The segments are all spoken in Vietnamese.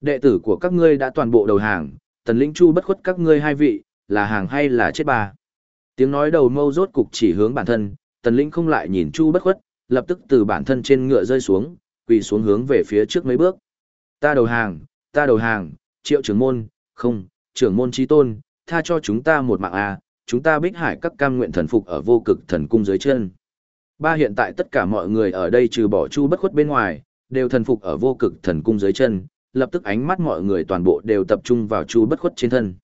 Đệ tử của các ngươi đã toàn bộ đầu hàng, tần lĩnh chu bất khuất các ngươi hai vị, là hàng hay là chết bà. Tiếng nói đầu mâu rốt cục chỉ hướng bản thân, tần lĩnh không lại nhìn chu bất khuất, lập tức từ bản thân trên ngựa rơi xuống, quỳ xuống hướng về phía trước mấy bước. Ta đầu hàng, ta đầu hàng, triệu trưởng môn, không, trưởng môn trí tôn, tha cho chúng ta một mạng a chúng ta bích hải các cam nguyện thần phục ở vô cực thần cung dưới chân. Ba hiện tại tất cả mọi người ở đây trừ bỏ chu bất khuất bên ngoài, đều thần phục ở vô cực thần cung dưới chân, lập tức ánh mắt mọi người toàn bộ đều tập trung vào chu bất khuất trên thân.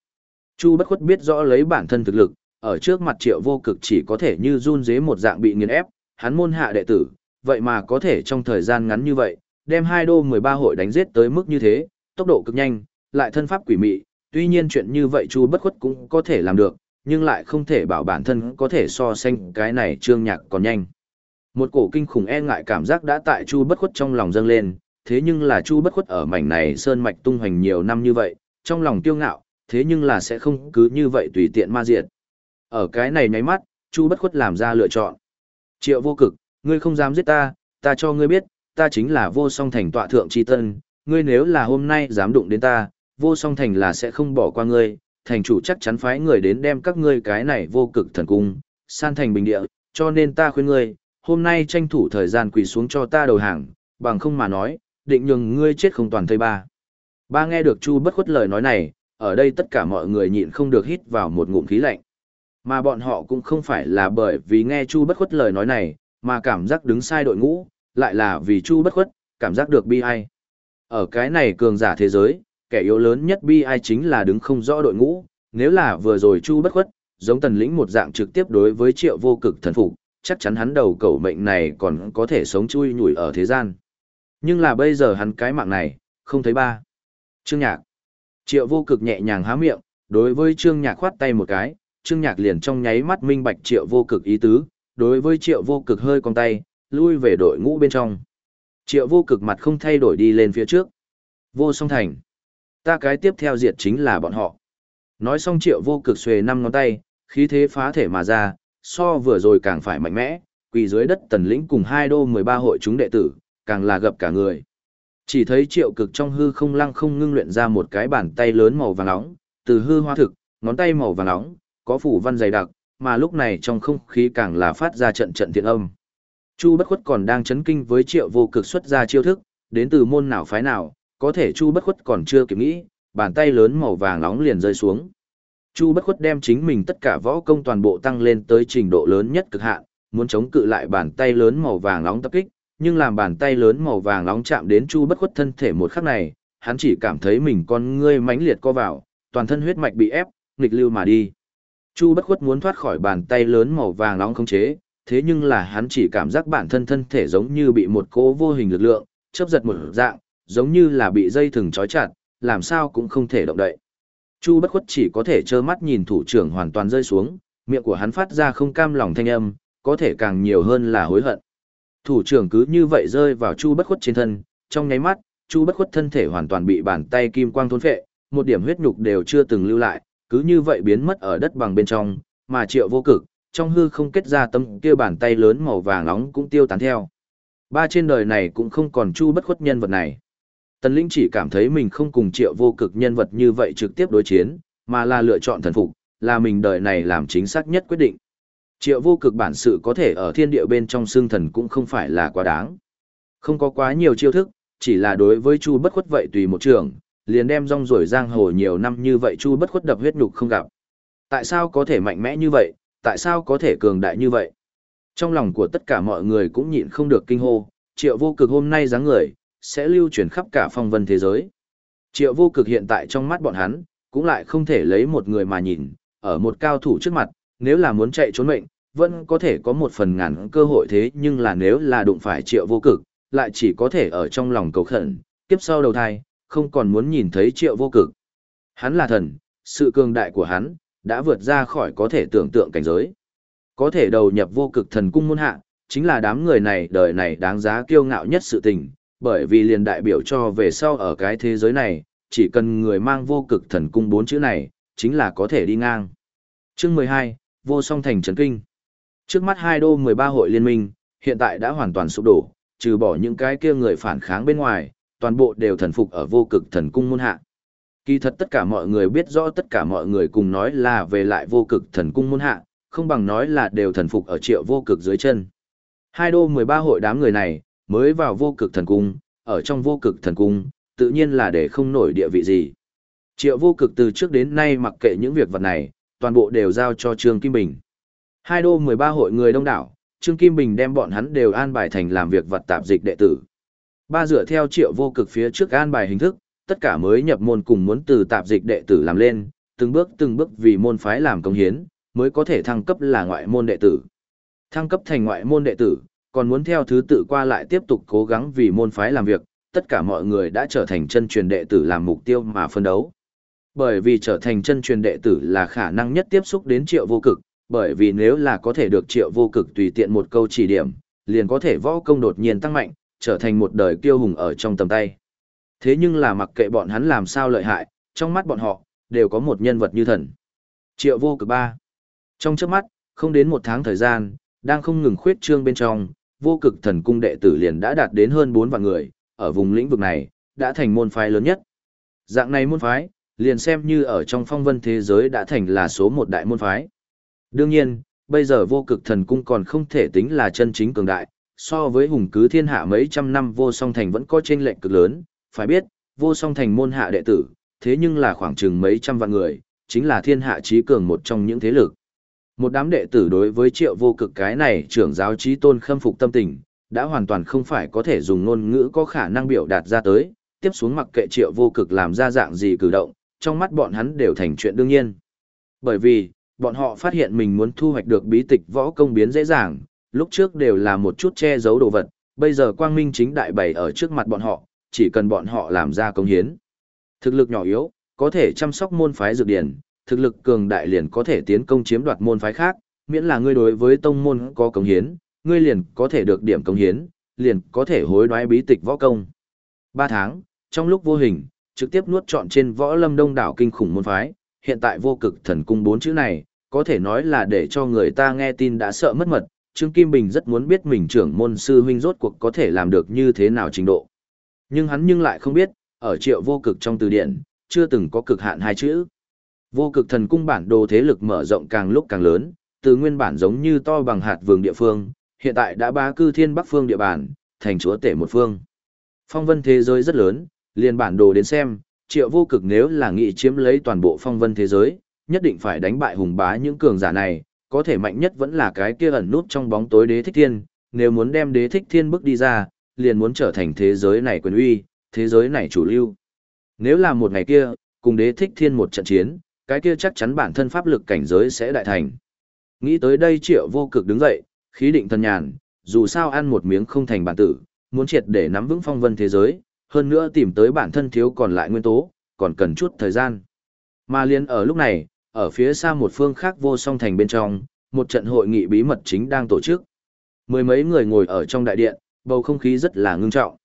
Chu bất khuất biết rõ lấy bản thân thực lực, ở trước mặt triệu vô cực chỉ có thể như run dế một dạng bị nghiền ép, hắn môn hạ đệ tử, vậy mà có thể trong thời gian ngắn như vậy, đem hai đô 13 hội đánh giết tới mức như thế, tốc độ cực nhanh, lại thân pháp quỷ mị, tuy nhiên chuyện như vậy Chu Bất Khuất cũng có thể làm được, nhưng lại không thể bảo bản thân có thể so sánh cái này trương nhạc còn nhanh. Một cổ kinh khủng e ngại cảm giác đã tại Chu Bất Khuất trong lòng dâng lên, thế nhưng là Chu Bất Khuất ở mảnh này sơn mạch tung hoành nhiều năm như vậy, trong lòng kiêu ngạo, thế nhưng là sẽ không cứ như vậy tùy tiện ma diệt. Ở cái này nháy mắt, Chu Bất Khuất làm ra lựa chọn. Triệu vô cực, ngươi không dám giết ta, ta cho ngươi biết, ta chính là vô song thành tọa thượng chi tân, ngươi nếu là hôm nay dám đụng đến ta, vô song thành là sẽ không bỏ qua ngươi, thành chủ chắc chắn phái người đến đem các ngươi cái này vô cực thần cung, san thành bình địa, cho nên ta khuyên ngươi, hôm nay tranh thủ thời gian quỳ xuống cho ta đầu hàng, bằng không mà nói, định nhường ngươi chết không toàn thây ba. Ba nghe được Chu bất khuất lời nói này, ở đây tất cả mọi người nhịn không được hít vào một ngụm khí lạnh. Mà bọn họ cũng không phải là bởi vì nghe Chu bất khuất lời nói này, mà cảm giác đứng sai đội ngũ, lại là vì Chu bất khuất, cảm giác được bi ai. Ở cái này cường giả thế giới, kẻ yếu lớn nhất bi ai chính là đứng không rõ đội ngũ, nếu là vừa rồi Chu bất khuất, giống tần lĩnh một dạng trực tiếp đối với triệu vô cực thần phục, chắc chắn hắn đầu cầu mệnh này còn có thể sống chui nhủi ở thế gian. Nhưng là bây giờ hắn cái mạng này, không thấy ba. Trương Nhạc. Triệu vô cực nhẹ nhàng há miệng, đối với Trương Nhạc khoát tay một cái, Trương Nhạc liền trong nháy mắt minh bạch Triệu vô cực ý tứ, đối với Triệu vô cực hơi cong tay, lui về đội ngũ bên trong. Triệu vô cực mặt không thay đổi đi lên phía trước. Vô song thành. Ta cái tiếp theo diệt chính là bọn họ. Nói xong triệu vô cực xuề năm ngón tay, khí thế phá thể mà ra, so vừa rồi càng phải mạnh mẽ, quỳ dưới đất tần lĩnh cùng hai đô 13 hội chúng đệ tử, càng là gặp cả người. Chỉ thấy triệu cực trong hư không lăng không ngưng luyện ra một cái bàn tay lớn màu vàng nóng, từ hư hoa thực, ngón tay màu vàng nóng, có phủ văn dày đặc, mà lúc này trong không khí càng là phát ra trận trận thiện âm. Chu bất khuất còn đang chấn kinh với triệu vô cực xuất ra chiêu thức, đến từ môn nào phái nào, có thể Chu bất khuất còn chưa kịp nghĩ, bàn tay lớn màu vàng nóng liền rơi xuống. Chu bất khuất đem chính mình tất cả võ công toàn bộ tăng lên tới trình độ lớn nhất cực hạn, muốn chống cự lại bàn tay lớn màu vàng nóng tập kích, nhưng làm bàn tay lớn màu vàng nóng chạm đến Chu bất khuất thân thể một khắc này, hắn chỉ cảm thấy mình con ngươi mãnh liệt co vào, toàn thân huyết mạch bị ép, nghịch lưu mà đi. Chu bất khuất muốn thoát khỏi bàn tay lớn màu vàng nóng khống chế, thế nhưng là hắn chỉ cảm giác bản thân thân thể giống như bị một cỗ vô hình lực lượng, chớp giật một dạng, giống như là bị dây thừng trói chặt, làm sao cũng không thể động đậy. Chu bất khuất chỉ có thể trơ mắt nhìn thủ trưởng hoàn toàn rơi xuống, miệng của hắn phát ra không cam lòng thanh âm, có thể càng nhiều hơn là hối hận. Thủ trưởng cứ như vậy rơi vào Chu bất khuất trên thân, trong nháy mắt, Chu bất khuất thân thể hoàn toàn bị bàn tay kim quang thôn phệ, một điểm huyết nhục đều chưa từng lưu lại, cứ như vậy biến mất ở đất bằng bên trong, mà triệu vô cực, trong hư không kết ra tâm kia bàn tay lớn màu vàng nóng cũng tiêu tán theo. Ba trên đời này cũng không còn Chu bất khuất nhân vật này. Tần Linh chỉ cảm thấy mình không cùng triệu vô cực nhân vật như vậy trực tiếp đối chiến, mà là lựa chọn thần phục, là mình đời này làm chính xác nhất quyết định. Triệu vô cực bản sự có thể ở thiên địa bên trong xương thần cũng không phải là quá đáng. Không có quá nhiều chiêu thức, chỉ là đối với Chu bất khuất vậy tùy một trường, liền đem rong rổi giang hồ nhiều năm như vậy Chu bất khuất đập huyết nhục không gặp. Tại sao có thể mạnh mẽ như vậy, tại sao có thể cường đại như vậy? Trong lòng của tất cả mọi người cũng nhịn không được kinh hô, triệu vô cực hôm nay dáng người, sẽ lưu truyền khắp cả phong vân thế giới. Triệu vô cực hiện tại trong mắt bọn hắn, cũng lại không thể lấy một người mà nhìn, ở một cao thủ trước mặt, nếu là muốn chạy trốn mệnh, vẫn có thể có một phần ngàn cơ hội thế nhưng là nếu là đụng phải triệu vô cực, lại chỉ có thể ở trong lòng cầu khẩn, kiếp sau đầu thai, không còn muốn nhìn thấy triệu vô cực. Hắn là thần, sự cường đại của hắn, đã vượt ra khỏi có thể tưởng tượng cảnh giới. Có thể đầu nhập vô cực thần cung môn hạ, chính là đám người này đời này đáng giá kiêu ngạo nhất sự tình, bởi vì liền đại biểu cho về sau ở cái thế giới này, chỉ cần người mang vô cực thần cung bốn chữ này, chính là có thể đi ngang. Chương 12, Vô song thành trấn kinh. Trước mắt hai đô 13 hội liên minh, hiện tại đã hoàn toàn sụp đổ, trừ bỏ những cái kia người phản kháng bên ngoài, toàn bộ đều thần phục ở vô cực thần cung môn hạ. Kỳ thật tất cả mọi người biết rõ tất cả mọi người cùng nói là về lại vô cực thần cung môn hạ, không bằng nói là đều thần phục ở triệu vô cực dưới chân. Hai đô 13 hội đám người này, mới vào vô cực thần cung, ở trong vô cực thần cung, tự nhiên là để không nổi địa vị gì. Triệu vô cực từ trước đến nay mặc kệ những việc vật này, toàn bộ đều giao cho Trương Kim Bình. Hai đô 13 hội người đông đảo, Trương Kim Bình đem bọn hắn đều an bài thành làm việc vật tạp dịch đệ tử. Ba dựa theo triệu vô cực phía trước an bài hình thức, tất cả mới nhập môn cùng muốn từ tạp dịch đệ tử làm lên, từng bước từng bước vì môn phái làm công hiến, mới có thể thăng cấp là ngoại môn đệ tử. Thăng cấp thành ngoại môn đệ tử, còn muốn theo thứ tự qua lại tiếp tục cố gắng vì môn phái làm việc, tất cả mọi người đã trở thành chân truyền đệ tử làm mục tiêu mà phân đấu. Bởi vì trở thành chân truyền đệ tử là khả năng nhất tiếp xúc đến triệu vô cực, bởi vì nếu là có thể được triệu vô cực tùy tiện một câu chỉ điểm, liền có thể võ công đột nhiên tăng mạnh, trở thành một đời kiêu hùng ở trong tầm tay. Thế nhưng là mặc kệ bọn hắn làm sao lợi hại, trong mắt bọn họ, đều có một nhân vật như thần. Triệu vô cực ba. Trong trước mắt, không đến một tháng thời gian, đang không ngừng khuyết trương bên trong, vô cực thần cung đệ tử liền đã đạt đến hơn 4 vạn người, ở vùng lĩnh vực này, đã thành môn phái lớn nhất. Dạng này môn phái, liền xem như ở trong phong vân thế giới đã thành là số một đại môn phái. Đương nhiên, bây giờ vô cực thần cung còn không thể tính là chân chính cường đại, so với hùng cứ thiên hạ mấy trăm năm vô song thành vẫn có trên lệnh cực lớn, phải biết, vô song thành môn hạ đệ tử, thế nhưng là khoảng chừng mấy trăm vạn người, chính là thiên hạ trí cường một trong những thế lực. Một đám đệ tử đối với triệu vô cực cái này trưởng giáo trí tôn khâm phục tâm tình, đã hoàn toàn không phải có thể dùng ngôn ngữ có khả năng biểu đạt ra tới, tiếp xuống mặc kệ triệu vô cực làm ra dạng gì cử động, trong mắt bọn hắn đều thành chuyện đương nhiên. Bởi vì, bọn họ phát hiện mình muốn thu hoạch được bí tịch võ công biến dễ dàng, lúc trước đều là một chút che giấu đồ vật, bây giờ quang minh chính đại bày ở trước mặt bọn họ, chỉ cần bọn họ làm ra công hiến. Thực lực nhỏ yếu, có thể chăm sóc môn phái dược điển, thực lực cường đại liền có thể tiến công chiếm đoạt môn phái khác, miễn là ngươi đối với tông môn có công hiến, ngươi liền có thể được điểm công hiến, liền có thể hối đoái bí tịch võ công. 3 tháng, trong lúc vô hình, trực tiếp nuốt trọn trên võ lâm đông đảo kinh khủng môn phái, hiện tại vô cực thần cung bốn chữ này, có thể nói là để cho người ta nghe tin đã sợ mất mật, Trương Kim Bình rất muốn biết mình trưởng môn sư huynh rốt cuộc có thể làm được như thế nào trình độ. Nhưng hắn nhưng lại không biết, ở triệu vô cực trong từ điển, chưa từng có cực hạn hai chữ. Vô cực thần cung bản đồ thế lực mở rộng càng lúc càng lớn, từ nguyên bản giống như to bằng hạt vườn địa phương, hiện tại đã bá cư thiên bắc phương địa bàn, thành chúa tể một phương. Phong vân thế giới rất lớn, liền bản đồ đến xem, triệu vô cực nếu là nghị chiếm lấy toàn bộ phong vân thế giới, nhất định phải đánh bại hùng bá những cường giả này, có thể mạnh nhất vẫn là cái kia ẩn nút trong bóng tối đế thích thiên, nếu muốn đem đế thích thiên bước đi ra, liền muốn trở thành thế giới này quyền uy, thế giới này chủ lưu. Nếu là một ngày kia, cùng đế thích thiên một trận chiến, cái kia chắc chắn bản thân pháp lực cảnh giới sẽ đại thành. Nghĩ tới đây triệu vô cực đứng dậy, khí định thân nhàn, dù sao ăn một miếng không thành bản tử, muốn triệt để nắm vững phong vân thế giới, hơn nữa tìm tới bản thân thiếu còn lại nguyên tố, còn cần chút thời gian. Mà liên ở lúc này, ở phía xa một phương khác vô song thành bên trong, một trận hội nghị bí mật chính đang tổ chức. Mười mấy người ngồi ở trong đại điện, bầu không khí rất là ngưng trọng.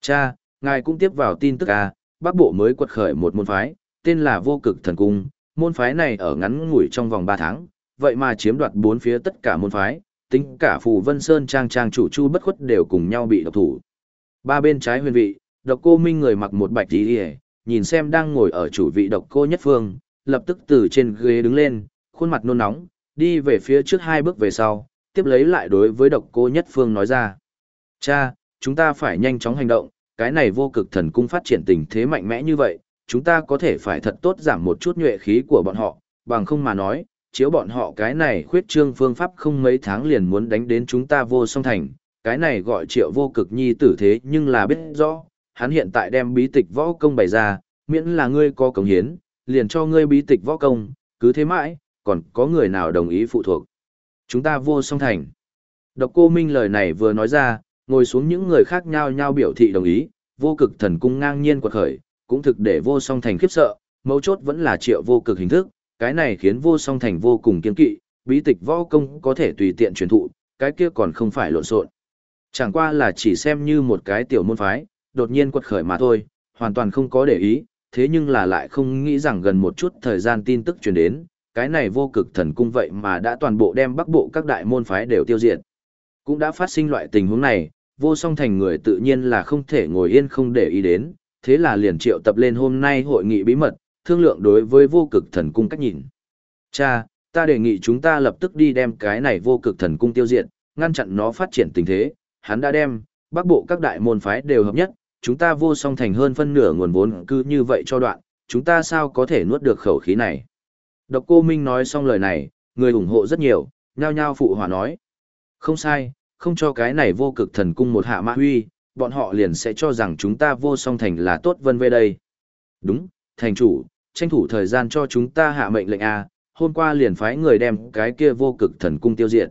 Cha, ngài cũng tiếp vào tin tức à, Bắc Bộ mới quật khởi một môn phái, tên là Vô Cực Thần Cung, môn phái này ở ngắn ngủi trong vòng 3 tháng, vậy mà chiếm đoạt bốn phía tất cả môn phái, tính cả Phù Vân Sơn trang trang chủ Chu Bất Khuất đều cùng nhau bị độc thủ. Ba bên trái huyền vị, Độc Cô Minh người mặc một bạch y, nhìn xem đang ngồi ở chủ vị Độc Cô Nhất Phương, lập tức từ trên ghế đứng lên, khuôn mặt nôn nóng, đi về phía trước hai bước về sau, tiếp lấy lại đối với Độc Cô Nhất Phương nói ra: "Cha, chúng ta phải nhanh chóng hành động, cái này vô cực thần cung phát triển tình thế mạnh mẽ như vậy, chúng ta có thể phải thật tốt giảm một chút nhuệ khí của bọn họ, bằng không mà nói, chiếu bọn họ cái này khuyết trương phương pháp không mấy tháng liền muốn đánh đến chúng ta vô song thành, cái này gọi triệu vô cực nhi tử thế nhưng là biết rõ, hắn hiện tại đem bí tịch võ công bày ra, miễn là ngươi có cống hiến, liền cho ngươi bí tịch võ công, cứ thế mãi, còn có người nào đồng ý phụ thuộc. Chúng ta vô song thành. Độc cô Minh lời này vừa nói ra, ngồi xuống những người khác nhau nhau biểu thị đồng ý, vô cực thần cung ngang nhiên quật khởi, cũng thực để vô song thành khiếp sợ, mấu chốt vẫn là triệu vô cực hình thức, cái này khiến vô song thành vô cùng kiên kỵ, bí tịch võ công có thể tùy tiện truyền thụ, cái kia còn không phải lộn xộn. Chẳng qua là chỉ xem như một cái tiểu môn phái, đột nhiên quật khởi mà thôi, hoàn toàn không có để ý, thế nhưng là lại không nghĩ rằng gần một chút thời gian tin tức truyền đến, cái này vô cực thần cung vậy mà đã toàn bộ đem bắc bộ các đại môn phái đều tiêu diệt. Cũng đã phát sinh loại tình huống này, vô song thành người tự nhiên là không thể ngồi yên không để ý đến, thế là liền triệu tập lên hôm nay hội nghị bí mật, thương lượng đối với vô cực thần cung cách nhìn. Cha, ta đề nghị chúng ta lập tức đi đem cái này vô cực thần cung tiêu diệt, ngăn chặn nó phát triển tình thế, hắn đã đem, bắc bộ các đại môn phái đều hợp nhất, chúng ta vô song thành hơn phân nửa nguồn vốn cứ như vậy cho đoạn, chúng ta sao có thể nuốt được khẩu khí này. Độc cô Minh nói xong lời này, người ủng hộ rất nhiều, nhao nhao phụ hòa nói. Không sai, không cho cái này vô cực thần cung một hạ mã huy, bọn họ liền sẽ cho rằng chúng ta vô song thành là tốt vân về đây. Đúng, thành chủ, tranh thủ thời gian cho chúng ta hạ mệnh lệnh A, hôm qua liền phái người đem cái kia vô cực thần cung tiêu diệt.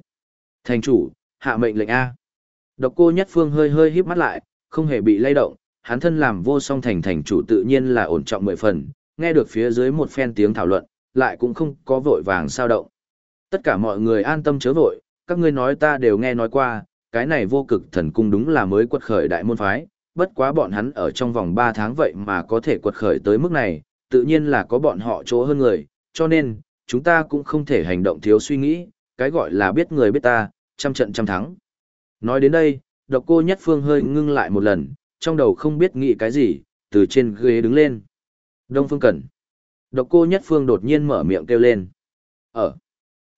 Thành chủ, hạ mệnh lệnh A. Độc cô nhất phương hơi hơi híp mắt lại, không hề bị lay động, hắn thân làm vô song thành thành chủ tự nhiên là ổn trọng mười phần, nghe được phía dưới một phen tiếng thảo luận, lại cũng không có vội vàng sao động. Tất cả mọi người an tâm chớ vội, các ngươi nói ta đều nghe nói qua, cái này vô cực thần cung đúng là mới quật khởi đại môn phái, bất quá bọn hắn ở trong vòng 3 tháng vậy mà có thể quật khởi tới mức này, tự nhiên là có bọn họ chỗ hơn người, cho nên, chúng ta cũng không thể hành động thiếu suy nghĩ, cái gọi là biết người biết ta, trăm trận trăm thắng. Nói đến đây, độc cô nhất phương hơi ngưng lại một lần, trong đầu không biết nghĩ cái gì, từ trên ghế đứng lên. Đông Phương Cần. Độc cô nhất phương đột nhiên mở miệng kêu lên. Ở.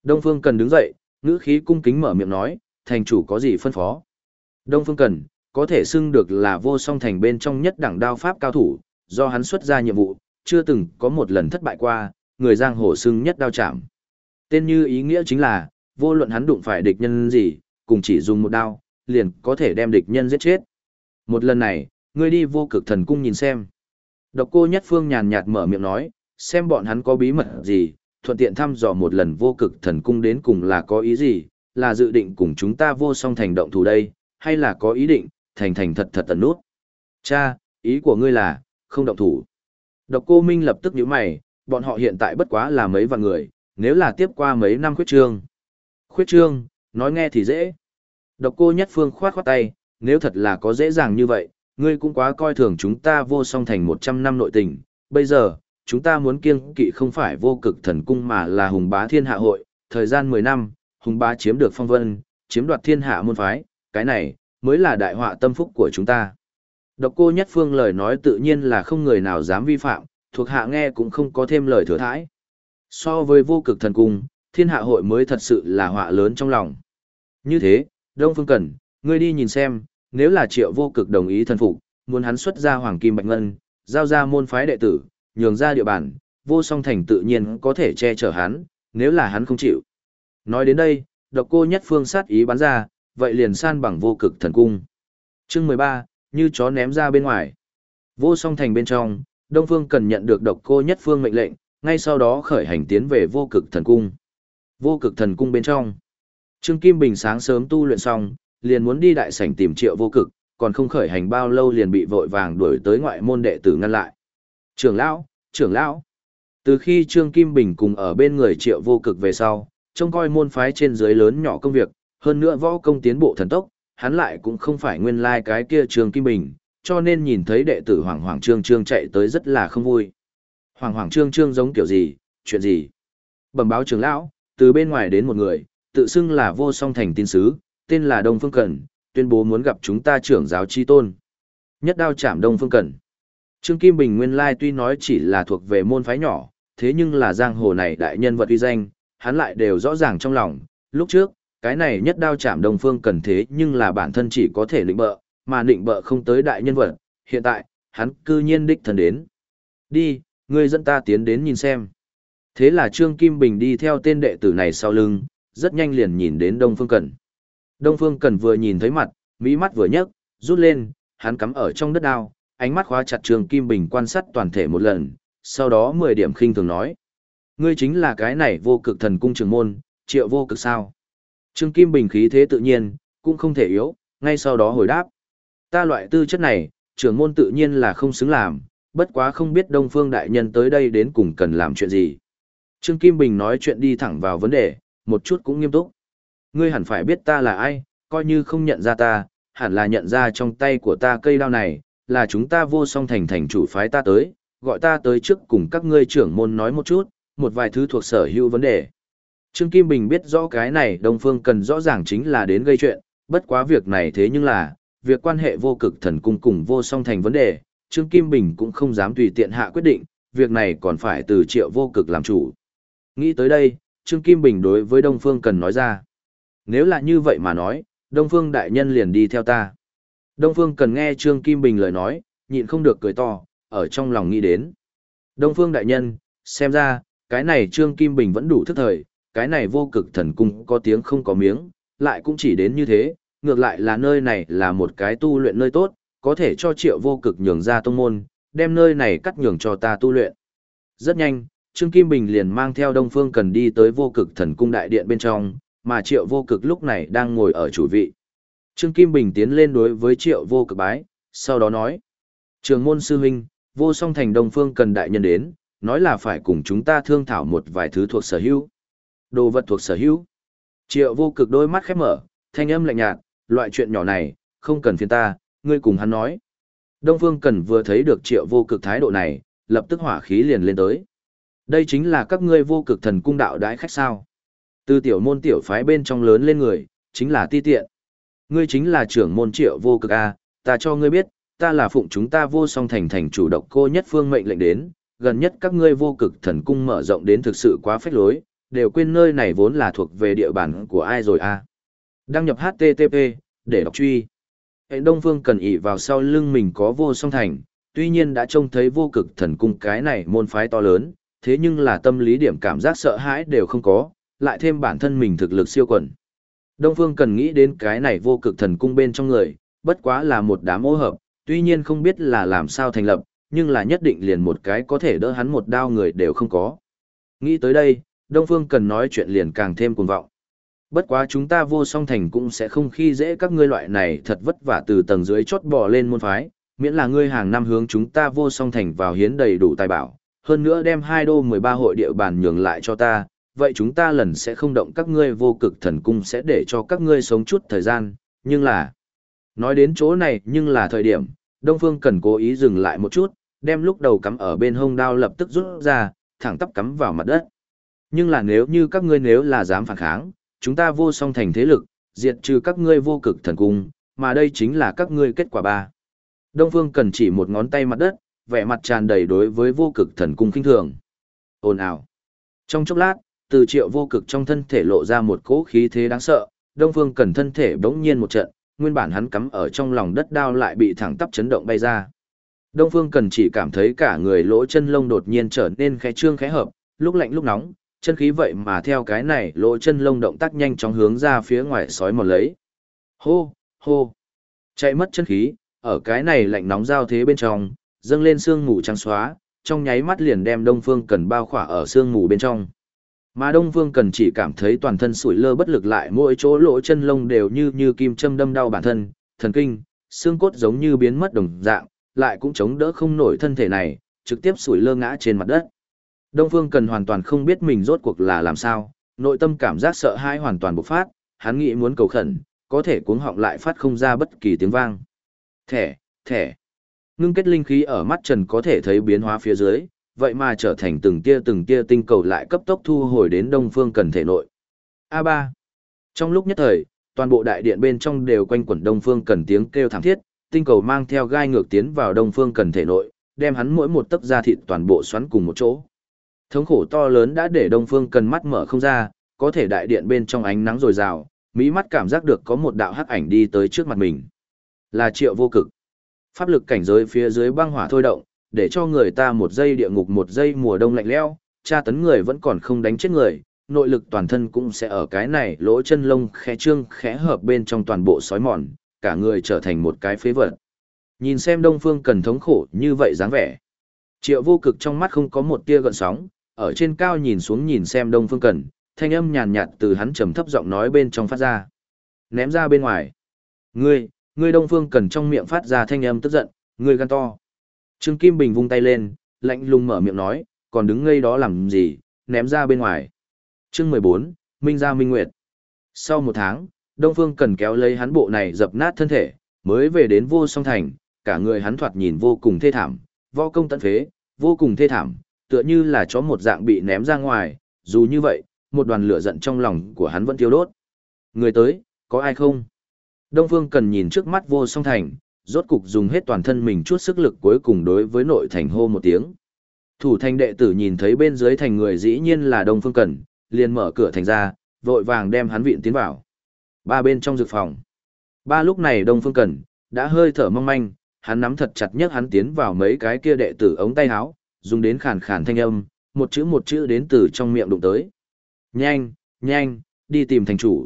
Đông Phương Cần đứng dậy, ngữ khí cung kính mở miệng nói, thành chủ có gì phân phó. Đông Phương Cần, có thể xưng được là vô song thành bên trong nhất đẳng đao pháp cao thủ, do hắn xuất ra nhiệm vụ, chưa từng có một lần thất bại qua, người giang hồ xưng nhất đao chạm. Tên như ý nghĩa chính là, vô luận hắn đụng phải địch nhân gì, cùng chỉ dùng một đao, liền có thể đem địch nhân giết chết. Một lần này, ngươi đi vô cực thần cung nhìn xem. Độc cô nhất phương nhàn nhạt mở miệng nói, xem bọn hắn có bí mật gì, thuận tiện thăm dò một lần vô cực thần cung đến cùng là có ý gì, là dự định cùng chúng ta vô song thành động thủ đây, hay là có ý định, thành thành thật thật tần nút. Cha, ý của ngươi là, không động thủ. Độc cô Minh lập tức nhíu mày, bọn họ hiện tại bất quá là mấy vạn người, nếu là tiếp qua mấy năm khuyết trương. Khuyết trương, nói nghe thì dễ. Độc cô nhất phương khoát khoát tay, nếu thật là có dễ dàng như vậy, ngươi cũng quá coi thường chúng ta vô song thành 100 năm nội tình. Bây giờ, chúng ta muốn kiêng kỵ không phải vô cực thần cung mà là hùng bá thiên hạ hội, thời gian 10 năm, hùng bá chiếm được phong vân, chiếm đoạt thiên hạ môn phái, cái này, mới là đại họa tâm phúc của chúng ta. Độc cô nhất phương lời nói tự nhiên là không người nào dám vi phạm, thuộc hạ nghe cũng không có thêm lời thừa thãi. So với vô cực thần cung, thiên hạ hội mới thật sự là họa lớn trong lòng. Như thế, Đông Phương cần ngươi đi nhìn xem, nếu là triệu vô cực đồng ý thần phục, muốn hắn xuất ra hoàng kim bạch ngân, giao ra môn phái đệ tử, nhường ra địa bàn, vô song thành tự nhiên có thể che chở hắn, nếu là hắn không chịu. Nói đến đây, độc cô nhất phương sát ý bắn ra, vậy liền san bằng vô cực thần cung. Chương 13, như chó ném ra bên ngoài. Vô song thành bên trong, Đông Phương cần nhận được độc cô nhất phương mệnh lệnh, ngay sau đó khởi hành tiến về vô cực thần cung. Vô cực thần cung bên trong. Trương Kim Bình sáng sớm tu luyện xong, liền muốn đi đại sảnh tìm triệu vô cực, còn không khởi hành bao lâu liền bị vội vàng đuổi tới ngoại môn đệ tử ngăn lại. Trưởng lão, trưởng lão. Từ khi Trương Kim Bình cùng ở bên người triệu vô cực về sau, trông coi môn phái trên dưới lớn nhỏ công việc, hơn nữa võ công tiến bộ thần tốc, hắn lại cũng không phải nguyên lai like cái kia Trương Kim Bình, cho nên nhìn thấy đệ tử Hoàng Hoàng Trương Trương chạy tới rất là không vui. Hoàng Hoàng Trương Trương giống kiểu gì, chuyện gì? Bẩm báo trưởng lão, từ bên ngoài đến một người, tự xưng là vô song thành tin sứ, tên là Đông Phương Cẩn, tuyên bố muốn gặp chúng ta trưởng giáo chi tôn. Nhất đao chạm Đông Phương Cẩn. Trương Kim Bình nguyên lai tuy nói chỉ là thuộc về môn phái nhỏ, thế nhưng là giang hồ này đại nhân vật uy danh, hắn lại đều rõ ràng trong lòng. Lúc trước, cái này nhất đao chạm Đông Phương Cẩn thế nhưng là bản thân chỉ có thể lĩnh bợ, mà định bợ không tới đại nhân vật. Hiện tại, hắn cư nhiên đích thần đến. Đi, ngươi dẫn ta tiến đến nhìn xem. Thế là Trương Kim Bình đi theo tên đệ tử này sau lưng, rất nhanh liền nhìn đến Đông Phương Cẩn. Đông Phương cần vừa nhìn thấy mặt, mỹ mắt vừa nhấc, rút lên, hắn cắm ở trong đất đao, ánh mắt khóa chặt Trương Kim Bình quan sát toàn thể một lần, sau đó 10 điểm khinh thường nói. Ngươi chính là cái này vô cực thần cung trường môn, triệu vô cực sao. Trương Kim Bình khí thế tự nhiên, cũng không thể yếu, ngay sau đó hồi đáp. Ta loại tư chất này, trưởng môn tự nhiên là không xứng làm, bất quá không biết Đông Phương Đại Nhân tới đây đến cùng cần làm chuyện gì. Trương Kim Bình nói chuyện đi thẳng vào vấn đề, một chút cũng nghiêm túc. Ngươi hẳn phải biết ta là ai, coi như không nhận ra ta, hẳn là nhận ra trong tay của ta cây đao này, là chúng ta vô song thành thành chủ phái ta tới, gọi ta tới trước cùng các ngươi trưởng môn nói một chút, một vài thứ thuộc sở hữu vấn đề. Trương Kim Bình biết rõ cái này Đông Phương cần rõ ràng chính là đến gây chuyện, bất quá việc này thế nhưng là, việc quan hệ vô cực thần cung cùng vô song thành vấn đề, Trương Kim Bình cũng không dám tùy tiện hạ quyết định, việc này còn phải từ triệu vô cực làm chủ. Nghĩ tới đây, Trương Kim Bình đối với Đông Phương Cần nói ra. Nếu là như vậy mà nói, Đông Phương Đại Nhân liền đi theo ta. Đông Phương Cần nghe Trương Kim Bình lời nói, nhịn không được cười to, ở trong lòng nghĩ đến. Đông Phương Đại Nhân, xem ra, cái này Trương Kim Bình vẫn đủ thức thời, cái này vô cực thần cung có tiếng không có miếng, lại cũng chỉ đến như thế, ngược lại là nơi này là một cái tu luyện nơi tốt, có thể cho triệu vô cực nhường ra tông môn, đem nơi này cắt nhường cho ta tu luyện. Rất nhanh, Trương Kim Bình liền mang theo Đông Phương Cần đi tới vô cực thần cung đại điện bên trong, mà triệu vô cực lúc này đang ngồi ở chủ vị. Trương Kim Bình tiến lên đối với triệu vô cực bái, sau đó nói. Trường môn sư huynh, vô song thành Đông Phương Cần đại nhân đến, nói là phải cùng chúng ta thương thảo một vài thứ thuộc sở hữu. Đồ vật thuộc sở hữu. Triệu vô cực đôi mắt khép mở, thanh âm lạnh nhạt, loại chuyện nhỏ này, không cần phiền ta, ngươi cùng hắn nói. Đông Phương Cần vừa thấy được triệu vô cực thái độ này, lập tức hỏa khí liền lên tới. Đây chính là các ngươi vô cực thần cung đạo đái khách sao. Từ tiểu môn tiểu phái bên trong lớn lên người, chính là ti tiện. Ngươi chính là trưởng môn triệu vô cực A, ta cho ngươi biết, ta là phụng chúng ta vô song thành thành chủ độc cô nhất phương mệnh lệnh đến, gần nhất các ngươi vô cực thần cung mở rộng đến thực sự quá phách lối, đều quên nơi này vốn là thuộc về địa bàn của ai rồi a. Đăng nhập HTTP, để đọc truy. Hệ Đông Phương cần ỷ vào sau lưng mình có vô song thành, tuy nhiên đã trông thấy vô cực thần cung cái này môn phái to lớn, thế nhưng là tâm lý điểm cảm giác sợ hãi đều không có, lại thêm bản thân mình thực lực siêu quần. Đông Phương cần nghĩ đến cái này vô cực thần cung bên trong người, bất quá là một đám ô hợp, tuy nhiên không biết là làm sao thành lập, nhưng là nhất định liền một cái có thể đỡ hắn một đao người đều không có. Nghĩ tới đây, Đông Phương cần nói chuyện liền càng thêm cuồng vọng. Bất quá chúng ta vô song thành cũng sẽ không khi dễ các ngươi loại này thật vất vả từ tầng dưới chót bò lên môn phái, miễn là ngươi hàng năm hướng chúng ta vô song thành vào hiến đầy đủ tài bảo, hơn nữa đem hai đô 13 hội địa bàn nhường lại cho ta, vậy chúng ta lần sẽ không động các ngươi vô cực thần cung sẽ để cho các ngươi sống chút thời gian, nhưng là... Nói đến chỗ này nhưng là thời điểm, Đông Phương cần cố ý dừng lại một chút, đem lúc đầu cắm ở bên hông đao lập tức rút ra, thẳng tắp cắm vào mặt đất. Nhưng là nếu như các ngươi nếu là dám phản kháng, chúng ta vô song thành thế lực, diệt trừ các ngươi vô cực thần cung, mà đây chính là các ngươi kết quả ba. Đông Phương cần chỉ một ngón tay mặt đất, vẻ mặt tràn đầy đối với vô cực thần cung khinh thường. Ồn ào. Trong chốc lát, từ triệu vô cực trong thân thể lộ ra một cỗ khí thế đáng sợ, Đông Phương cần thân thể bỗng nhiên một trận, nguyên bản hắn cắm ở trong lòng đất đao lại bị thẳng tắp chấn động bay ra. Đông Phương cần chỉ cảm thấy cả người lỗ chân lông đột nhiên trở nên khẽ trương khẽ hợp, lúc lạnh lúc nóng, chân khí vậy mà theo cái này lỗ chân lông động tác nhanh chóng hướng ra phía ngoài sói mòn lấy. Hô, hô, chạy mất chân khí, ở cái này lạnh nóng giao thế bên trong, dâng lên sương mù trắng xóa, trong nháy mắt liền đem Đông Phương Cần bao khỏa ở sương mù bên trong. Mà Đông vương Cần chỉ cảm thấy toàn thân sủi lơ bất lực lại mỗi chỗ lỗ chân lông đều như như kim châm đâm đau bản thân, thần kinh, xương cốt giống như biến mất đồng dạng, lại cũng chống đỡ không nổi thân thể này, trực tiếp sủi lơ ngã trên mặt đất. Đông Phương Cần hoàn toàn không biết mình rốt cuộc là làm sao, nội tâm cảm giác sợ hãi hoàn toàn bộc phát, hắn nghĩ muốn cầu khẩn, có thể cuống họng lại phát không ra bất kỳ tiếng vang. Thẻ, thẻ. Ngưng kết linh khí ở mắt trần có thể thấy biến hóa phía dưới, vậy mà trở thành từng tia từng tia tinh cầu lại cấp tốc thu hồi đến Đông Phương Cần thể nội. A3. Trong lúc nhất thời, toàn bộ đại điện bên trong đều quanh quẩn Đông Phương Cần tiếng kêu thảm thiết, tinh cầu mang theo gai ngược tiến vào Đông Phương Cần thể nội, đem hắn mỗi một tấc da thịt toàn bộ xoắn cùng một chỗ. Thống khổ to lớn đã để Đông Phương Cần mắt mở không ra, có thể đại điện bên trong ánh nắng rồi rào, mỹ mắt cảm giác được có một đạo hắc ảnh đi tới trước mặt mình. Là Triệu Vô Cực. Pháp lực cảnh giới phía dưới băng hỏa thôi động, để cho người ta một giây địa ngục một giây mùa đông lạnh lẽo, tra tấn người vẫn còn không đánh chết người, nội lực toàn thân cũng sẽ ở cái này lỗ chân lông khẽ trương khẽ hợp bên trong toàn bộ sói mòn, cả người trở thành một cái phế vật. Nhìn xem Đông Phương Cần thống khổ như vậy dáng vẻ. Triệu vô cực trong mắt không có một tia gợn sóng, ở trên cao nhìn xuống nhìn xem Đông Phương Cần, thanh âm nhàn nhạt từ hắn trầm thấp giọng nói bên trong phát ra. Ném ra bên ngoài. Ngươi, ngươi Đông Phương Cần trong miệng phát ra thanh âm tức giận, ngươi gan to. Trương Kim Bình vung tay lên, lạnh lùng mở miệng nói, còn đứng ngây đó làm gì, ném ra bên ngoài. Chương 14, Minh Gia Minh Nguyệt. Sau một tháng, Đông Phương Cần kéo lấy hắn bộ này dập nát thân thể, mới về đến vô song thành, cả người hắn thoạt nhìn vô cùng thê thảm, võ công tận phế, vô cùng thê thảm, tựa như là chó một dạng bị ném ra ngoài, dù như vậy, một đoàn lửa giận trong lòng của hắn vẫn thiêu đốt. Người tới, có ai không? Đông Phương cần nhìn trước mắt vô song thành, rốt cục dùng hết toàn thân mình chút sức lực cuối cùng đối với nội thành hô một tiếng. Thủ thành đệ tử nhìn thấy bên dưới thành người dĩ nhiên là Đông Phương Cẩn, liền mở cửa thành ra, vội vàng đem hắn viện tiến vào. Ba bên trong dược phòng. Ba lúc này Đông Phương Cẩn đã hơi thở mong manh, hắn nắm thật chặt nhất hắn tiến vào mấy cái kia đệ tử ống tay áo, dùng đến khàn khàn thanh âm, một chữ một chữ đến từ trong miệng đụng tới. Nhanh, nhanh, đi tìm thành chủ.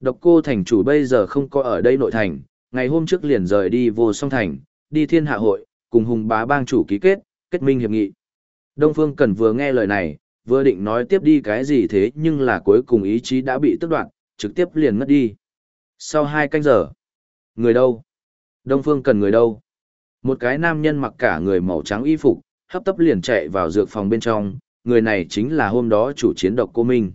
Độc cô thành chủ bây giờ không có ở đây nội thành, ngày hôm trước liền rời đi vô song thành, đi thiên hạ hội, cùng hùng bá bang chủ ký kết, kết minh hiệp nghị. Đông Phương Cần vừa nghe lời này, vừa định nói tiếp đi cái gì thế nhưng là cuối cùng ý chí đã bị tức đoạn, trực tiếp liền ngất đi. Sau hai canh giờ, người đâu? Đông Phương Cần người đâu? Một cái nam nhân mặc cả người màu trắng y phục, hấp tấp liền chạy vào dược phòng bên trong, người này chính là hôm đó chủ chiến độc cô Minh.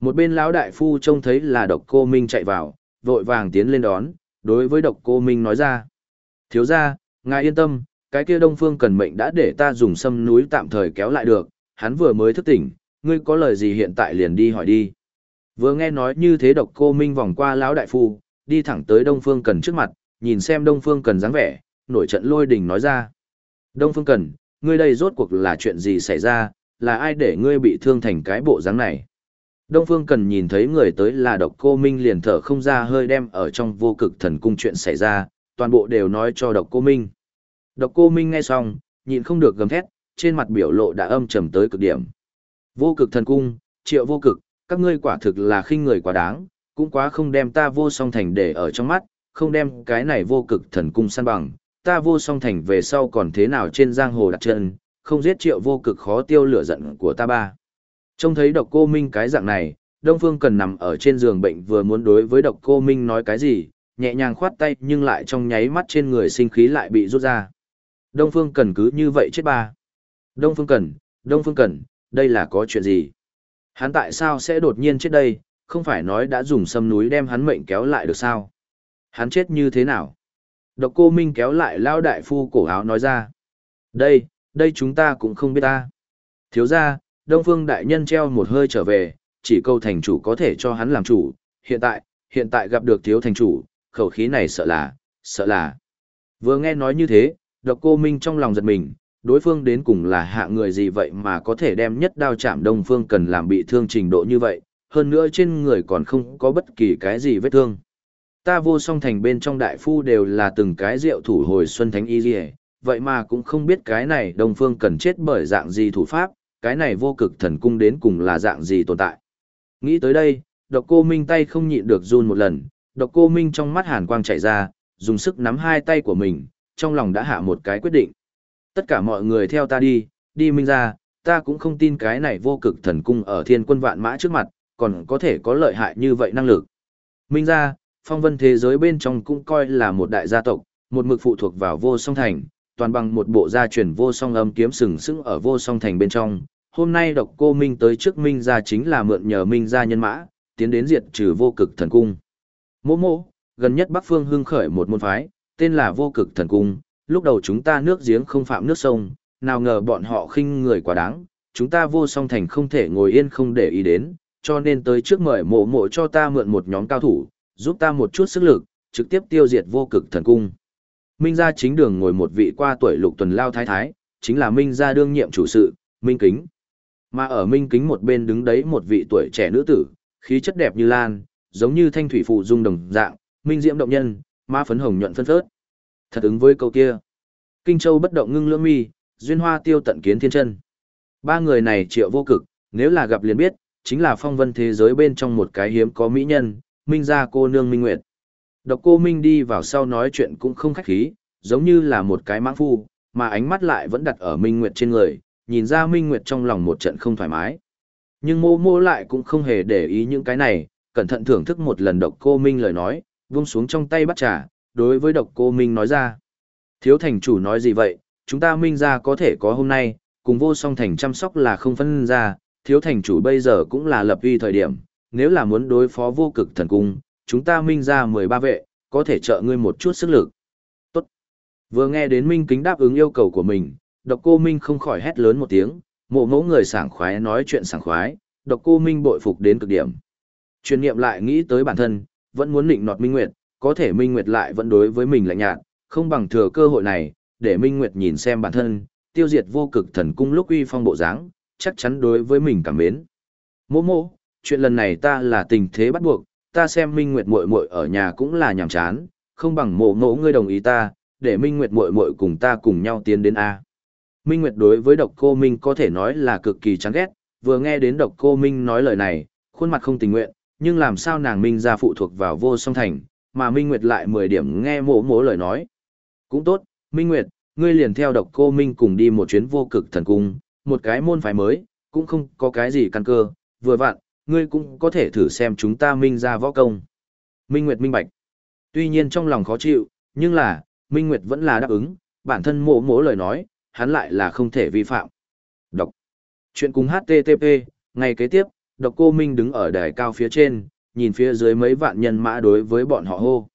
Một bên lão đại phu trông thấy là độc cô Minh chạy vào, vội vàng tiến lên đón, đối với độc cô Minh nói ra. Thiếu ra, ngài yên tâm, cái kia đông phương cần mệnh đã để ta dùng sâm núi tạm thời kéo lại được, hắn vừa mới thức tỉnh, ngươi có lời gì hiện tại liền đi hỏi đi. Vừa nghe nói như thế độc cô Minh vòng qua lão đại phu, đi thẳng tới đông phương cần trước mặt, nhìn xem đông phương cần dáng vẻ, nổi trận lôi đình nói ra. Đông phương cần, ngươi đây rốt cuộc là chuyện gì xảy ra, là ai để ngươi bị thương thành cái bộ dáng này. Đông Phương Cần nhìn thấy người tới là độc cô Minh liền thở không ra hơi đem ở trong vô cực thần cung chuyện xảy ra, toàn bộ đều nói cho độc cô Minh. Độc cô Minh nghe xong, nhịn không được gầm thét, trên mặt biểu lộ đã âm trầm tới cực điểm. Vô cực thần cung, triệu vô cực, các ngươi quả thực là khinh người quá đáng, cũng quá không đem ta vô song thành để ở trong mắt, không đem cái này vô cực thần cung săn bằng, ta vô song thành về sau còn thế nào trên giang hồ đặt chân, không giết triệu vô cực khó tiêu lửa giận của ta ba. Trông thấy độc cô Minh cái dạng này, Đông Phương cần nằm ở trên giường bệnh vừa muốn đối với độc cô Minh nói cái gì, nhẹ nhàng khoát tay nhưng lại trong nháy mắt trên người sinh khí lại bị rút ra. Đông Phương cần cứ như vậy chết ba. Đông Phương cần, Đông Phương cần, đây là có chuyện gì? Hắn tại sao sẽ đột nhiên chết đây, không phải nói đã dùng sâm núi đem hắn mệnh kéo lại được sao? Hắn chết như thế nào? Độc cô Minh kéo lại lao đại phu cổ áo nói ra. Đây, đây chúng ta cũng không biết ta. Thiếu ra, Đông Phương Đại Nhân treo một hơi trở về, chỉ câu thành chủ có thể cho hắn làm chủ. Hiện tại, hiện tại gặp được thiếu thành chủ, khẩu khí này sợ là, sợ là. Vừa nghe nói như thế, độc cô Minh trong lòng giật mình, đối phương đến cùng là hạ người gì vậy mà có thể đem nhất đao chạm Đông Phương cần làm bị thương trình độ như vậy, hơn nữa trên người còn không có bất kỳ cái gì vết thương. Ta vô song thành bên trong đại phu đều là từng cái rượu thủ hồi xuân thánh y dì vậy mà cũng không biết cái này Đông Phương cần chết bởi dạng gì thủ pháp, cái này vô cực thần cung đến cùng là dạng gì tồn tại. Nghĩ tới đây, độc cô Minh tay không nhịn được run một lần, độc cô Minh trong mắt hàn quang chảy ra, dùng sức nắm hai tay của mình, trong lòng đã hạ một cái quyết định. Tất cả mọi người theo ta đi, đi Minh ra, ta cũng không tin cái này vô cực thần cung ở thiên quân vạn mã trước mặt, còn có thể có lợi hại như vậy năng lực. Minh ra, phong vân thế giới bên trong cũng coi là một đại gia tộc, một mực phụ thuộc vào vô song thành, toàn bằng một bộ gia truyền vô song âm kiếm sừng sững ở vô song thành bên trong. Hôm nay độc cô Minh tới trước Minh gia chính là mượn nhờ Minh gia nhân mã, tiến đến diệt trừ vô cực thần cung. Mô mô, gần nhất Bắc Phương hưng khởi một môn phái, tên là vô cực thần cung, lúc đầu chúng ta nước giếng không phạm nước sông, nào ngờ bọn họ khinh người quá đáng, chúng ta vô song thành không thể ngồi yên không để ý đến, cho nên tới trước mời mộ mộ cho ta mượn một nhóm cao thủ, giúp ta một chút sức lực, trực tiếp tiêu diệt vô cực thần cung. Minh gia chính đường ngồi một vị qua tuổi lục tuần lao thái thái, chính là Minh gia đương nhiệm chủ sự, Minh Kính. Mà ở Minh Kính một bên đứng đấy một vị tuổi trẻ nữ tử, khí chất đẹp như lan, giống như thanh thủy phụ dung đồng dạng, Minh diễm động nhân, ma phấn hồng nhuận phân phớt. Thật ứng với câu kia. Kinh Châu bất động ngưng lưỡng mi, duyên hoa tiêu tận kiến thiên chân. Ba người này triệu vô cực, nếu là gặp liền biết, chính là phong vân thế giới bên trong một cái hiếm có mỹ nhân, Minh gia cô nương Minh Nguyệt. Độc cô Minh đi vào sau nói chuyện cũng không khách khí, giống như là một cái mãng phu, mà ánh mắt lại vẫn đặt ở Minh Nguyệt trên người, nhìn ra Minh Nguyệt trong lòng một trận không thoải mái. Nhưng mô mô lại cũng không hề để ý những cái này, cẩn thận thưởng thức một lần độc cô Minh lời nói, vung xuống trong tay bắt trà, đối với độc cô Minh nói ra. Thiếu thành chủ nói gì vậy, chúng ta Minh ra có thể có hôm nay, cùng vô song thành chăm sóc là không phân ra, thiếu thành chủ bây giờ cũng là lập uy thời điểm, nếu là muốn đối phó vô cực thần cung, chúng ta minh ra 13 vệ, có thể trợ ngươi một chút sức lực. Tốt. Vừa nghe đến Minh Kính đáp ứng yêu cầu của mình, độc cô Minh không khỏi hét lớn một tiếng, mộ mẫu người sảng khoái nói chuyện sảng khoái, độc cô Minh bội phục đến cực điểm. Truyền nghiệm lại nghĩ tới bản thân, vẫn muốn định nọt Minh Nguyệt, có thể Minh Nguyệt lại vẫn đối với mình lạnh nhạt, không bằng thừa cơ hội này, để Minh Nguyệt nhìn xem bản thân, tiêu diệt vô cực thần cung lúc uy phong bộ dáng, chắc chắn đối với mình cảm mến. Mộ Mộ, chuyện lần này ta là tình thế bắt buộc, ta xem Minh Nguyệt muội muội ở nhà cũng là nhàm chán, không bằng mộ mộ ngươi đồng ý ta, để Minh Nguyệt muội muội cùng ta cùng nhau tiến đến A. Minh Nguyệt đối với độc cô Minh có thể nói là cực kỳ chán ghét, vừa nghe đến độc cô Minh nói lời này, khuôn mặt không tình nguyện, nhưng làm sao nàng Minh ra phụ thuộc vào vô song thành, mà Minh Nguyệt lại 10 điểm nghe mổ mộ lời nói. Cũng tốt, Minh Nguyệt, ngươi liền theo độc cô Minh cùng đi một chuyến vô cực thần cung, một cái môn phái mới, cũng không có cái gì căn cơ, vừa vặn, ngươi cũng có thể thử xem chúng ta Minh ra võ công. Minh Nguyệt minh bạch. Tuy nhiên trong lòng khó chịu, nhưng là, Minh Nguyệt vẫn là đáp ứng, bản thân mổ mộ lời nói, hắn lại là không thể vi phạm. Đọc. Chuyện cùng HTTP, ngày kế tiếp, độc cô Minh đứng ở đài cao phía trên, nhìn phía dưới mấy vạn nhân mã đối với bọn họ hô.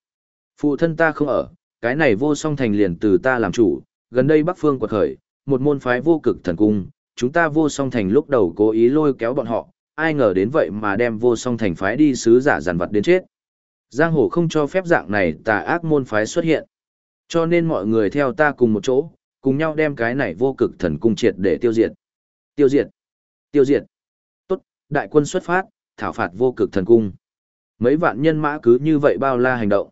Phụ thân ta không ở, cái này vô song thành liền từ ta làm chủ, gần đây Bắc Phương quật khởi, một môn phái vô cực thần cung, chúng ta vô song thành lúc đầu cố ý lôi kéo bọn họ, ai ngờ đến vậy mà đem vô song thành phái đi sứ giả giàn vật đến chết. Giang hồ không cho phép dạng này tà ác môn phái xuất hiện. Cho nên mọi người theo ta cùng một chỗ, cùng nhau đem cái này vô cực thần cung triệt để tiêu diệt. Tiêu diệt. Tiêu diệt. Tốt, đại quân xuất phát, thảo phạt vô cực thần cung. Mấy vạn nhân mã cứ như vậy bao la hành động.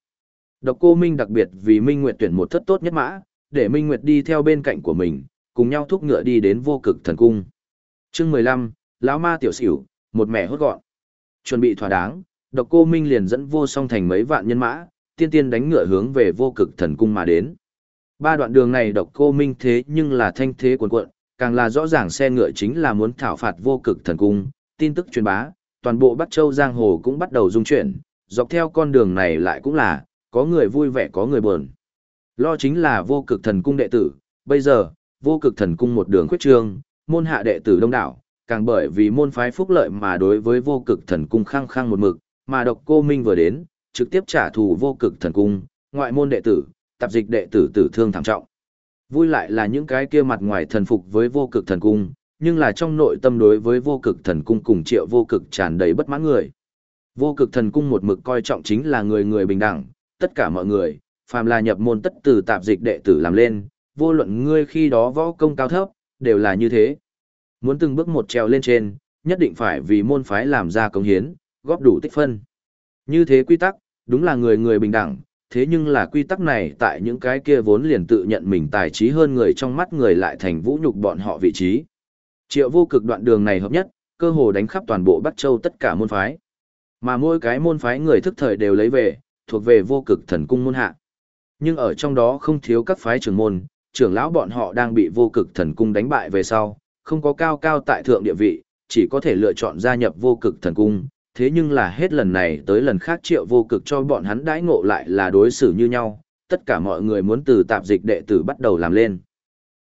Độc cô Minh đặc biệt vì Minh Nguyệt tuyển một thất tốt nhất mã, để Minh Nguyệt đi theo bên cạnh của mình, cùng nhau thúc ngựa đi đến vô cực thần cung. Chương mười lăm, lão ma tiểu xỉu, một mẹ hốt gọn. Chuẩn bị thỏa đáng, độc cô Minh liền dẫn vô song thành mấy vạn nhân mã, tiên tiên đánh ngựa hướng về vô cực thần cung mà đến. Ba đoạn đường này độc cô Minh thế nhưng là thanh thế cuồn cuộn, càng là rõ ràng xe ngựa chính là muốn thảo phạt vô cực thần cung, tin tức truyền bá, toàn bộ Bắc Châu giang hồ cũng bắt đầu rung chuyển, dọc theo con đường này lại cũng là, có người vui vẻ có người buồn. Lo chính là vô cực thần cung đệ tử, bây giờ, vô cực thần cung một đường khuyết trương, môn hạ đệ tử đông đảo, càng bởi vì môn phái phúc lợi mà đối với vô cực thần cung khăng khăng một mực, mà độc cô Minh vừa đến, trực tiếp trả thù vô cực thần cung, ngoại môn đệ tử, tạp dịch đệ tử tử thương thảm trọng. Vui lại là những cái kia mặt ngoài thần phục với vô cực thần cung, nhưng là trong nội tâm đối với vô cực thần cung cùng triệu vô cực tràn đầy bất mãn người. Vô cực thần cung một mực coi trọng chính là người người bình đẳng, tất cả mọi người, phàm là nhập môn tất từ tạp dịch đệ tử làm lên, vô luận ngươi khi đó võ công cao thấp, đều là như thế. Muốn từng bước một trèo lên trên, nhất định phải vì môn phái làm ra công hiến, góp đủ tích phân. Như thế quy tắc, đúng là người người bình đẳng, thế nhưng là quy tắc này tại những cái kia vốn liền tự nhận mình tài trí hơn người trong mắt người lại thành vũ nhục bọn họ vị trí. Triệu vô cực đoạn đường này hợp nhất, cơ hồ đánh khắp toàn bộ Bắc Châu tất cả môn phái. Mà mỗi cái môn phái người thức thời đều lấy về, thuộc về vô cực thần cung môn hạ. Nhưng ở trong đó không thiếu các phái trưởng môn, trưởng lão bọn họ đang bị vô cực thần cung đánh bại về sau, không có cao cao tại thượng địa vị, chỉ có thể lựa chọn gia nhập vô cực thần cung. Thế nhưng là hết lần này tới lần khác triệu vô cực cho bọn hắn đãi ngộ lại là đối xử như nhau, tất cả mọi người muốn từ tạp dịch đệ tử bắt đầu làm lên.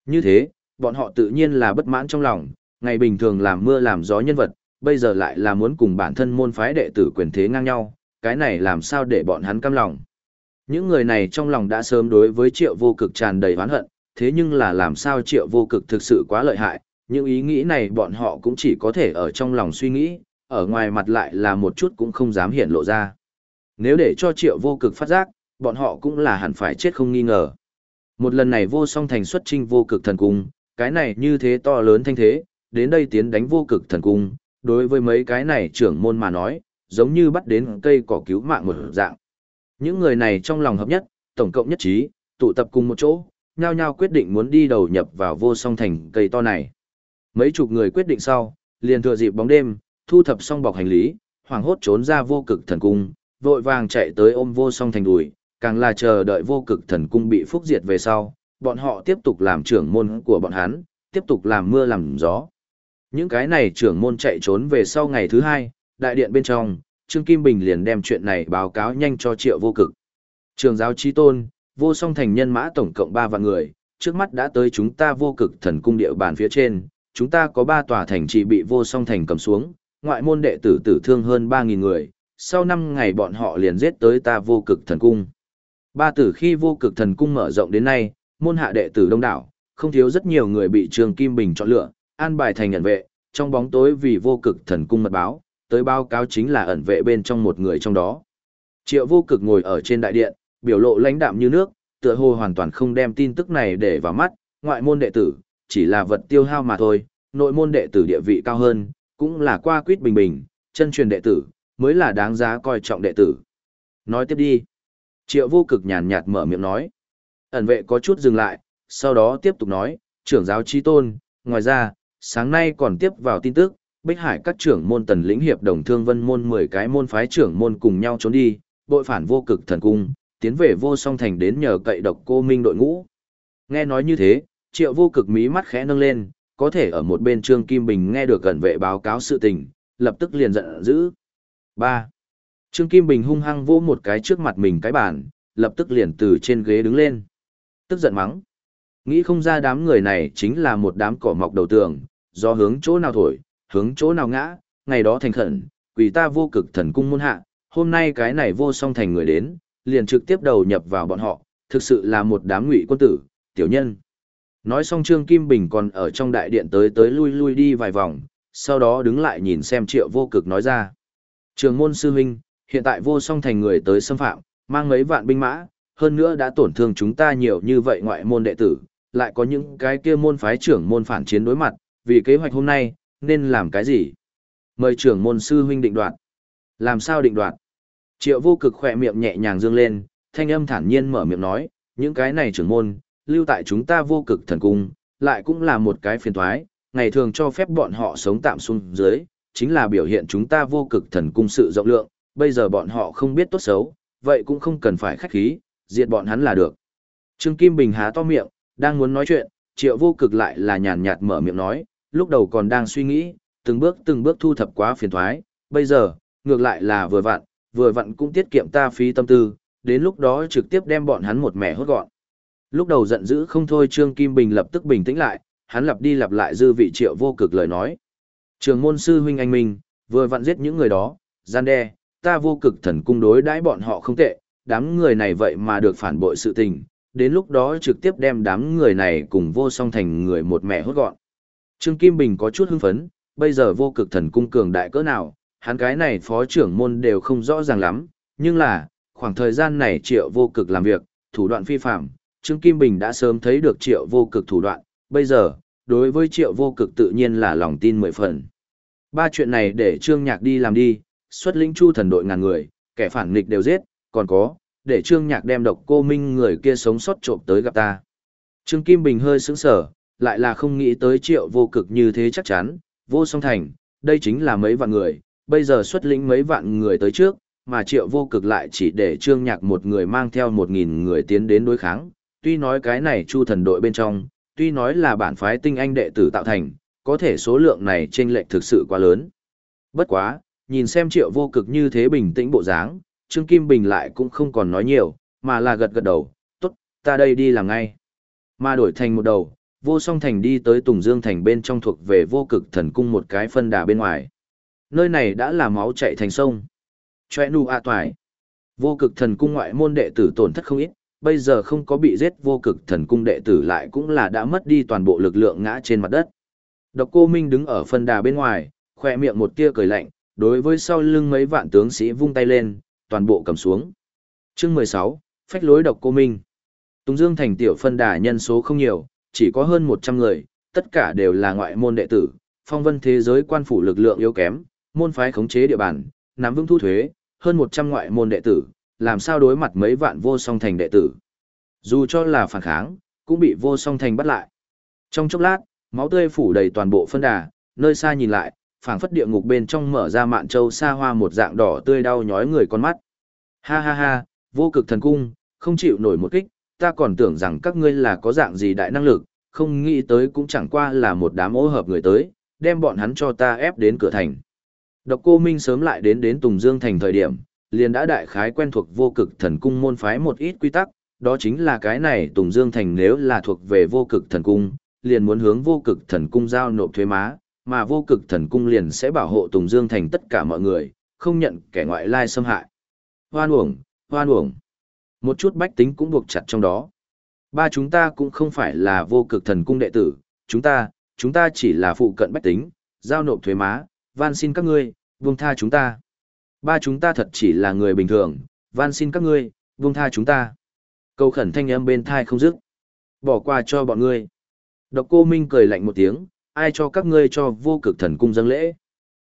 Như thế, bọn họ tự nhiên là bất mãn trong lòng, ngày bình thường làm mưa làm gió nhân vật, bây giờ lại là muốn cùng bản thân môn phái đệ tử quyền thế ngang nhau, cái này làm sao để bọn hắn căm lòng. Những người này trong lòng đã sớm đối với triệu vô cực tràn đầy oán hận, thế nhưng là làm sao triệu vô cực thực sự quá lợi hại, những ý nghĩ này bọn họ cũng chỉ có thể ở trong lòng suy nghĩ, ở ngoài mặt lại là một chút cũng không dám hiện lộ ra. Nếu để cho triệu vô cực phát giác, bọn họ cũng là hẳn phải chết không nghi ngờ. Một lần này vô song thành xuất trinh vô cực thần cung, cái này như thế to lớn thanh thế, đến đây tiến đánh vô cực thần cung, đối với mấy cái này trưởng môn mà nói, giống như bắt đến cây cỏ cứu mạng một dạng. Những người này trong lòng hợp nhất, tổng cộng nhất trí, tụ tập cùng một chỗ, nhao nhao quyết định muốn đi đầu nhập vào vô song thành cây to này. Mấy chục người quyết định sau, liền thừa dịp bóng đêm, thu thập xong bọc hành lý, hoàng hốt trốn ra vô cực thần cung, vội vàng chạy tới ôm vô song thành đùi, càng là chờ đợi vô cực thần cung bị phúc diệt về sau, bọn họ tiếp tục làm trưởng môn của bọn hắn, tiếp tục làm mưa làm gió. Những cái này trưởng môn chạy trốn về sau ngày thứ hai, đại điện bên trong, Trương Kim Bình liền đem chuyện này báo cáo nhanh cho triệu vô cực. Trường giáo chi tôn, vô song thành nhân mã tổng cộng 3 vạn người, trước mắt đã tới chúng ta vô cực thần cung địa bàn phía trên, chúng ta có 3 tòa thành trì bị vô song thành cầm xuống, ngoại môn đệ tử tử thương hơn 3.000 người, sau 5 ngày bọn họ liền giết tới ta vô cực thần cung. Ba tử khi vô cực thần cung mở rộng đến nay, môn hạ đệ tử đông đảo, không thiếu rất nhiều người bị Trường Kim Bình chọn lựa, an bài thành ẩn vệ, trong bóng tối vì vô cực thần cung mật báo, tới báo cáo chính là ẩn vệ bên trong một người trong đó. Triệu vô cực ngồi ở trên đại điện, biểu lộ lãnh đạm như nước, tựa hồ hoàn toàn không đem tin tức này để vào mắt, ngoại môn đệ tử, chỉ là vật tiêu hao mà thôi, nội môn đệ tử địa vị cao hơn, cũng là qua quýt bình bình, chân truyền đệ tử, mới là đáng giá coi trọng đệ tử. Nói tiếp đi. Triệu vô cực nhàn nhạt mở miệng nói. Ẩn vệ có chút dừng lại, sau đó tiếp tục nói, trưởng giáo chi tôn, ngoài ra, sáng nay còn tiếp vào tin tức, Bích Hải các trưởng môn tần lĩnh hiệp đồng thương vân môn 10 cái môn phái trưởng môn cùng nhau trốn đi, bội phản vô cực thần cung, tiến về vô song thành đến nhờ cậy độc cô minh đội ngũ. Nghe nói như thế, triệu vô cực mí mắt khẽ nâng lên, có thể ở một bên Trương Kim Bình nghe được gần vệ báo cáo sự tình, lập tức liền giận dữ. 3. Trương Kim Bình hung hăng vỗ một cái trước mặt mình cái bàn, lập tức liền từ trên ghế đứng lên. Tức giận mắng. Nghĩ không ra đám người này chính là một đám cỏ mọc đầu tường, do hướng chỗ nào thổi, hướng chỗ nào ngã, ngày đó thành khẩn, quỷ ta vô cực thần cung môn hạ, hôm nay cái này vô song thành người đến, liền trực tiếp đầu nhập vào bọn họ, thực sự là một đám ngụy quân tử, tiểu nhân. Nói xong Trương Kim Bình còn ở trong đại điện tới tới lui lui đi vài vòng, sau đó đứng lại nhìn xem triệu vô cực nói ra. Trường môn sư huynh, hiện tại vô song thành người tới xâm phạm, mang mấy vạn binh mã, hơn nữa đã tổn thương chúng ta nhiều như vậy ngoại môn đệ tử, lại có những cái kia môn phái trưởng môn phản chiến đối mặt, vì kế hoạch hôm nay, nên làm cái gì? Mời trưởng môn sư huynh định đoạt. Làm sao định đoạt? Triệu vô cực khỏe miệng nhẹ nhàng dương lên, thanh âm thản nhiên mở miệng nói, những cái này trưởng môn, lưu tại chúng ta vô cực thần cung, lại cũng là một cái phiền thoái, ngày thường cho phép bọn họ sống tạm xuống dưới, chính là biểu hiện chúng ta vô cực thần cung sự rộng lượng, bây giờ bọn họ không biết tốt xấu, vậy cũng không cần phải khách khí, diệt bọn hắn là được. Trương Kim Bình há to miệng, đang muốn nói chuyện, triệu vô cực lại là nhàn nhạt mở miệng nói, lúc đầu còn đang suy nghĩ, từng bước từng bước thu thập quá phiền thoái, bây giờ, ngược lại là vừa vặn, vừa vặn cũng tiết kiệm ta phí tâm tư, đến lúc đó trực tiếp đem bọn hắn một mẻ hốt gọn. Lúc đầu giận dữ không thôi Trương Kim Bình lập tức bình tĩnh lại, hắn lặp đi lặp lại dư vị triệu vô cực lời nói. Trường môn sư huynh anh Minh, vừa vặn giết những người đó, gian đe, ta vô cực thần cung đối đãi bọn họ không tệ, đám người này vậy mà được phản bội sự tình, đến lúc đó trực tiếp đem đám người này cùng vô song thành người một mẹ hốt gọn. Trương Kim Bình có chút hưng phấn, bây giờ vô cực thần cung cường đại cỡ nào, hắn cái này phó trưởng môn đều không rõ ràng lắm, nhưng là, khoảng thời gian này triệu vô cực làm việc, thủ đoạn phi phạm, Trương Kim Bình đã sớm thấy được triệu vô cực thủ đoạn, bây giờ, đối với triệu vô cực tự nhiên là lòng tin mười phần. Ba chuyện này để Trương Nhạc đi làm đi, xuất lĩnh chu thần đội ngàn người, kẻ phản nghịch đều giết, còn có, để Trương Nhạc đem độc cô Minh người kia sống sót trộm tới gặp ta. Trương Kim Bình hơi sững sở, lại là không nghĩ tới triệu vô cực như thế chắc chắn, vô song thành, đây chính là mấy vạn người, bây giờ xuất lĩnh mấy vạn người tới trước, mà triệu vô cực lại chỉ để Trương Nhạc một người mang theo một nghìn người tiến đến đối kháng, tuy nói cái này chu thần đội bên trong, tuy nói là bản phái tinh anh đệ tử tạo thành, có thể số lượng này chênh lệch thực sự quá lớn. Bất quá, nhìn xem triệu vô cực như thế bình tĩnh bộ dáng, Trương Kim Bình lại cũng không còn nói nhiều, mà là gật gật đầu, tốt, ta đây đi làm ngay. Mà đổi thành một đầu, vô song thành đi tới Tùng Dương thành bên trong thuộc về vô cực thần cung một cái phân đà bên ngoài. Nơi này đã là máu chạy thành sông. Chòe nụ a toài. Vô cực thần cung ngoại môn đệ tử tổn thất không ít, bây giờ không có bị giết vô cực thần cung đệ tử lại cũng là đã mất đi toàn bộ lực lượng ngã trên mặt đất. Độc cô Minh đứng ở phân đà bên ngoài, khoe miệng một tia cười lạnh, đối với sau lưng mấy vạn tướng sĩ vung tay lên, toàn bộ cầm xuống. Chương 16, phách lối độc cô Minh. Tùng Dương thành tiểu phân đà nhân số không nhiều, chỉ có hơn 100 người, tất cả đều là ngoại môn đệ tử, phong vân thế giới quan phủ lực lượng yếu kém, môn phái khống chế địa bàn, nắm vững thu thuế, hơn 100 ngoại môn đệ tử, làm sao đối mặt mấy vạn vô song thành đệ tử. Dù cho là phản kháng, cũng bị vô song thành bắt lại. Trong chốc lát, máu tươi phủ đầy toàn bộ phân đà, nơi xa nhìn lại, phảng phất địa ngục bên trong mở ra mạn châu xa hoa một dạng đỏ tươi đau nhói người con mắt. Ha ha ha, vô cực thần cung, không chịu nổi một kích, ta còn tưởng rằng các ngươi là có dạng gì đại năng lực, không nghĩ tới cũng chẳng qua là một đám ô hợp người tới, đem bọn hắn cho ta ép đến cửa thành. Độc cô Minh sớm lại đến đến Tùng Dương thành thời điểm, liền đã đại khái quen thuộc vô cực thần cung môn phái một ít quy tắc, đó chính là cái này Tùng Dương thành nếu là thuộc về vô cực thần cung, liền muốn hướng vô cực thần cung giao nộp thuế má, mà vô cực thần cung liền sẽ bảo hộ Tùng Dương thành tất cả mọi người, không nhận kẻ ngoại lai xâm hại. Hoan uổng, hoan uổng. Một chút bách tính cũng buộc chặt trong đó. Ba chúng ta cũng không phải là vô cực thần cung đệ tử, chúng ta, chúng ta chỉ là phụ cận bách tính, giao nộp thuế má, van xin các ngươi, buông tha chúng ta. Ba chúng ta thật chỉ là người bình thường, van xin các ngươi, buông tha chúng ta. Câu khẩn thanh âm bên thai không dứt. Bỏ qua cho bọn ngươi. Độc cô Minh cười lạnh một tiếng, ai cho các ngươi cho vô cực thần cung dâng lễ?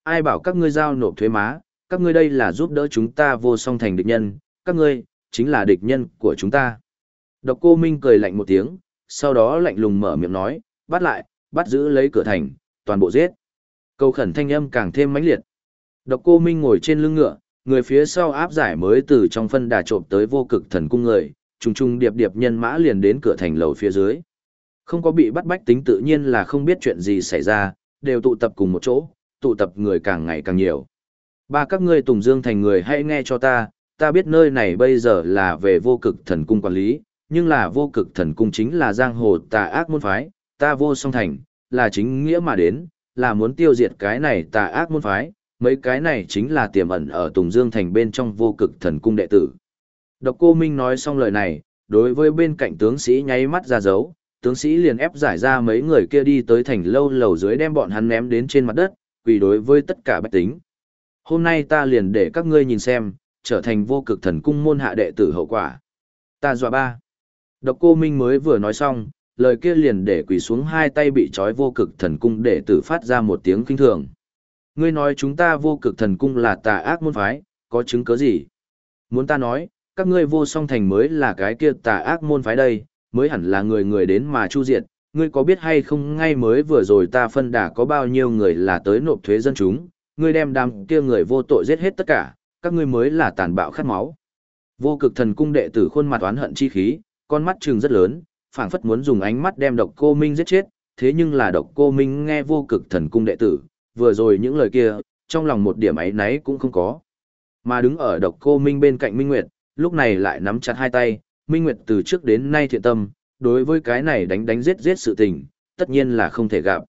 Ai bảo các ngươi giao nộp thuế má, các ngươi đây là giúp đỡ chúng ta vô song thành địch nhân, các ngươi, chính là địch nhân của chúng ta. Độc cô Minh cười lạnh một tiếng, sau đó lạnh lùng mở miệng nói, bắt lại, bắt giữ lấy cửa thành, toàn bộ giết. Câu khẩn thanh âm càng thêm mãnh liệt. Độc cô Minh ngồi trên lưng ngựa, người phía sau áp giải mới từ trong phân đà trộm tới vô cực thần cung người, trùng trùng điệp điệp nhân mã liền đến cửa thành lầu phía dưới. Không có bị bắt bách tính tự nhiên là không biết chuyện gì xảy ra, đều tụ tập cùng một chỗ, tụ tập người càng ngày càng nhiều. Ba các ngươi Tùng Dương thành người hãy nghe cho ta, ta biết nơi này bây giờ là về vô cực thần cung quản lý, nhưng là vô cực thần cung chính là giang hồ tà ác môn phái, ta vô song thành, là chính nghĩa mà đến, là muốn tiêu diệt cái này tà ác môn phái, mấy cái này chính là tiềm ẩn ở Tùng Dương thành bên trong vô cực thần cung đệ tử. Độc cô Minh nói xong lời này, đối với bên cạnh tướng sĩ nháy mắt ra dấu, tướng sĩ liền ép giải ra mấy người kia đi tới thành lâu lầu dưới đem bọn hắn ném đến trên mặt đất, quỳ đối với tất cả bách tính. Hôm nay ta liền để các ngươi nhìn xem, trở thành vô cực thần cung môn hạ đệ tử hậu quả. Ta dọa ba. Độc cô Minh mới vừa nói xong, lời kia liền để quỳ xuống hai tay bị trói vô cực thần cung đệ tử phát ra một tiếng kinh thường. Ngươi nói chúng ta vô cực thần cung là tà ác môn phái, có chứng cứ gì? Muốn ta nói, các ngươi vô song thành mới là cái kia tà ác môn phái đây, mới hẳn là người người đến mà chu diệt. Ngươi có biết hay không ngay mới vừa rồi ta phân đà có bao nhiêu người là tới nộp thuế dân chúng, ngươi đem đám kia người vô tội giết hết tất cả, các ngươi mới là tàn bạo khát máu. Vô cực thần cung đệ tử khuôn mặt oán hận chi khí, con mắt trừng rất lớn, phảng phất muốn dùng ánh mắt đem độc cô Minh giết chết, thế nhưng là độc cô Minh nghe vô cực thần cung đệ tử, vừa rồi những lời kia, trong lòng một điểm ấy náy cũng không có. Mà đứng ở độc cô Minh bên cạnh Minh Nguyệt, lúc này lại nắm chặt hai tay, Minh Nguyệt từ trước đến nay thiện tâm, đối với cái này đánh đánh giết giết sự tình, tất nhiên là không thể gặp.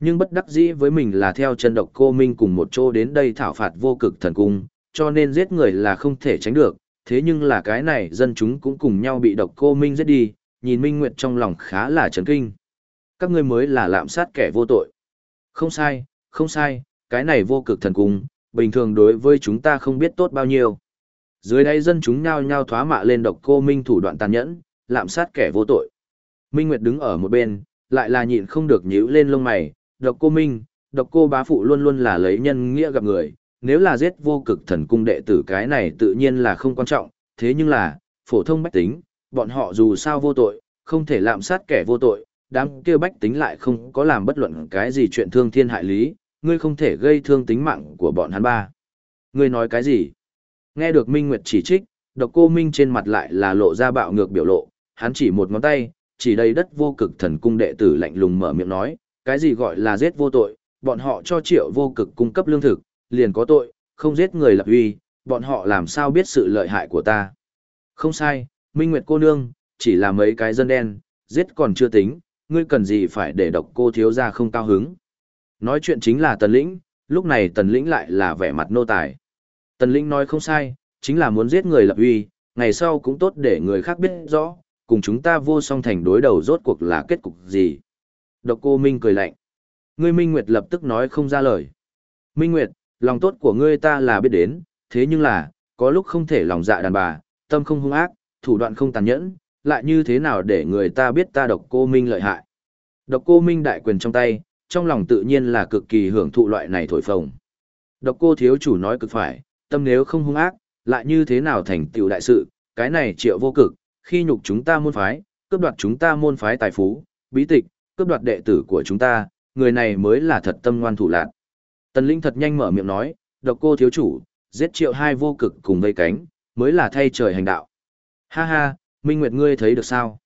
Nhưng bất đắc dĩ với mình là theo chân độc cô Minh cùng một chỗ đến đây thảo phạt vô cực thần cung, cho nên giết người là không thể tránh được, thế nhưng là cái này dân chúng cũng cùng nhau bị độc cô Minh giết đi, nhìn Minh Nguyệt trong lòng khá là chấn kinh. Các ngươi mới là lạm sát kẻ vô tội. Không sai, không sai, cái này vô cực thần cung, bình thường đối với chúng ta không biết tốt bao nhiêu. Dưới đây dân chúng nhao nhao thoá mạ lên độc cô Minh thủ đoạn tàn nhẫn, lạm sát kẻ vô tội. Minh Nguyệt đứng ở một bên, lại là nhịn không được nhíu lên lông mày, độc cô Minh, độc cô bá phụ luôn luôn là lấy nhân nghĩa gặp người, nếu là giết vô cực thần cung đệ tử cái này tự nhiên là không quan trọng, thế nhưng là, phổ thông bách tính, bọn họ dù sao vô tội, không thể lạm sát kẻ vô tội, đám kia bách tính lại không có làm bất luận cái gì chuyện thương thiên hại lý, ngươi không thể gây thương tính mạng của bọn hắn ba. Ngươi nói cái gì? Nghe được Minh Nguyệt chỉ trích, độc cô Minh trên mặt lại là lộ ra bạo ngược biểu lộ, hắn chỉ một ngón tay, chỉ đầy đất vô cực thần cung đệ tử lạnh lùng mở miệng nói, cái gì gọi là giết vô tội, bọn họ cho triệu vô cực cung cấp lương thực, liền có tội, không giết người lập uy, bọn họ làm sao biết sự lợi hại của ta. Không sai, Minh Nguyệt cô nương, chỉ là mấy cái dân đen, giết còn chưa tính, ngươi cần gì phải để độc cô thiếu ra không cao hứng. Nói chuyện chính là tần lĩnh, lúc này tần lĩnh lại là vẻ mặt nô tài. Tần lĩnh nói không sai, chính là muốn giết người lập uy, ngày sau cũng tốt để người khác biết rõ, cùng chúng ta vô song thành đối đầu rốt cuộc là kết cục gì. Độc cô Minh cười lạnh. Ngươi Minh Nguyệt lập tức nói không ra lời. Minh Nguyệt, lòng tốt của ngươi ta là biết đến, thế nhưng là, có lúc không thể lòng dạ đàn bà, tâm không hung ác, thủ đoạn không tàn nhẫn, lại như thế nào để người ta biết ta độc cô Minh lợi hại. Độc cô Minh đại quyền trong tay, trong lòng tự nhiên là cực kỳ hưởng thụ loại này thổi phồng. Độc cô thiếu chủ nói cực phải, tâm nếu không hung ác, lại như thế nào thành tiểu đại sự, cái này triệu vô cực, khi nhục chúng ta môn phái, cướp đoạt chúng ta môn phái tài phú, bí tịch, cướp đoạt đệ tử của chúng ta, người này mới là thật tâm ngoan thủ lạc. Tần Linh thật nhanh mở miệng nói, độc cô thiếu chủ, giết triệu hai vô cực cùng vây cánh, mới là thay trời hành đạo. Ha ha, Minh Nguyệt ngươi thấy được sao?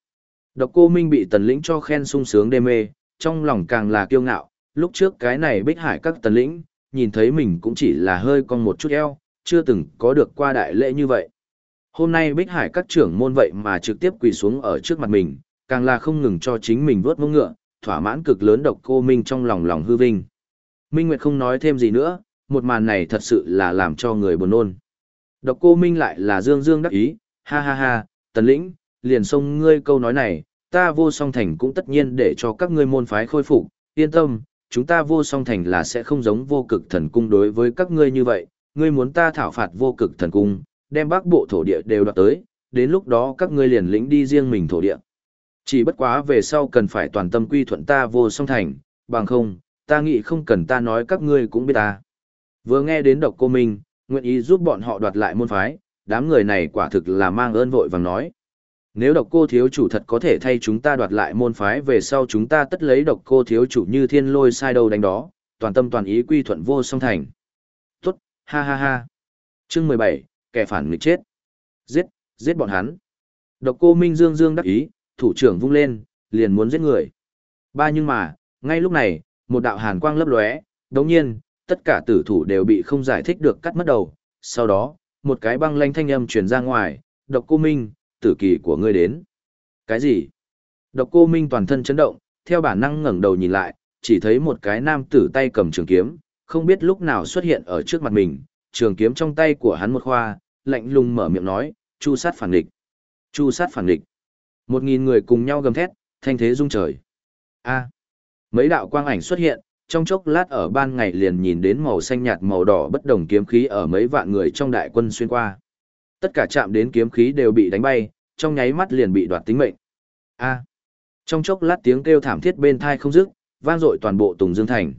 Độc cô Minh bị tần lĩnh cho khen sung sướng đê mê, trong lòng càng là kiêu ngạo, lúc trước cái này bích hải các tần lĩnh, nhìn thấy mình cũng chỉ là hơi con một chút eo, chưa từng có được qua đại lễ như vậy. Hôm nay bích hải các trưởng môn vậy mà trực tiếp quỳ xuống ở trước mặt mình, càng là không ngừng cho chính mình vớt mông ngựa, thỏa mãn cực lớn độc cô Minh trong lòng lòng hư vinh. Minh Nguyệt không nói thêm gì nữa, một màn này thật sự là làm cho người buồn nôn. Độc cô Minh lại là dương dương đắc ý, ha ha ha, tần lĩnh, liền xông ngươi câu nói này, ta vô song thành cũng tất nhiên để cho các ngươi môn phái khôi phục, yên tâm, chúng ta vô song thành là sẽ không giống vô cực thần cung đối với các ngươi như vậy, ngươi muốn ta thảo phạt vô cực thần cung, đem bắc bộ thổ địa đều đoạt tới, đến lúc đó các ngươi liền lĩnh đi riêng mình thổ địa. Chỉ bất quá về sau cần phải toàn tâm quy thuận ta vô song thành, bằng không, ta nghĩ không cần ta nói các ngươi cũng biết ta. Vừa nghe đến độc cô Minh, nguyện ý giúp bọn họ đoạt lại môn phái, đám người này quả thực là mang ơn vội vàng nói. Nếu độc cô thiếu chủ thật có thể thay chúng ta đoạt lại môn phái về sau chúng ta tất lấy độc cô thiếu chủ như thiên lôi sai đâu đánh đó, toàn tâm toàn ý quy thuận vô song thành. Tốt, ha ha ha. Chương mười bảy kẻ phản nghịch chết. Giết, giết bọn hắn. Độc cô Minh Dương Dương đắc ý, thủ trưởng vung lên, liền muốn giết người. Ba nhưng mà, ngay lúc này, một đạo hàn quang lấp lóe, đồng nhiên, tất cả tử thủ đều bị không giải thích được cắt mất đầu. Sau đó, một cái băng lanh thanh âm truyền ra ngoài, độc cô Minh, tử kỳ của ngươi đến. Cái gì? Độc cô Minh toàn thân chấn động, theo bản năng ngẩng đầu nhìn lại, chỉ thấy một cái nam tử tay cầm trường kiếm, không biết lúc nào xuất hiện ở trước mặt mình, trường kiếm trong tay của hắn một khoa, lạnh lùng mở miệng nói, chu sát phản địch. Chu sát phản địch. Một nghìn người cùng nhau gầm thét, thanh thế rung trời. A. Mấy đạo quang ảnh xuất hiện, trong chốc lát ở ban ngày liền nhìn đến màu xanh nhạt màu đỏ bất đồng kiếm khí ở mấy vạn người trong đại quân xuyên qua. Tất cả chạm đến kiếm khí đều bị đánh bay, trong nháy mắt liền bị đoạt tính mệnh. A. Trong chốc lát tiếng kêu thảm thiết bên thai không dứt, vang dội toàn bộ Tùng Dương thành.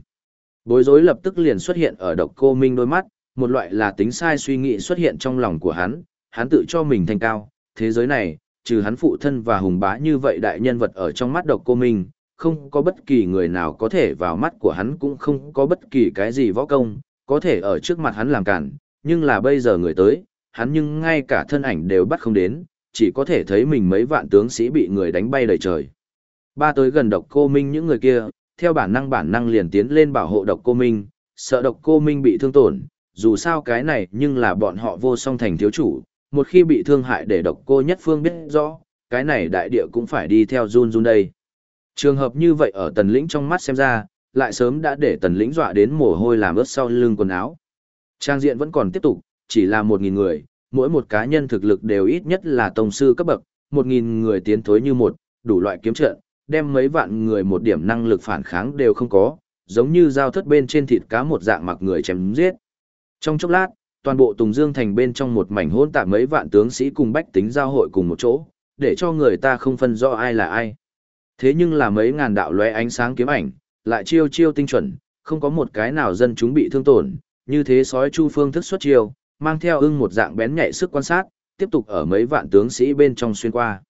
Bối rối lập tức liền xuất hiện ở Độc Cô Minh đôi mắt, một loại là tính sai suy nghĩ xuất hiện trong lòng của hắn, hắn tự cho mình thành cao, thế giới này, trừ hắn phụ thân và hùng bá như vậy đại nhân vật ở trong mắt Độc Cô Minh, không có bất kỳ người nào có thể vào mắt của hắn cũng không có bất kỳ cái gì võ công, có thể ở trước mặt hắn làm cản, nhưng là bây giờ người tới, hắn nhưng ngay cả thân ảnh đều bắt không đến, chỉ có thể thấy mình mấy vạn tướng sĩ bị người đánh bay đầy trời. Ba tới gần độc cô Minh những người kia, theo bản năng bản năng liền tiến lên bảo hộ độc cô Minh, sợ độc cô Minh bị thương tổn, dù sao cái này nhưng là bọn họ vô song thành thiếu chủ, một khi bị thương hại để độc cô nhất phương biết rõ, cái này đại địa cũng phải đi theo run run đây. Trường hợp như vậy ở tần lĩnh trong mắt xem ra, lại sớm đã để tần lĩnh dọa đến mồ hôi làm ướt sau lưng quần áo. Trang diện vẫn còn tiếp tục, chỉ là một nghìn người, mỗi một cá nhân thực lực đều ít nhất là tông sư cấp bậc, một nghìn người tiến thối như một, đủ loại kiếm trận, đem mấy vạn người một điểm năng lực phản kháng đều không có, giống như dao thất bên trên thịt cá một dạng mặc người chém giết. Trong chốc lát, toàn bộ Tùng Dương thành bên trong một mảnh hỗn tạp mấy vạn tướng sĩ cùng bách tính giao hội cùng một chỗ, để cho người ta không phân rõ ai là ai. Thế nhưng là mấy ngàn đạo lóe ánh sáng kiếm ảnh, lại chiêu chiêu tinh chuẩn, không có một cái nào dân chúng bị thương tổn, như thế sói chu phương thức xuất chiêu, mang theo ưng một dạng bén nhạy sức quan sát, tiếp tục ở mấy vạn tướng sĩ bên trong xuyên qua.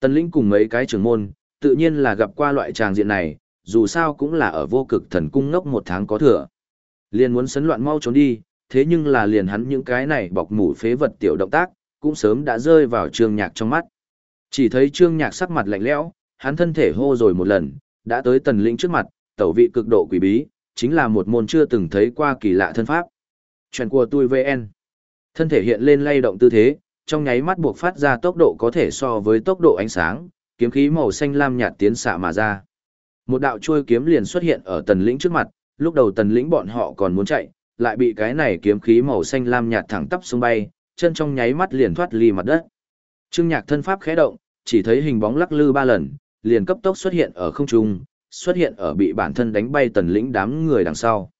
Tần lĩnh cùng mấy cái trưởng môn, tự nhiên là gặp qua loại tràng diện này, dù sao cũng là ở vô cực thần cung ngốc một tháng có thừa. Liền muốn sấn loạn mau trốn đi, thế nhưng là liền hắn những cái này bọc mủ phế vật tiểu động tác, cũng sớm đã rơi vào trương nhạc trong mắt. Chỉ thấy trương nhạc sắc mặt lạnh lẽo, hắn thân thể hô rồi một lần, đã tới tần lĩnh trước mặt, tẩu vị cực độ quỷ bí, chính là một môn chưa từng thấy qua kỳ lạ thân pháp. Chuyện của tôi VN. Thân thể hiện lên lay động tư thế, trong nháy mắt buộc phát ra tốc độ có thể so với tốc độ ánh sáng, kiếm khí màu xanh lam nhạt tiến xạ mà ra. Một đạo chuôi kiếm liền xuất hiện ở tần lĩnh trước mặt, lúc đầu tần lĩnh bọn họ còn muốn chạy, lại bị cái này kiếm khí màu xanh lam nhạt thẳng tắp xuống bay, chân trong nháy mắt liền thoát ly mặt đất. Trương Nhạc thân pháp khẽ động, chỉ thấy hình bóng lắc lư ba lần, liền cấp tốc xuất hiện ở không trung, xuất hiện ở bị bản thân đánh bay tần lĩnh đám người đằng sau.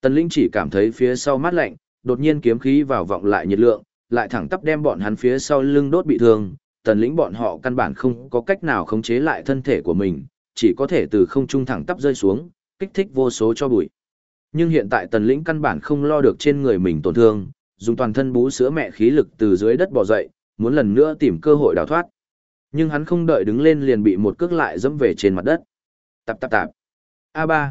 Tần lĩnh chỉ cảm thấy phía sau mát lạnh, đột nhiên kiếm khí vào vọng lại nhiệt lượng, lại thẳng tắp đem bọn hắn phía sau lưng đốt bị thương, tần lĩnh bọn họ căn bản không có cách nào khống chế lại thân thể của mình, chỉ có thể từ không trung thẳng tắp rơi xuống, kích thích vô số cho bụi. Nhưng hiện tại tần lĩnh căn bản không lo được trên người mình tổn thương, dùng toàn thân bú sữa mẹ khí lực từ dưới đất bò dậy, muốn lần nữa tìm cơ hội đào thoát. Nhưng hắn không đợi đứng lên liền bị một cước lại dẫm về trên mặt đất. Tạp tạp tạp. A3.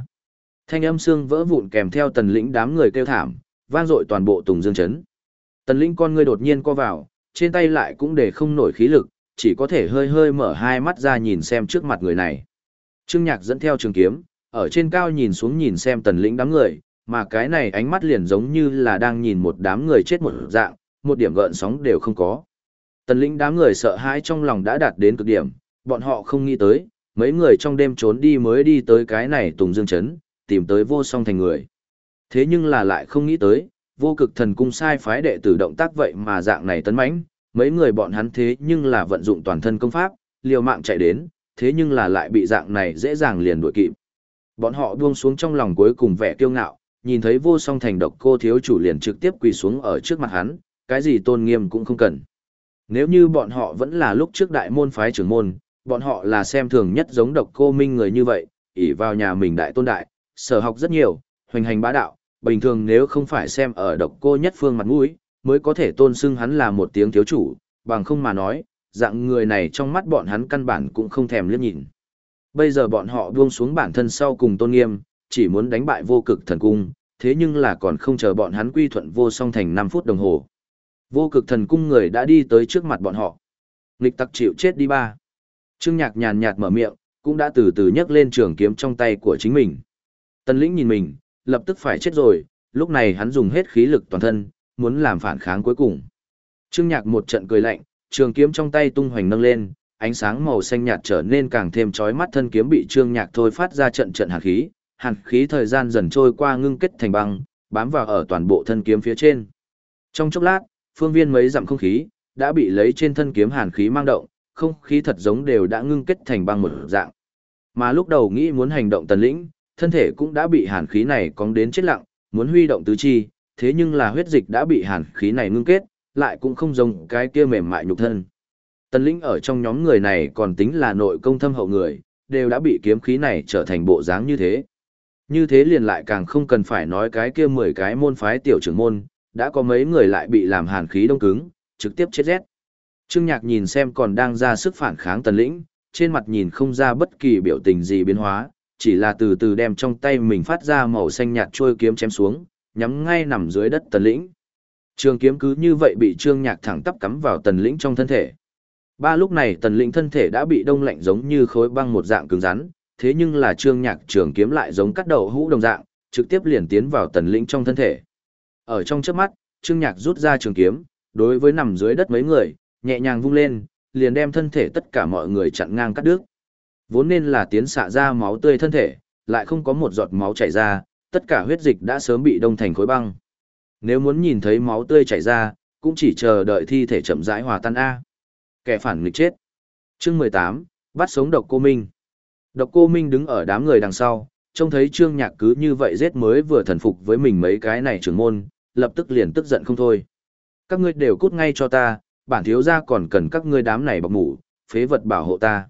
Thanh âm xương vỡ vụn kèm theo tần lĩnh đám người kêu thảm, vang dội toàn bộ Tùng Dương chấn. Tần Linh con ngươi đột nhiên co vào, trên tay lại cũng để không nổi khí lực, chỉ có thể hơi hơi mở hai mắt ra nhìn xem trước mặt người này. Trương Nhạc dẫn theo trường kiếm, ở trên cao nhìn xuống nhìn xem Tần Lĩnh đám người, mà cái này ánh mắt liền giống như là đang nhìn một đám người chết một dạng, một điểm gợn sóng đều không có. Tần Lĩnh đám người sợ hãi trong lòng đã đạt đến cực điểm, bọn họ không nghĩ tới, mấy người trong đêm trốn đi mới đi tới cái này Tùng Dương chấn, tìm tới vô song thành người. Thế nhưng là lại không nghĩ tới, vô cực thần cung sai phái đệ tử động tác vậy mà dạng này tấn mãnh, mấy người bọn hắn thế nhưng là vận dụng toàn thân công pháp, liều mạng chạy đến, thế nhưng là lại bị dạng này dễ dàng liền đuổi kịp. Bọn họ buông xuống trong lòng cuối cùng vẻ kiêu ngạo, nhìn thấy vô song thành độc cô thiếu chủ liền trực tiếp quỳ xuống ở trước mặt hắn, cái gì tôn nghiêm cũng không cần. Nếu như bọn họ vẫn là lúc trước đại môn phái trưởng môn, bọn họ là xem thường nhất giống độc cô minh người như vậy, ỷ vào nhà mình đại tôn đại, sở học rất nhiều, hoành hành bá đạo, bình thường nếu không phải xem ở độc cô nhất phương mặt mũi, mới có thể tôn xưng hắn là một tiếng thiếu chủ, bằng không mà nói, dạng người này trong mắt bọn hắn căn bản cũng không thèm liếc nhìn. Bây giờ bọn họ buông xuống bản thân sau cùng tôn nghiêm, chỉ muốn đánh bại vô cực thần cung, thế nhưng là còn không chờ bọn hắn quy thuận vô song thành 5 phút đồng hồ. Vô cực thần cung người đã đi tới trước mặt bọn họ. Nghịch tặc chịu chết đi ba. Trương Nhạc nhàn nhạt mở miệng, cũng đã từ từ nhấc lên trường kiếm trong tay của chính mình. Tân lĩnh nhìn mình, lập tức phải chết rồi, lúc này hắn dùng hết khí lực toàn thân, muốn làm phản kháng cuối cùng. Trương Nhạc một trận cười lạnh, trường kiếm trong tay tung hoành nâng lên, ánh sáng màu xanh nhạt trở nên càng thêm chói mắt thân kiếm bị Trương Nhạc thôi phát ra trận trận hàn khí, hàn khí thời gian dần trôi qua ngưng kết thành băng, bám vào ở toàn bộ thân kiếm phía trên. Trong chốc lát, phương viên mấy dặm không khí đã bị lấy trên thân kiếm hàn khí mang động, không khí thật giống đều đã ngưng kết thành băng một dạng. Mà lúc đầu nghĩ muốn hành động tần lĩnh, thân thể cũng đã bị hàn khí này cong đến chết lặng, muốn huy động tứ chi, thế nhưng là huyết dịch đã bị hàn khí này ngưng kết, lại cũng không giống cái kia mềm mại nhục thân. Tần lĩnh ở trong nhóm người này còn tính là nội công thâm hậu người, đều đã bị kiếm khí này trở thành bộ dáng như thế. Như thế liền lại càng không cần phải nói cái kia 10 cái môn phái tiểu trưởng môn, đã có mấy người lại bị làm hàn khí đông cứng, trực tiếp chết rét. Trương Nhạc nhìn xem còn đang ra sức phản kháng tần lĩnh, trên mặt nhìn không ra bất kỳ biểu tình gì biến hóa, chỉ là từ từ đem trong tay mình phát ra màu xanh nhạt trôi kiếm chém xuống, nhắm ngay nằm dưới đất tần lĩnh. Trường kiếm cứ như vậy bị Trương Nhạc thẳng tắp cắm vào tần lĩnh trong thân thể. Ba lúc này tần lĩnh thân thể đã bị đông lạnh giống như khối băng một dạng cứng rắn, thế nhưng là Trương Nhạc trường kiếm lại giống cắt đầu hũ đồng dạng, trực tiếp liền tiến vào tần lĩnh trong thân thể. Ở trong chớp mắt, Trương Nhạc rút ra trường kiếm, đối với nằm dưới đất mấy người, nhẹ nhàng vung lên, liền đem thân thể tất cả mọi người chặn ngang cắt đứt. Vốn nên là tiến xạ ra máu tươi thân thể, lại không có một giọt máu chảy ra, tất cả huyết dịch đã sớm bị đông thành khối băng. Nếu muốn nhìn thấy máu tươi chảy ra, cũng chỉ chờ đợi thi thể chậm rãi hòa tan a. Kẻ phản nghịch chết. Chương 18, bắt sống độc cô Minh. Độc cô Minh đứng ở đám người đằng sau, trông thấy Trương Nhạc cứ như vậy giết mới vừa thần phục với mình mấy cái này trưởng môn, lập tức liền tức giận không thôi. Các ngươi đều cút ngay cho ta, bản thiếu gia còn cần các ngươi đám này bọc mủ, phế vật bảo hộ ta.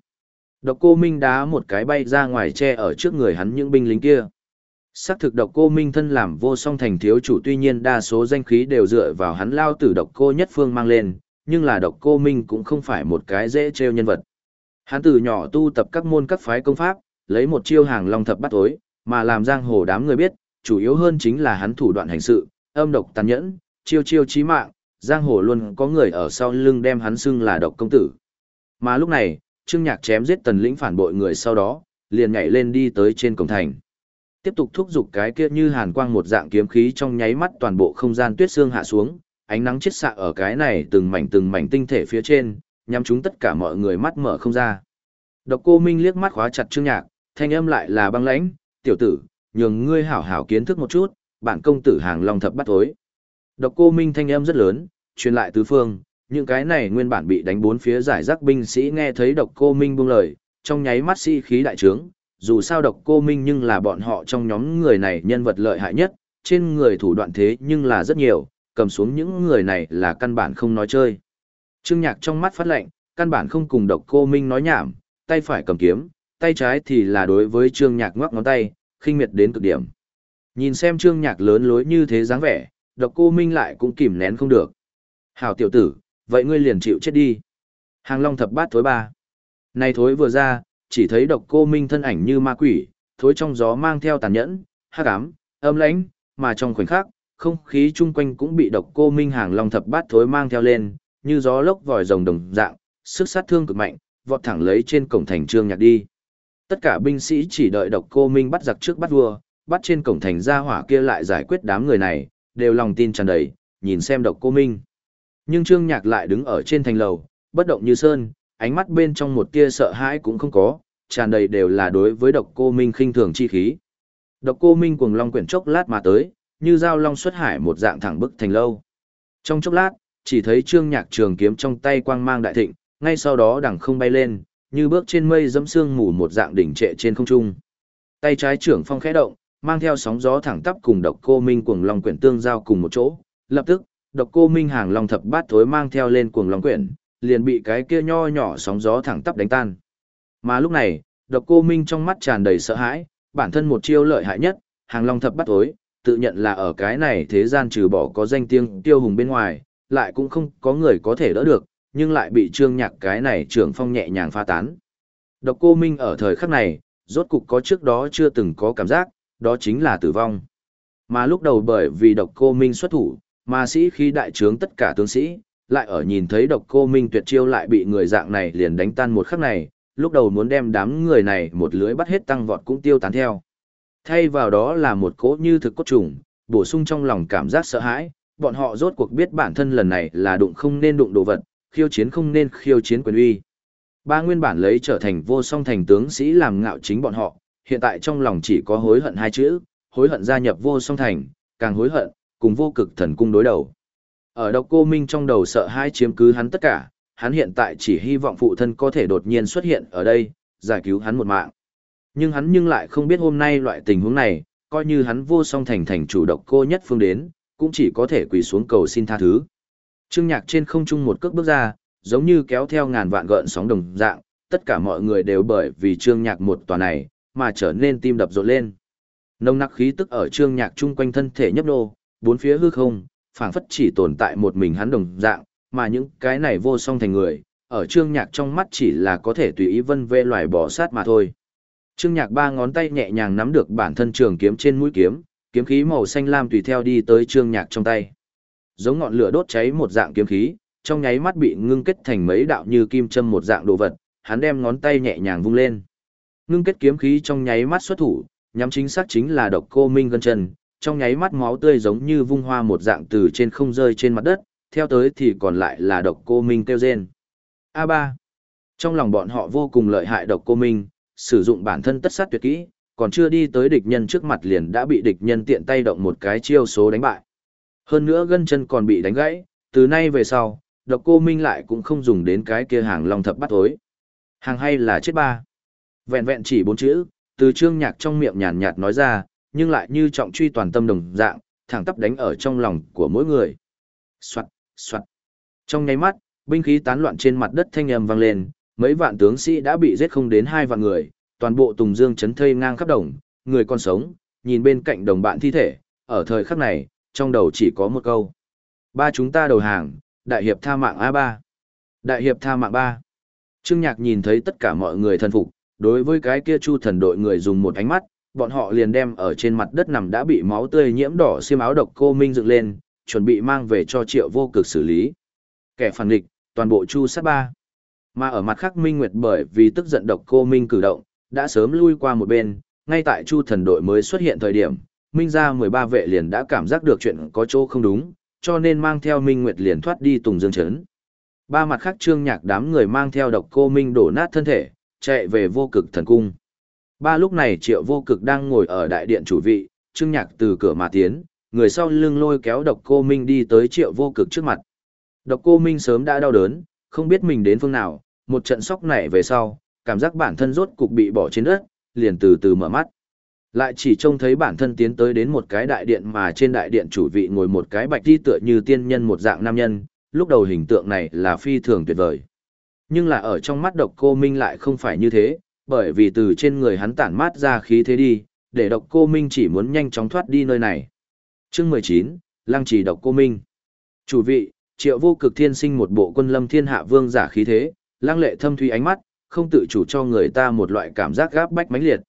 Độc cô Minh đá một cái bay ra ngoài che ở trước người hắn những binh lính kia. Sắc thực độc cô Minh thân làm vô song thành thiếu chủ tuy nhiên đa số danh khí đều dựa vào hắn lao tử độc cô nhất phương mang lên, nhưng là độc cô Minh cũng không phải một cái dễ treo nhân vật. Hắn từ nhỏ tu tập các môn các phái công pháp, lấy một chiêu hàng long thập bắt tối, mà làm giang hồ đám người biết, chủ yếu hơn chính là hắn thủ đoạn hành sự, âm độc tàn nhẫn, chiêu chiêu chí mạng, giang hồ luôn có người ở sau lưng đem hắn xưng là độc công tử. Mà lúc này, Trương Nhạc chém giết tần lĩnh phản bội người sau đó, liền nhảy lên đi tới trên cổng thành. Tiếp tục thúc giục cái kia như hàn quang một dạng kiếm khí trong nháy mắt toàn bộ không gian tuyết xương hạ xuống, ánh nắng chết xạ ở cái này từng mảnh từng mảnh tinh thể phía trên, nhắm chúng tất cả mọi người mắt mở không ra. Độc cô Minh liếc mắt khóa chặt Trương Nhạc, thanh âm lại là băng lãnh, "Tiểu tử, nhường ngươi hảo hảo kiến thức một chút, bản công tử hàng long thập bắt tối." Độc cô Minh thanh âm rất lớn, truyền lại tứ phương, những cái này nguyên bản bị đánh bốn phía giải rác binh sĩ nghe thấy độc cô Minh buông lời, trong nháy mắt sĩ si khí đại trướng, dù sao độc cô Minh nhưng là bọn họ trong nhóm người này nhân vật lợi hại nhất, trên người thủ đoạn thế nhưng là rất nhiều, cầm xuống những người này là căn bản không nói chơi. Trương Nhạc trong mắt phát lệnh, căn bản không cùng độc cô Minh nói nhảm, tay phải cầm kiếm, tay trái thì là đối với Trương Nhạc ngoắc ngón tay, khinh miệt đến cực điểm. Nhìn xem Trương Nhạc lớn lối như thế dáng vẻ, độc cô Minh lại cũng kìm nén không được. Hảo tiểu tử, vậy ngươi liền chịu chết đi. Hàng long thập bát thối ba. Này thối vừa ra, chỉ thấy độc cô Minh thân ảnh như ma quỷ, thối trong gió mang theo tàn nhẫn, hắc ám, âm lãnh, mà trong khoảnh khắc, không khí chung quanh cũng bị độc cô Minh hàng long thập bát thối mang theo lên, như gió lốc vòi rồng đồng dạng, sức sát thương cực mạnh, vọt thẳng lấy trên cổng thành trương nhạc đi. Tất cả binh sĩ chỉ đợi độc cô Minh bắt giặc trước bắt vua, bắt trên cổng thành ra hỏa kia lại giải quyết đám người này, đều lòng tin tràn đầy, nhìn xem độc cô Minh. Nhưng Trương Nhạc lại đứng ở trên thành lầu, bất động như sơn, ánh mắt bên trong một tia sợ hãi cũng không có, tràn đầy đều là đối với độc cô Minh khinh thường chi khí. Độc cô Minh cuồng long quyển chốc lát mà tới, như dao long xuất hải một dạng thẳng bức thành lâu. Trong chốc lát, chỉ thấy Trương Nhạc trường kiếm trong tay quang mang đại thịnh, ngay sau đó đằng không bay lên, như bước trên mây dẫm sương mù một dạng đỉnh trệ trên không trung. Tay trái trưởng phong khẽ động, mang theo sóng gió thẳng tắp cùng độc cô minh cuồng long quyển tương giao cùng một chỗ, lập tức, độc cô Minh hàng long thập bát thối mang theo lên cuồng long quyển, liền bị cái kia nho nhỏ sóng gió thẳng tắp đánh tan. Mà lúc này, độc cô Minh trong mắt tràn đầy sợ hãi, bản thân một chiêu lợi hại nhất, hàng long thập bát thối, tự nhận là ở cái này thế gian trừ bỏ có danh tiếng tiêu hùng bên ngoài, lại cũng không có người có thể đỡ được, nhưng lại bị trương nhạc cái này trưởng phong nhẹ nhàng pha tán. Độc cô Minh ở thời khắc này, rốt cục có trước đó chưa từng có cảm giác, đó chính là tử vong. Mà lúc đầu bởi vì độc cô Minh xuất thủ, mà sĩ khi đại trướng tất cả tướng sĩ, lại ở nhìn thấy độc cô Minh tuyệt chiêu lại bị người dạng này liền đánh tan một khắc này, lúc đầu muốn đem đám người này một lưới bắt hết tăng vọt cũng tiêu tán theo. Thay vào đó là một cỗ như thực cốt trùng, bổ sung trong lòng cảm giác sợ hãi, bọn họ rốt cuộc biết bản thân lần này là đụng không nên đụng đồ vật, khiêu chiến không nên khiêu chiến quyền uy. Ba nguyên bản lấy trở thành vô song thành tướng sĩ làm ngạo chính bọn họ, hiện tại trong lòng chỉ có hối hận hai chữ, hối hận gia nhập vô song thành, càng hối hận, cùng vô cực thần cung đối đầu. Ở độc cô Minh trong đầu sợ hai chiếm cứ hắn tất cả, hắn hiện tại chỉ hy vọng phụ thân có thể đột nhiên xuất hiện ở đây, giải cứu hắn một mạng. Nhưng hắn nhưng lại không biết hôm nay loại tình huống này, coi như hắn vô song thành thành chủ độc cô nhất phương đến, cũng chỉ có thể quỳ xuống cầu xin tha thứ. Trương Nhạc trên không trung một cước bước ra, giống như kéo theo ngàn vạn gợn sóng đồng dạng, tất cả mọi người đều bởi vì Trương Nhạc một tòa này, mà trở nên tim đập rộn lên. Nông nặc khí tức ở Trương Nhạc chung quanh thân thể nhấp nô, bốn phía hư không, phảng phất chỉ tồn tại một mình hắn đồng dạng, mà những cái này vô song thành người, ở Trương Nhạc trong mắt chỉ là có thể tùy ý vân vê loài bỏ sát mà thôi. Trương Nhạc ba ngón tay nhẹ nhàng nắm được bản thân trường kiếm trên mũi kiếm, kiếm khí màu xanh lam tùy theo đi tới Trương Nhạc trong tay. Giống ngọn lửa đốt cháy một dạng kiếm khí, trong nháy mắt bị ngưng kết thành mấy đạo như kim châm một dạng đồ vật, hắn đem ngón tay nhẹ nhàng vung lên. Ngưng kết kiếm khí trong nháy mắt xuất thủ, nhắm chính xác chính là độc cô Minh Gân Chân, trong nháy mắt máu tươi giống như vung hoa một dạng từ trên không rơi trên mặt đất, theo tới thì còn lại là độc cô Minh kêu rên. A3. Trong lòng bọn họ vô cùng lợi hại độc cô Minh, sử dụng bản thân tất sát tuyệt kỹ, còn chưa đi tới địch nhân trước mặt liền đã bị địch nhân tiện tay động một cái chiêu số đánh bại. Hơn nữa gân chân còn bị đánh gãy, từ nay về sau, độc cô Minh lại cũng không dùng đến cái kia hàng long thập bắt thối. Hàng hay là chết ba. Vẹn vẹn chỉ bốn chữ, từ trương nhạc trong miệng nhàn nhạt nói ra, nhưng lại như trọng truy toàn tâm đồng dạng, thẳng tắp đánh ở trong lòng của mỗi người. Soạt, soạt. Trong nháy mắt, binh khí tán loạn trên mặt đất thanh âm vang lên, mấy vạn tướng sĩ đã bị giết không đến hai vạn người, toàn bộ Tùng Dương chấn thây ngang khắp đồng, người còn sống, nhìn bên cạnh đồng bạn thi thể, ở thời khắc này, trong đầu chỉ có một câu. Ba chúng ta đầu hàng, đại hiệp tha mạng A3. Đại hiệp tha mạng 3. Trương Nhạc nhìn thấy tất cả mọi người thần phục, đối với cái kia chu thần đội người dùng một ánh mắt, bọn họ liền đem ở trên mặt đất nằm đã bị máu tươi nhiễm đỏ xiêm áo độc cô Minh dựng lên, chuẩn bị mang về cho triệu vô cực xử lý. Kẻ phản địch, toàn bộ chu sát ba. Mà ở mặt khác Minh Nguyệt bởi vì tức giận độc cô Minh cử động, đã sớm lui qua một bên, ngay tại chu thần đội mới xuất hiện thời điểm, Minh ra 13 vệ liền đã cảm giác được chuyện có chỗ không đúng, cho nên mang theo Minh Nguyệt liền thoát đi Tùng Dương Trấn. Ba mặt khác trương nhạc đám người mang theo độc cô Minh đổ nát thân thể, chạy về vô cực thần cung. Ba lúc này triệu vô cực đang ngồi ở đại điện chủ vị, trương nhạc từ cửa mà tiến, người sau lưng lôi kéo độc cô Minh đi tới triệu vô cực trước mặt. Độc cô Minh sớm đã đau đớn, không biết mình đến phương nào, một trận sóc nảy về sau, cảm giác bản thân rốt cục bị bỏ trên đất, liền từ từ mở mắt. Lại chỉ trông thấy bản thân tiến tới đến một cái đại điện mà trên đại điện chủ vị ngồi một cái bạch đi tựa như tiên nhân một dạng nam nhân, lúc đầu hình tượng này là phi thường tuyệt vời. Nhưng là ở trong mắt độc cô Minh lại không phải như thế, bởi vì từ trên người hắn tản mát ra khí thế đi, để độc cô Minh chỉ muốn nhanh chóng thoát đi nơi này. Chương 19, Lăng trì độc cô Minh. Chủ vị, triệu vô cực thiên sinh một bộ quân lâm thiên hạ vương giả khí thế, lăng lệ thâm thủy ánh mắt, không tự chủ cho người ta một loại cảm giác gáp bách mãnh liệt.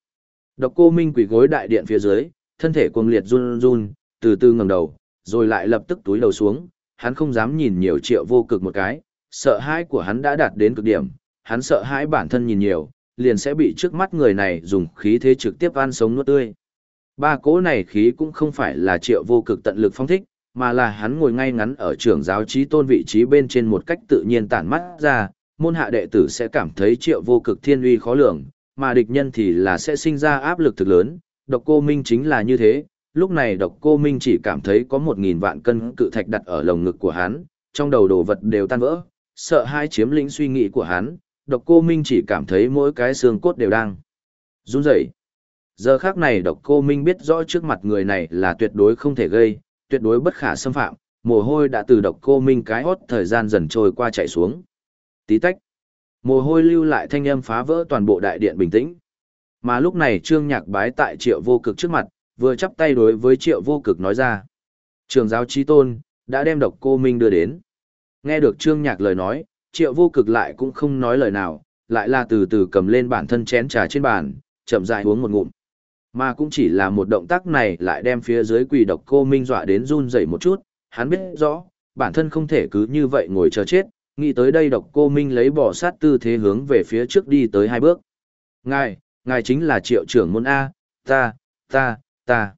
Độc cô Minh quỳ gối đại điện phía dưới, thân thể cuồng liệt run run, từ từ ngẩng đầu, rồi lại lập tức túi đầu xuống, hắn không dám nhìn nhiều triệu vô cực một cái, sợ hãi của hắn đã đạt đến cực điểm, hắn sợ hãi bản thân nhìn nhiều, liền sẽ bị trước mắt người này dùng khí thế trực tiếp ăn sống nuốt tươi. Ba cỗ này khí cũng không phải là triệu vô cực tận lực phong thích, mà là hắn ngồi ngay ngắn ở trưởng giáo trí tôn vị trí bên trên một cách tự nhiên tản mắt ra, môn hạ đệ tử sẽ cảm thấy triệu vô cực thiên uy khó lường, mà địch nhân thì là sẽ sinh ra áp lực thực lớn, độc cô Minh chính là như thế, lúc này độc cô Minh chỉ cảm thấy có một nghìn vạn cân cự thạch đặt ở lồng ngực của hắn, trong đầu đồ vật đều tan vỡ, sợ hai chiếm lĩnh suy nghĩ của hắn, độc cô Minh chỉ cảm thấy mỗi cái xương cốt đều đang run rẩy. Giờ khác này độc cô Minh biết rõ trước mặt người này là tuyệt đối không thể gây, tuyệt đối bất khả xâm phạm, mồ hôi đã từ độc cô minh cái hót thời gian dần trôi qua chạy xuống. Tí tách. Mồ hôi lưu lại thanh âm phá vỡ toàn bộ đại điện bình tĩnh. Mà lúc này Trương Nhạc bái tại Triệu Vô Cực trước mặt, vừa chắp tay đối với Triệu Vô Cực nói ra. Trường giáo trí tôn, đã đem độc cô Minh đưa đến. Nghe được Trương Nhạc lời nói, Triệu Vô Cực lại cũng không nói lời nào, lại là từ từ cầm lên bản thân chén trà trên bàn, chậm rãi uống một ngụm. Mà cũng chỉ là một động tác này lại đem phía dưới quỷ độc cô Minh dọa đến run rẩy một chút, hắn biết rõ, bản thân không thể cứ như vậy ngồi chờ chết, nghĩ tới đây độc cô Minh lấy bỏ sát tư thế hướng về phía trước đi tới hai bước. Ngài, ngài chính là triệu trưởng môn A, ta, ta, ta.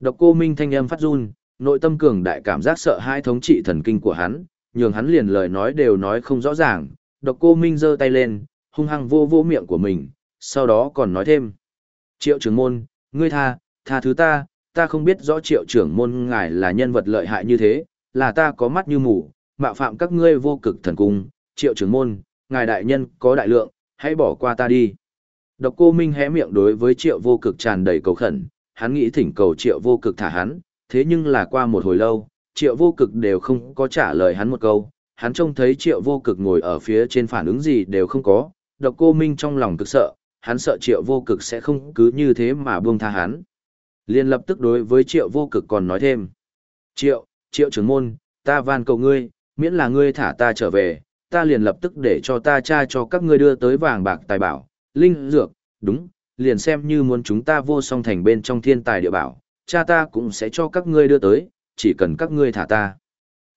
Độc cô Minh thanh âm phát run, nội tâm cường đại cảm giác sợ hãi thống trị thần kinh của hắn, nhường hắn liền lời nói đều nói không rõ ràng. Độc cô Minh giơ tay lên, hung hăng vô vô miệng của mình, sau đó còn nói thêm. Triệu trưởng môn, ngươi tha, tha thứ ta, ta không biết rõ triệu trưởng môn ngài là nhân vật lợi hại như thế, là ta có mắt như mù, mạo phạm các ngươi vô cực thần cung, triệu trưởng môn, ngài đại nhân có đại lượng, hãy bỏ qua ta đi. Độc cô Minh hé miệng đối với triệu vô cực tràn đầy cầu khẩn, hắn nghĩ thỉnh cầu triệu vô cực thả hắn, thế nhưng là qua một hồi lâu, triệu vô cực đều không có trả lời hắn một câu, hắn trông thấy triệu vô cực ngồi ở phía trên phản ứng gì đều không có, độc cô Minh trong lòng cực sợ, hắn sợ triệu vô cực sẽ không cứ như thế mà buông tha hắn. Liên lập tức đối với triệu vô cực còn nói thêm. Triệu, triệu trưởng môn, ta van cầu ngươi, miễn là ngươi thả ta trở về, ta liền lập tức để cho ta cha cho các ngươi đưa tới vàng bạc tài bảo, linh dược, đúng, liền xem như muốn chúng ta vô song thành bên trong thiên tài địa bảo, cha ta cũng sẽ cho các ngươi đưa tới, chỉ cần các ngươi thả ta.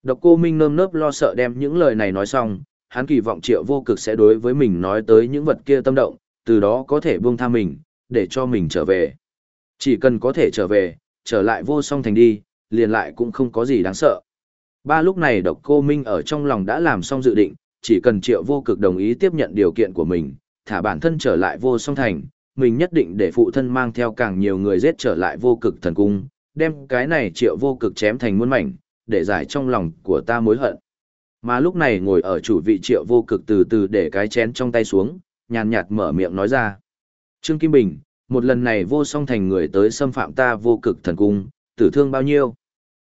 Độc cô Minh nơm nớp lo sợ đem những lời này nói xong, hắn kỳ vọng triệu vô cực sẽ đối với mình nói tới những vật kia tâm động, từ đó có thể buông tha mình, để cho mình trở về. Chỉ cần có thể trở về, trở lại vô song thành đi, liền lại cũng không có gì đáng sợ. Ba lúc này độc cô Minh ở trong lòng đã làm xong dự định, chỉ cần triệu vô cực đồng ý tiếp nhận điều kiện của mình, thả bản thân trở lại vô song thành, mình nhất định để phụ thân mang theo càng nhiều người giết trở lại vô cực thần cung, đem cái này triệu vô cực chém thành muôn mảnh, để giải trong lòng của ta mối hận. Mà lúc này ngồi ở chủ vị triệu vô cực từ từ để cái chén trong tay xuống, nhàn nhạt mở miệng nói ra. Trương Kim Bình, một lần này vô song thành người tới xâm phạm ta vô cực thần cung, tử thương bao nhiêu?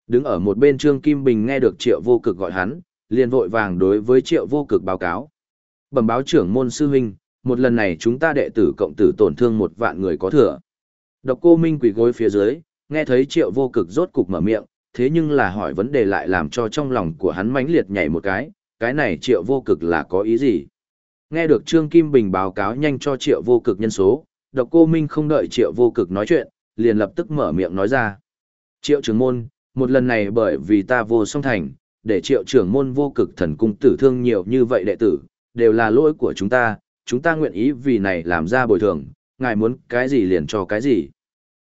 Đứng ở một bên Trương Kim Bình nghe được triệu vô cực gọi hắn, liền vội vàng đối với triệu vô cực báo cáo. Bẩm báo trưởng môn sư huynh, một lần này chúng ta đệ tử cộng tử tổn thương một vạn người có thừa. Độc cô Minh quỳ gối phía dưới, nghe thấy triệu vô cực rốt cục mở miệng, thế nhưng là hỏi vấn đề lại làm cho trong lòng của hắn mãnh liệt nhảy một cái, cái này triệu vô cực là có ý gì? Nghe được Trương Kim Bình báo cáo nhanh cho triệu vô cực nhân số, độc cô Minh không đợi triệu vô cực nói chuyện, liền lập tức mở miệng nói ra. Triệu trưởng môn, một lần này bởi vì ta vô song thành, để triệu trưởng môn vô cực thần cung tử thương nhiều như vậy đệ tử, đều là lỗi của chúng ta, chúng ta nguyện ý vì này làm ra bồi thường, ngài muốn cái gì liền cho cái gì.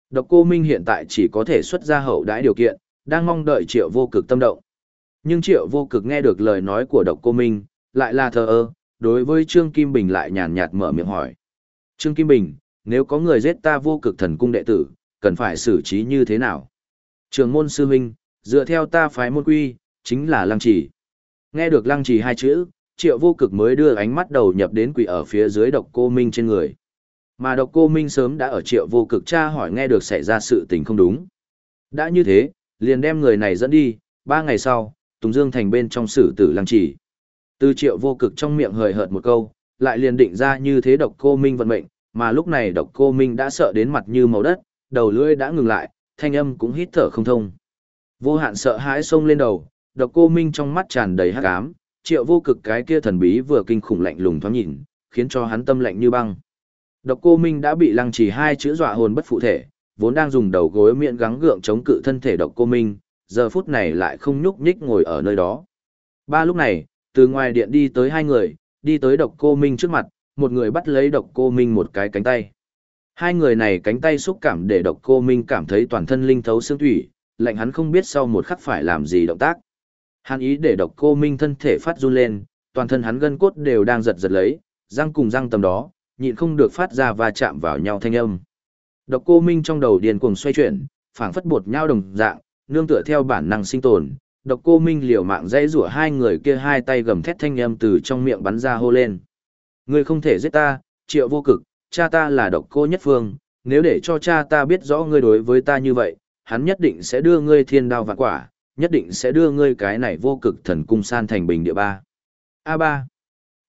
Độc cô Minh hiện tại chỉ có thể xuất ra hậu đãi điều kiện, đang mong đợi triệu vô cực tâm động. Nhưng triệu vô cực nghe được lời nói của độc cô Minh, lại là thờ ơ, đối với Trương Kim Bình lại nhàn nhạt mở miệng hỏi. Trương Kim Bình, nếu có người giết ta vô cực thần cung đệ tử, cần phải xử trí như thế nào? Trường môn sư huynh, dựa theo ta phái môn quy, chính là lăng trì. Nghe được lăng trì hai chữ, triệu vô cực mới đưa ánh mắt đầu nhập đến quỷ ở phía dưới độc cô Minh trên người. Mà độc cô Minh sớm đã ở triệu vô cực tra hỏi nghe được xảy ra sự tình không đúng. Đã như thế, liền đem người này dẫn đi, ba ngày sau, Tùng Dương thành bên trong sử tử lăng trì. Từ triệu vô cực trong miệng hời hợt một câu, lại liền định ra như thế độc cô Minh vận mệnh, mà lúc này độc cô Minh đã sợ đến mặt như màu đất, đầu lưỡi đã ngừng lại, thanh âm cũng hít thở không thông. Vô hạn sợ hãi xông lên đầu, độc cô Minh trong mắt tràn đầy hắc ám, triệu vô cực cái kia thần bí vừa kinh khủng lạnh lùng thoáng nhìn, khiến cho hắn tâm lạnh như băng. Độc cô Minh đã bị lăng trì hai chữ dọa hồn bất phụ thể, vốn đang dùng đầu gối miệng gắng gượng chống cự thân thể độc cô Minh, giờ phút này lại không nhúc nhích ngồi ở nơi đó. Ba lúc này, từ ngoài điện đi tới hai người, đi tới độc cô Minh trước mặt, một người bắt lấy độc cô Minh một cái cánh tay. Hai người này cánh tay xúc cảm để độc cô Minh cảm thấy toàn thân linh thấu xương thủy, lạnh hắn không biết sau một khắc phải làm gì động tác. Hắn ý để độc cô Minh thân thể phát run lên, toàn thân hắn gân cốt đều đang giật giật lấy, răng cùng răng tầm đó, nhịn không được phát ra và chạm vào nhau thanh âm. Độc cô Minh trong đầu điền cuồng xoay chuyển, phảng phất bột nhau đồng dạng, nương tựa theo bản năng sinh tồn. Độc cô Minh liều mạng dãy rủa hai người kia hai tay gầm thét thanh âm từ trong miệng bắn ra hô lên. Ngươi không thể giết ta, triệu vô cực, cha ta là độc cô nhất phương, nếu để cho cha ta biết rõ ngươi đối với ta như vậy, hắn nhất định sẽ đưa ngươi thiên đao vạn quả, nhất định sẽ đưa ngươi cái này vô cực thần cung san thành bình địa ba. A3.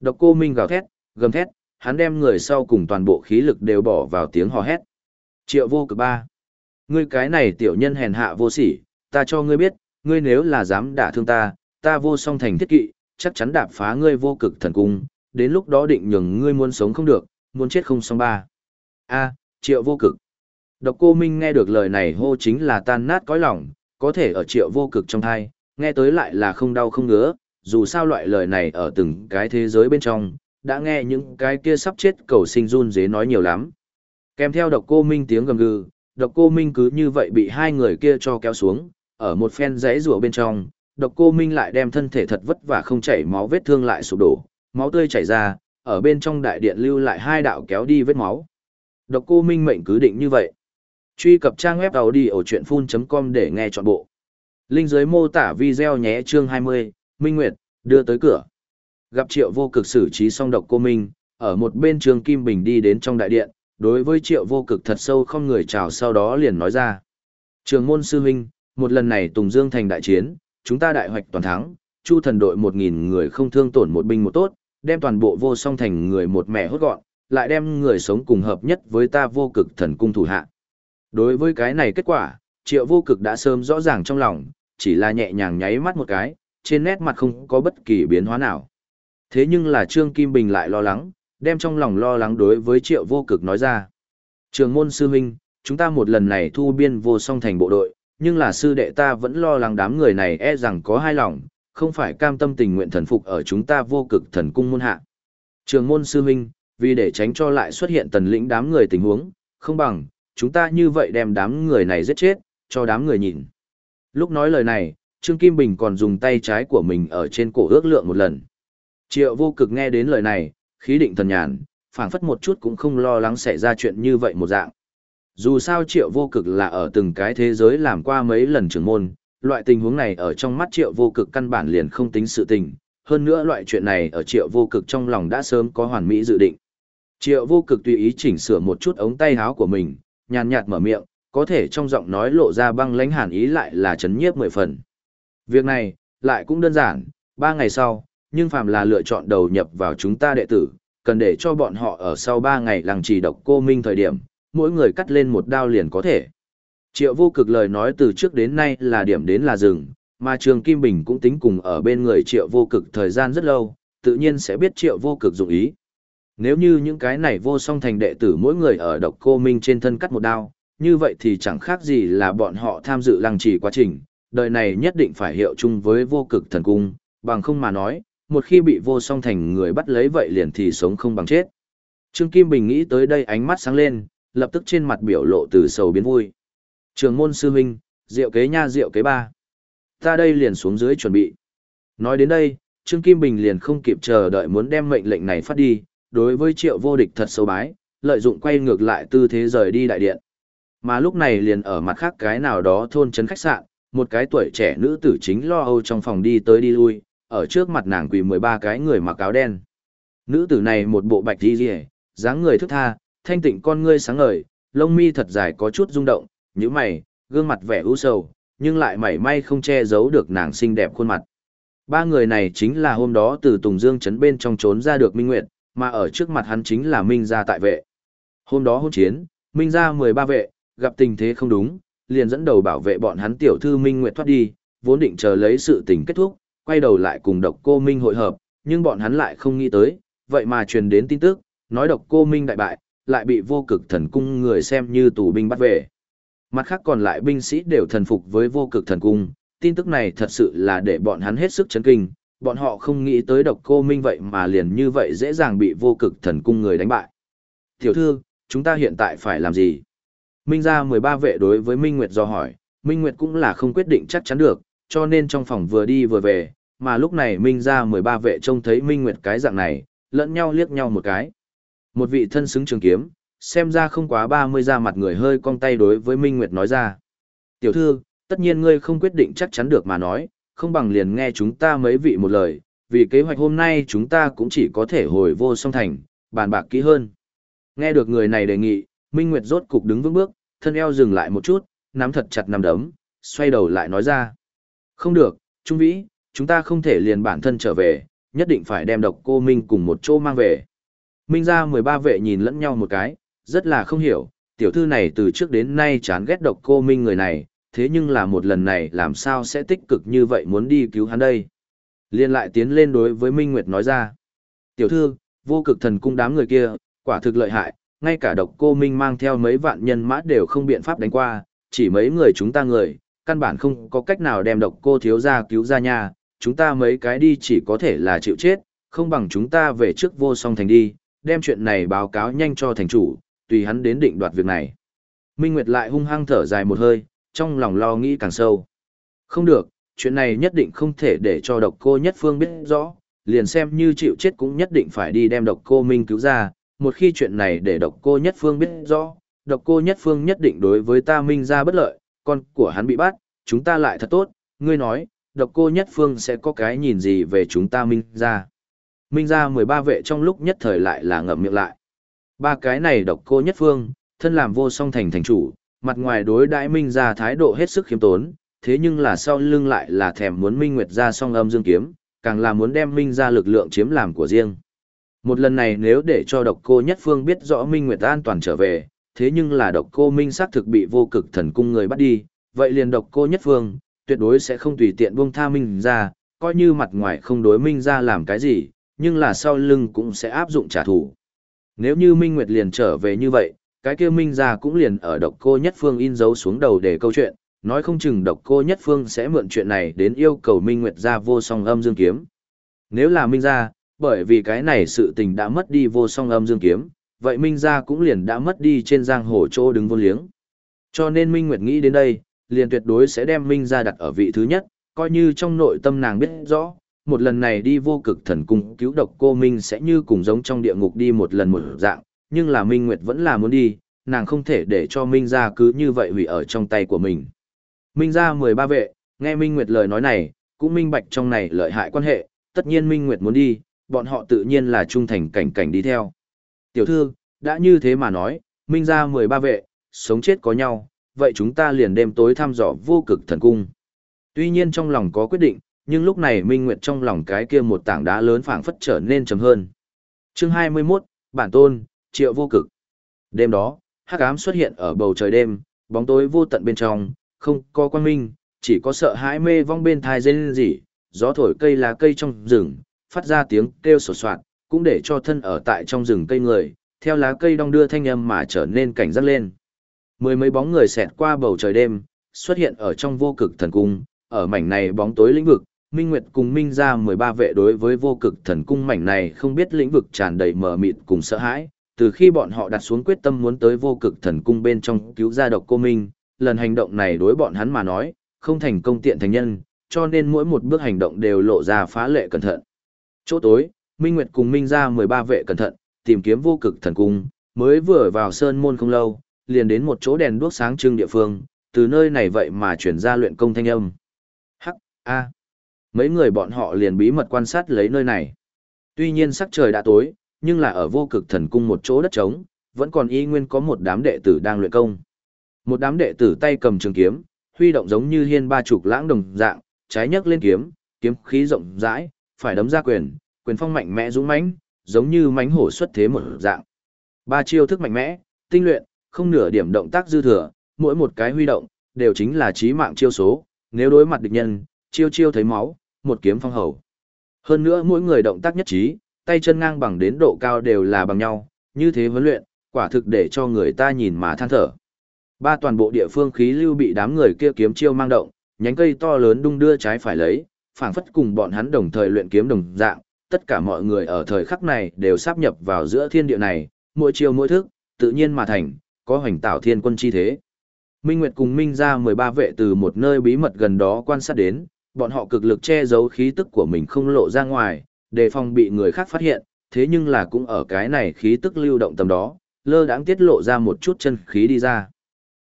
Độc cô Minh gào thét, gầm thét, hắn đem người sau cùng toàn bộ khí lực đều bỏ vào tiếng hò hét. Triệu vô cực ba. Ngươi cái này tiểu nhân hèn hạ vô sỉ, ta cho ngươi biết, ngươi nếu là dám đả thương ta, ta vô song thành thiết kỵ, chắc chắn đạp phá ngươi vô cực thần cung, đến lúc đó định nhường ngươi muốn sống không được, muốn chết không xong ba. A, triệu vô cực. Độc cô Minh nghe được lời này hô chính là tan nát cõi lòng, có thể ở triệu vô cực trong thai, nghe tới lại là không đau không ngứa, dù sao loại lời này ở từng cái thế giới bên trong, đã nghe những cái kia sắp chết cầu sinh run dế nói nhiều lắm. Kèm theo độc cô Minh tiếng gầm gừ, độc cô Minh cứ như vậy bị hai người kia cho kéo xuống, ở một phen giấy rùa bên trong, độc cô Minh lại đem thân thể thật vất vả không chảy máu vết thương lại sụp đổ, máu tươi chảy ra, ở bên trong đại điện lưu lại hai đạo kéo đi vết máu. Độc cô Minh mệnh cứ định như vậy. Truy cập trang web đầu đi ở chuyện full.com để nghe trọn bộ. Linh dưới mô tả video nhé chương 20, Minh Nguyệt, đưa tới cửa. Gặp triệu vô cực xử trí xong độc cô Minh, ở một bên trường Kim Bình đi đến trong đại điện, đối với triệu vô cực thật sâu không người chào sau đó liền nói ra. Trường môn sư huynh, một lần này Tùng Dương thành đại chiến, chúng ta đại hoạch toàn thắng, chu thần đội một nghìn người không thương tổn một binh một tốt, đem toàn bộ vô song thành người một mẹ hốt gọn, lại đem người sống cùng hợp nhất với ta vô cực thần cung thủ hạ. Đối với cái này kết quả, triệu vô cực đã sớm rõ ràng trong lòng, chỉ là nhẹ nhàng nháy mắt một cái, trên nét mặt không có bất kỳ biến hóa nào. Thế nhưng là Trương Kim Bình lại lo lắng, đem trong lòng lo lắng đối với triệu vô cực nói ra. Trường môn sư huynh, chúng ta một lần này thu biên vô song thành bộ đội, nhưng là sư đệ ta vẫn lo lắng đám người này e rằng có hai lòng, không phải cam tâm tình nguyện thần phục ở chúng ta vô cực thần cung môn hạ. Trường môn sư huynh, vì để tránh cho lại xuất hiện tần lĩnh đám người tình huống, không bằng, chúng ta như vậy đem đám người này giết chết, cho đám người nhìn. Lúc nói lời này, Trương Kim Bình còn dùng tay trái của mình ở trên cổ ước lượng một lần. Triệu vô cực nghe đến lời này, khí định thần nhàn, phảng phất một chút cũng không lo lắng xảy ra chuyện như vậy một dạng. Dù sao triệu vô cực là ở từng cái thế giới làm qua mấy lần trưởng môn, loại tình huống này ở trong mắt triệu vô cực căn bản liền không tính sự tình, hơn nữa loại chuyện này ở triệu vô cực trong lòng đã sớm có hoàn mỹ dự định. Triệu vô cực tùy ý chỉnh sửa một chút ống tay áo của mình, nhàn nhạt mở miệng, có thể trong giọng nói lộ ra băng lãnh hàn ý lại là chấn nhiếp mười phần. Việc này, lại cũng đơn giản, ba ngày sau, nhưng phàm là lựa chọn đầu nhập vào chúng ta đệ tử, cần để cho bọn họ ở sau ba ngày làng trì độc cô minh thời điểm, mỗi người cắt lên một đao liền có thể. Triệu vô cực lời nói từ trước đến nay là điểm đến là dừng, mà Trường Kim Bình cũng tính cùng ở bên người triệu vô cực thời gian rất lâu, tự nhiên sẽ biết triệu vô cực dụng ý. Nếu như những cái này vô song thành đệ tử mỗi người ở độc cô minh trên thân cắt một đao, như vậy thì chẳng khác gì là bọn họ tham dự lăng trì quá trình, đời này nhất định phải hiệu chung với vô cực thần cung, bằng không mà nói, một khi bị vô song thành người bắt lấy vậy liền thì sống không bằng chết. Trương Kim Bình nghĩ tới đây ánh mắt sáng lên, lập tức trên mặt biểu lộ từ sầu biến vui. Trường môn sư huynh, rượu kế nha rượu kế ba. Ta đây liền xuống dưới chuẩn bị. Nói đến đây, Trương Kim Bình liền không kịp chờ đợi muốn đem mệnh lệnh này phát đi, đối với triệu vô địch thật sâu bái, lợi dụng quay ngược lại tư thế rời đi đại điện. Mà lúc này liền ở mặt khác cái nào đó thôn trấn khách sạn, một cái tuổi trẻ nữ tử chính lo âu trong phòng đi tới đi lui, ở trước mặt nàng quỳ 13 cái người mặc áo đen. Nữ tử này một bộ bạch đi rìa, dáng người thức tha, thanh tịnh con ngươi sáng ngời, lông mi thật dài có chút rung động, như mày, gương mặt vẻ u sầu, nhưng lại mảy may không che giấu được nàng xinh đẹp khuôn mặt. Ba người này chính là hôm đó từ Tùng Dương trấn bên trong trốn ra được Minh Nguyệt, mà ở trước mặt hắn chính là Minh gia tại vệ. Hôm đó hôn chiến, Minh gia 13 vệ, gặp tình thế không đúng, liền dẫn đầu bảo vệ bọn hắn tiểu thư Minh Nguyệt thoát đi, vốn định chờ lấy sự tình kết thúc, quay đầu lại cùng độc cô Minh hội hợp, nhưng bọn hắn lại không nghĩ tới, vậy mà truyền đến tin tức, nói độc cô Minh đại bại, lại bị vô cực thần cung người xem như tù binh bắt về. Mặt khác còn lại binh sĩ đều thần phục với vô cực thần cung, tin tức này thật sự là để bọn hắn hết sức chấn kinh, bọn họ không nghĩ tới độc cô Minh vậy mà liền như vậy dễ dàng bị vô cực thần cung người đánh bại. Tiểu thư, chúng ta hiện tại phải làm gì? Minh ra 13 vệ đối với Minh Nguyệt do hỏi, Minh Nguyệt cũng là không quyết định chắc chắn được, cho nên trong phòng vừa đi vừa về, mà lúc này Minh ra 13 vệ trông thấy Minh Nguyệt cái dạng này, lẫn nhau liếc nhau một cái. Một vị thân xứng trường kiếm, xem ra không quá 30 ra mặt người hơi cong tay đối với Minh Nguyệt nói ra. Tiểu thư, tất nhiên ngươi không quyết định chắc chắn được mà nói, không bằng liền nghe chúng ta mấy vị một lời, vì kế hoạch hôm nay chúng ta cũng chỉ có thể hồi vô song thành, bàn bạc kỹ hơn. Nghe được người này đề nghị, Minh Nguyệt rốt cục đứng vững bước, thân eo dừng lại một chút, nắm thật chặt nắm đấm, xoay đầu lại nói ra. Không được, Trung Vĩ, chúng ta không thể liền bản thân trở về, nhất định phải đem độc cô Minh cùng một chỗ mang về. Minh ra 13 vệ nhìn lẫn nhau một cái, rất là không hiểu, tiểu thư này từ trước đến nay chán ghét độc cô Minh người này, thế nhưng là một lần này làm sao sẽ tích cực như vậy muốn đi cứu hắn đây. Liên lại tiến lên đối với Minh Nguyệt nói ra. Tiểu thư, vô cực thần cung đám người kia, quả thực lợi hại, ngay cả độc cô Minh mang theo mấy vạn nhân mã đều không biện pháp đánh qua, chỉ mấy người chúng ta người, căn bản không có cách nào đem độc cô thiếu ra cứu ra nhà, chúng ta mấy cái đi chỉ có thể là chịu chết, không bằng chúng ta về trước vô song thành đi, đem chuyện này báo cáo nhanh cho thành chủ, tùy hắn đến định đoạt việc này. Minh Nguyệt lại hung hăng thở dài một hơi, trong lòng lo nghĩ càng sâu. Không được, chuyện này nhất định không thể để cho độc cô nhất phương biết rõ, liền xem như chịu chết cũng nhất định phải đi đem độc cô Minh cứu ra, một khi chuyện này để độc cô nhất phương biết rõ, độc cô nhất phương nhất định đối với ta Minh ra bất lợi, con của hắn bị bắt, chúng ta lại thật tốt, ngươi nói, độc cô nhất phương sẽ có cái nhìn gì về chúng ta Minh ra. Minh ra 13 vệ trong lúc nhất thời lại là ngậm miệng lại. Ba cái này độc cô nhất phương, thân làm vô song thành thành chủ, mặt ngoài đối đãi Minh ra thái độ hết sức khiêm tốn, thế nhưng là sau lưng lại là thèm muốn Minh Nguyệt ra song âm dương kiếm, càng là muốn đem Minh ra lực lượng chiếm làm của riêng. Một lần này nếu để cho độc cô nhất phương biết rõ Minh Nguyệt an toàn trở về, thế nhưng là độc cô Minh xác thực bị vô cực thần cung người bắt đi, vậy liền độc cô nhất phương, tuyệt đối sẽ không tùy tiện buông tha Minh ra, coi như mặt ngoài không đối Minh ra làm cái gì, nhưng là sau lưng cũng sẽ áp dụng trả thù. Nếu như Minh Nguyệt liền trở về như vậy, cái kia Minh ra cũng liền ở độc cô nhất phương in dấu xuống đầu để câu chuyện, nói không chừng độc cô nhất phương sẽ mượn chuyện này đến yêu cầu Minh Nguyệt ra vô song âm dương kiếm. Nếu là Minh ra, bởi vì cái này sự tình đã mất đi vô song âm dương kiếm, vậy Minh ra cũng liền đã mất đi trên giang hồ chỗ đứng vô liếng. Cho nên Minh Nguyệt nghĩ đến đây, liền tuyệt đối sẽ đem Minh ra đặt ở vị thứ nhất, coi như trong nội tâm nàng biết rõ, một lần này đi vô cực thần cung cứu độc cô Minh sẽ như cùng giống trong địa ngục đi một lần một dạng, nhưng là Minh Nguyệt vẫn là muốn đi, nàng không thể để cho Minh ra cứ như vậy hủy ở trong tay của mình. Minh ra 13 vệ, nghe Minh Nguyệt lời nói này, cũng minh bạch trong này lợi hại quan hệ, tất nhiên Minh Nguyệt muốn đi, bọn họ tự nhiên là trung thành cảnh cảnh đi theo. Tiểu thư, đã như thế mà nói, Minh ra 13 vệ, sống chết có nhau, vậy chúng ta liền đêm tối thăm dò vô cực thần cung. Tuy nhiên trong lòng có quyết định, nhưng lúc này Minh Nguyệt trong lòng cái kia một tảng đá lớn phảng phất trở nên trầm hơn. Chương 21, Bản Tôn, Triệu Vô Cực. Đêm đó, hắc ám xuất hiện ở bầu trời đêm, bóng tối vô tận bên trong, không có quan minh, chỉ có sợ hãi mê vong bên thai dây gì, gió thổi cây lá cây trong rừng, phát ra tiếng kêu sột soạt, cũng để cho thân ở tại trong rừng cây người, theo lá cây đong đưa thanh âm mà trở nên cảnh giác lên. Mười mấy bóng người xẹt qua bầu trời đêm, xuất hiện ở trong vô cực thần cung, ở mảnh này bóng tối lĩnh vực, Minh Nguyệt cùng Minh ra 13 vệ đối với vô cực thần cung mảnh này không biết lĩnh vực tràn đầy mờ mịt cùng sợ hãi, từ khi bọn họ đặt xuống quyết tâm muốn tới vô cực thần cung bên trong cứu ra độc cô Minh, lần hành động này đối bọn hắn mà nói, không thành công tiện thành nhân, cho nên mỗi một bước hành động đều lộ ra phá lệ cẩn thận. Chỗ tối, Minh Nguyệt cùng Minh ra 13 vệ cẩn thận, tìm kiếm vô cực thần cung, mới vừa vào sơn môn không lâu, liền đến một chỗ đèn đuốc sáng trưng địa phương, từ nơi này vậy mà chuyển ra luyện công thanh âm. Hắc, a. Mấy người bọn họ liền bí mật quan sát lấy nơi này. Tuy nhiên sắc trời đã tối, nhưng là ở vô cực thần cung một chỗ đất trống, vẫn còn y nguyên có một đám đệ tử đang luyện công. Một đám đệ tử tay cầm trường kiếm, huy động giống như hiên ba chục lãng đồng dạng, trái nhấc lên kiếm, kiếm khí rộng rãi, phải đấm ra quyền, quyền phong mạnh mẽ dũng mãnh, giống như mãnh hổ xuất thế một dạng. Ba chiêu thức mạnh mẽ, tinh luyện, không nửa điểm động tác dư thừa, mỗi một cái huy động đều chính là chí mạng chiêu số, nếu đối mặt địch nhân, chiêu chiêu thấy máu, một kiếm phong hầu. Hơn nữa mỗi người động tác nhất trí, tay chân ngang bằng đến độ cao đều là bằng nhau, như thế huấn luyện, quả thực để cho người ta nhìn mà than thở. Ba toàn bộ địa phương khí lưu bị đám người kia kiếm chiêu mang động, nhánh cây to lớn đung đưa trái phải lấy, phảng phất cùng bọn hắn đồng thời luyện kiếm đồng dạng, tất cả mọi người ở thời khắc này đều sáp nhập vào giữa thiên địa này, mỗi chiêu mỗi thức, tự nhiên mà thành, có hoành tạo thiên quân chi thế. Minh Nguyệt cùng Minh ra 13 vệ từ một nơi bí mật gần đó quan sát đến, bọn họ cực lực che giấu khí tức của mình không lộ ra ngoài, đề phòng bị người khác phát hiện, thế nhưng là cũng ở cái này khí tức lưu động tầm đó, lơ đãng tiết lộ ra một chút chân khí đi ra.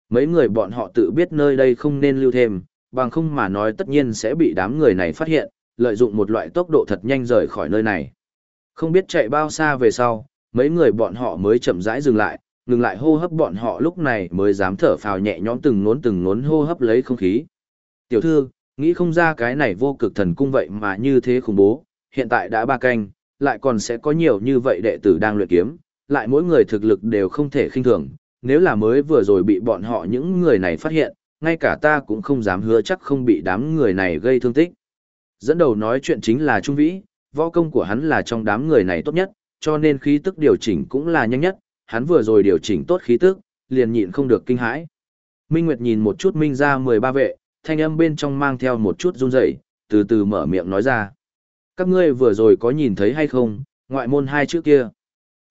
Mấy người bọn họ tự biết nơi đây không nên lưu thêm, bằng không mà nói tất nhiên sẽ bị đám người này phát hiện, lợi dụng một loại tốc độ thật nhanh rời khỏi nơi này. Không biết chạy bao xa về sau, mấy người bọn họ mới chậm rãi dừng lại, ngừng lại hô hấp bọn họ lúc này mới dám thở phào nhẹ nhõm từng nốn từng nốn hô hấp lấy không khí. Tiểu thư, Nghĩ không ra cái này vô cực thần cung vậy mà như thế khủng bố, hiện tại đã ba canh, lại còn sẽ có nhiều như vậy đệ tử đang luyện kiếm, lại mỗi người thực lực đều không thể khinh thường, nếu là mới vừa rồi bị bọn họ những người này phát hiện, ngay cả ta cũng không dám hứa chắc không bị đám người này gây thương tích. Dẫn đầu nói chuyện chính là Trung Vĩ, võ công của hắn là trong đám người này tốt nhất, cho nên khí tức điều chỉnh cũng là nhanh nhất, hắn vừa rồi điều chỉnh tốt khí tức, liền nhịn không được kinh hãi. Minh Nguyệt nhìn một chút Minh ra 13 vệ, thanh âm bên trong mang theo một chút run rẩy, từ từ mở miệng nói ra. Các ngươi vừa rồi có nhìn thấy hay không, ngoại môn hai chữ kia.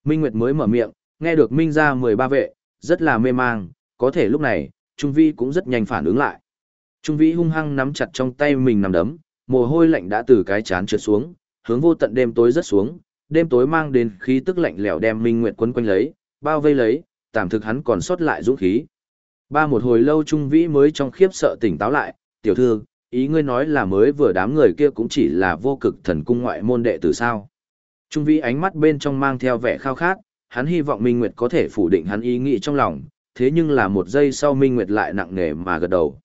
Minh Nguyệt mới mở miệng, nghe được Minh ra 13 vệ, rất là mê mang, có thể lúc này, Trung Vi cũng rất nhanh phản ứng lại. Trung Vĩ hung hăng nắm chặt trong tay mình nằm đấm, mồ hôi lạnh đã từ cái chán trượt xuống, hướng vô tận đêm tối rất xuống, đêm tối mang đến khí tức lạnh lẽo đem Minh Nguyệt quấn quanh lấy, bao vây lấy, tạm thực hắn còn sót lại dũng khí. Ba một hồi lâu Trung Vĩ mới trong khiếp sợ tỉnh táo lại, tiểu thư, ý ngươi nói là mới vừa đám người kia cũng chỉ là vô cực thần cung ngoại môn đệ tử sao. Trung Vĩ ánh mắt bên trong mang theo vẻ khao khát, hắn hy vọng Minh Nguyệt có thể phủ định hắn ý nghĩ trong lòng, thế nhưng là một giây sau Minh Nguyệt lại nặng nề mà gật đầu.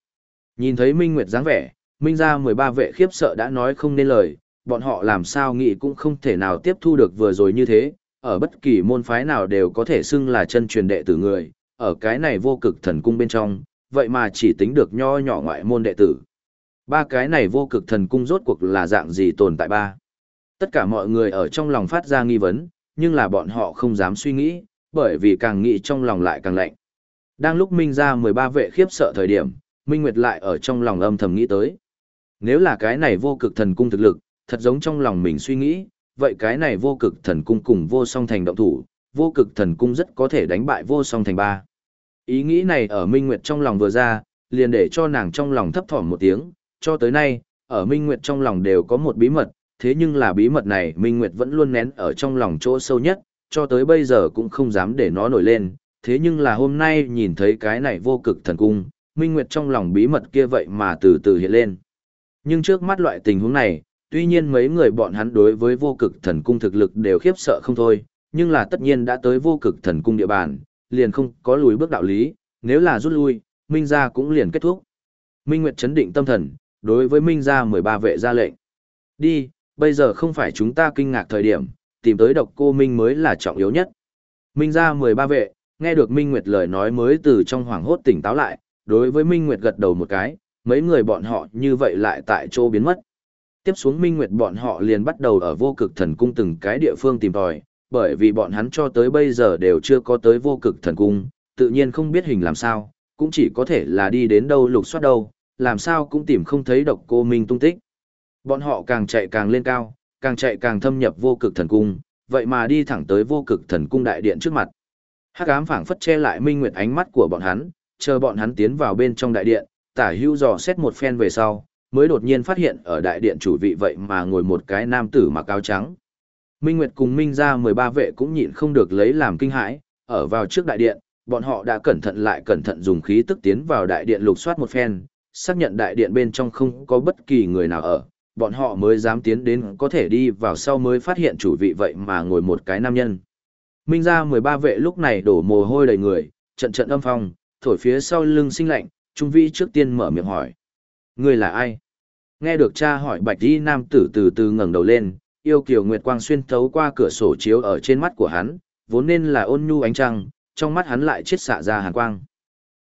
Nhìn thấy Minh Nguyệt dáng vẻ, Minh ra 13 vệ khiếp sợ đã nói không nên lời, bọn họ làm sao nghĩ cũng không thể nào tiếp thu được vừa rồi như thế, ở bất kỳ môn phái nào đều có thể xưng là chân truyền đệ tử người, ở cái này vô cực thần cung bên trong, vậy mà chỉ tính được nho nhỏ ngoại môn đệ tử. Ba cái này vô cực thần cung rốt cuộc là dạng gì tồn tại ba. Tất cả mọi người ở trong lòng phát ra nghi vấn, nhưng là bọn họ không dám suy nghĩ, bởi vì càng nghĩ trong lòng lại càng lạnh. Đang lúc Minh ra 13 vệ khiếp sợ thời điểm, Minh Nguyệt lại ở trong lòng âm thầm nghĩ tới. Nếu là cái này vô cực thần cung thực lực, thật giống trong lòng mình suy nghĩ, vậy cái này vô cực thần cung cùng vô song thành động thủ, vô cực thần cung rất có thể đánh bại vô song thành ba. Ý nghĩ này ở Minh Nguyệt trong lòng vừa ra, liền để cho nàng trong lòng thấp thỏm một tiếng, cho tới nay, ở Minh Nguyệt trong lòng đều có một bí mật, thế nhưng là bí mật này Minh Nguyệt vẫn luôn nén ở trong lòng chỗ sâu nhất, cho tới bây giờ cũng không dám để nó nổi lên, thế nhưng là hôm nay nhìn thấy cái này vô cực thần cung, Minh Nguyệt trong lòng bí mật kia vậy mà từ từ hiện lên. Nhưng trước mắt loại tình huống này, tuy nhiên mấy người bọn hắn đối với vô cực thần cung thực lực đều khiếp sợ không thôi, nhưng là tất nhiên đã tới vô cực thần cung địa bàn, liền không có lùi bước đạo lý, nếu là rút lui, Minh gia cũng liền kết thúc. Minh Nguyệt chấn định tâm thần, đối với Minh gia 13 vệ ra lệnh. Đi, bây giờ không phải chúng ta kinh ngạc thời điểm, tìm tới độc cô Minh mới là trọng yếu nhất. Minh gia 13 vệ, nghe được Minh Nguyệt lời nói mới từ trong hoảng hốt tỉnh táo lại, đối với Minh Nguyệt gật đầu một cái, mấy người bọn họ như vậy lại tại chỗ biến mất. Tiếp xuống Minh Nguyệt bọn họ liền bắt đầu ở vô cực thần cung từng cái địa phương tìm tòi, bởi vì bọn hắn cho tới bây giờ đều chưa có tới vô cực thần cung, tự nhiên không biết hình làm sao, cũng chỉ có thể là đi đến đâu lục soát đâu, làm sao cũng tìm không thấy độc cô Minh tung tích. Bọn họ càng chạy càng lên cao, càng chạy càng thâm nhập vô cực thần cung, vậy mà đi thẳng tới vô cực thần cung đại điện trước mặt. Hắc ám phảng phất che lại Minh Nguyệt ánh mắt của bọn hắn, chờ bọn hắn tiến vào bên trong đại điện, tả hữu dò xét một phen về sau, mới đột nhiên phát hiện ở đại điện chủ vị vậy mà ngồi một cái nam tử mặc áo trắng. Minh Nguyệt cùng Minh ra 13 vệ cũng nhịn không được lấy làm kinh hãi, ở vào trước đại điện, bọn họ đã cẩn thận lại cẩn thận dùng khí tức tiến vào đại điện lục soát một phen, xác nhận đại điện bên trong không có bất kỳ người nào ở, bọn họ mới dám tiến đến có thể đi vào sau mới phát hiện chủ vị vậy mà ngồi một cái nam nhân. Minh ra 13 vệ lúc này đổ mồ hôi đầy người, trận trận âm phong, thổi phía sau lưng sinh lạnh, Trung vĩ trước tiên mở miệng hỏi. Ngươi là ai? Nghe được cha hỏi bạch đi nam tử từ từ ngẩng đầu lên, yêu kiều nguyệt quang xuyên thấu qua cửa sổ chiếu ở trên mắt của hắn, vốn nên là ôn nhu ánh trăng, trong mắt hắn lại chết xạ ra hàn quang.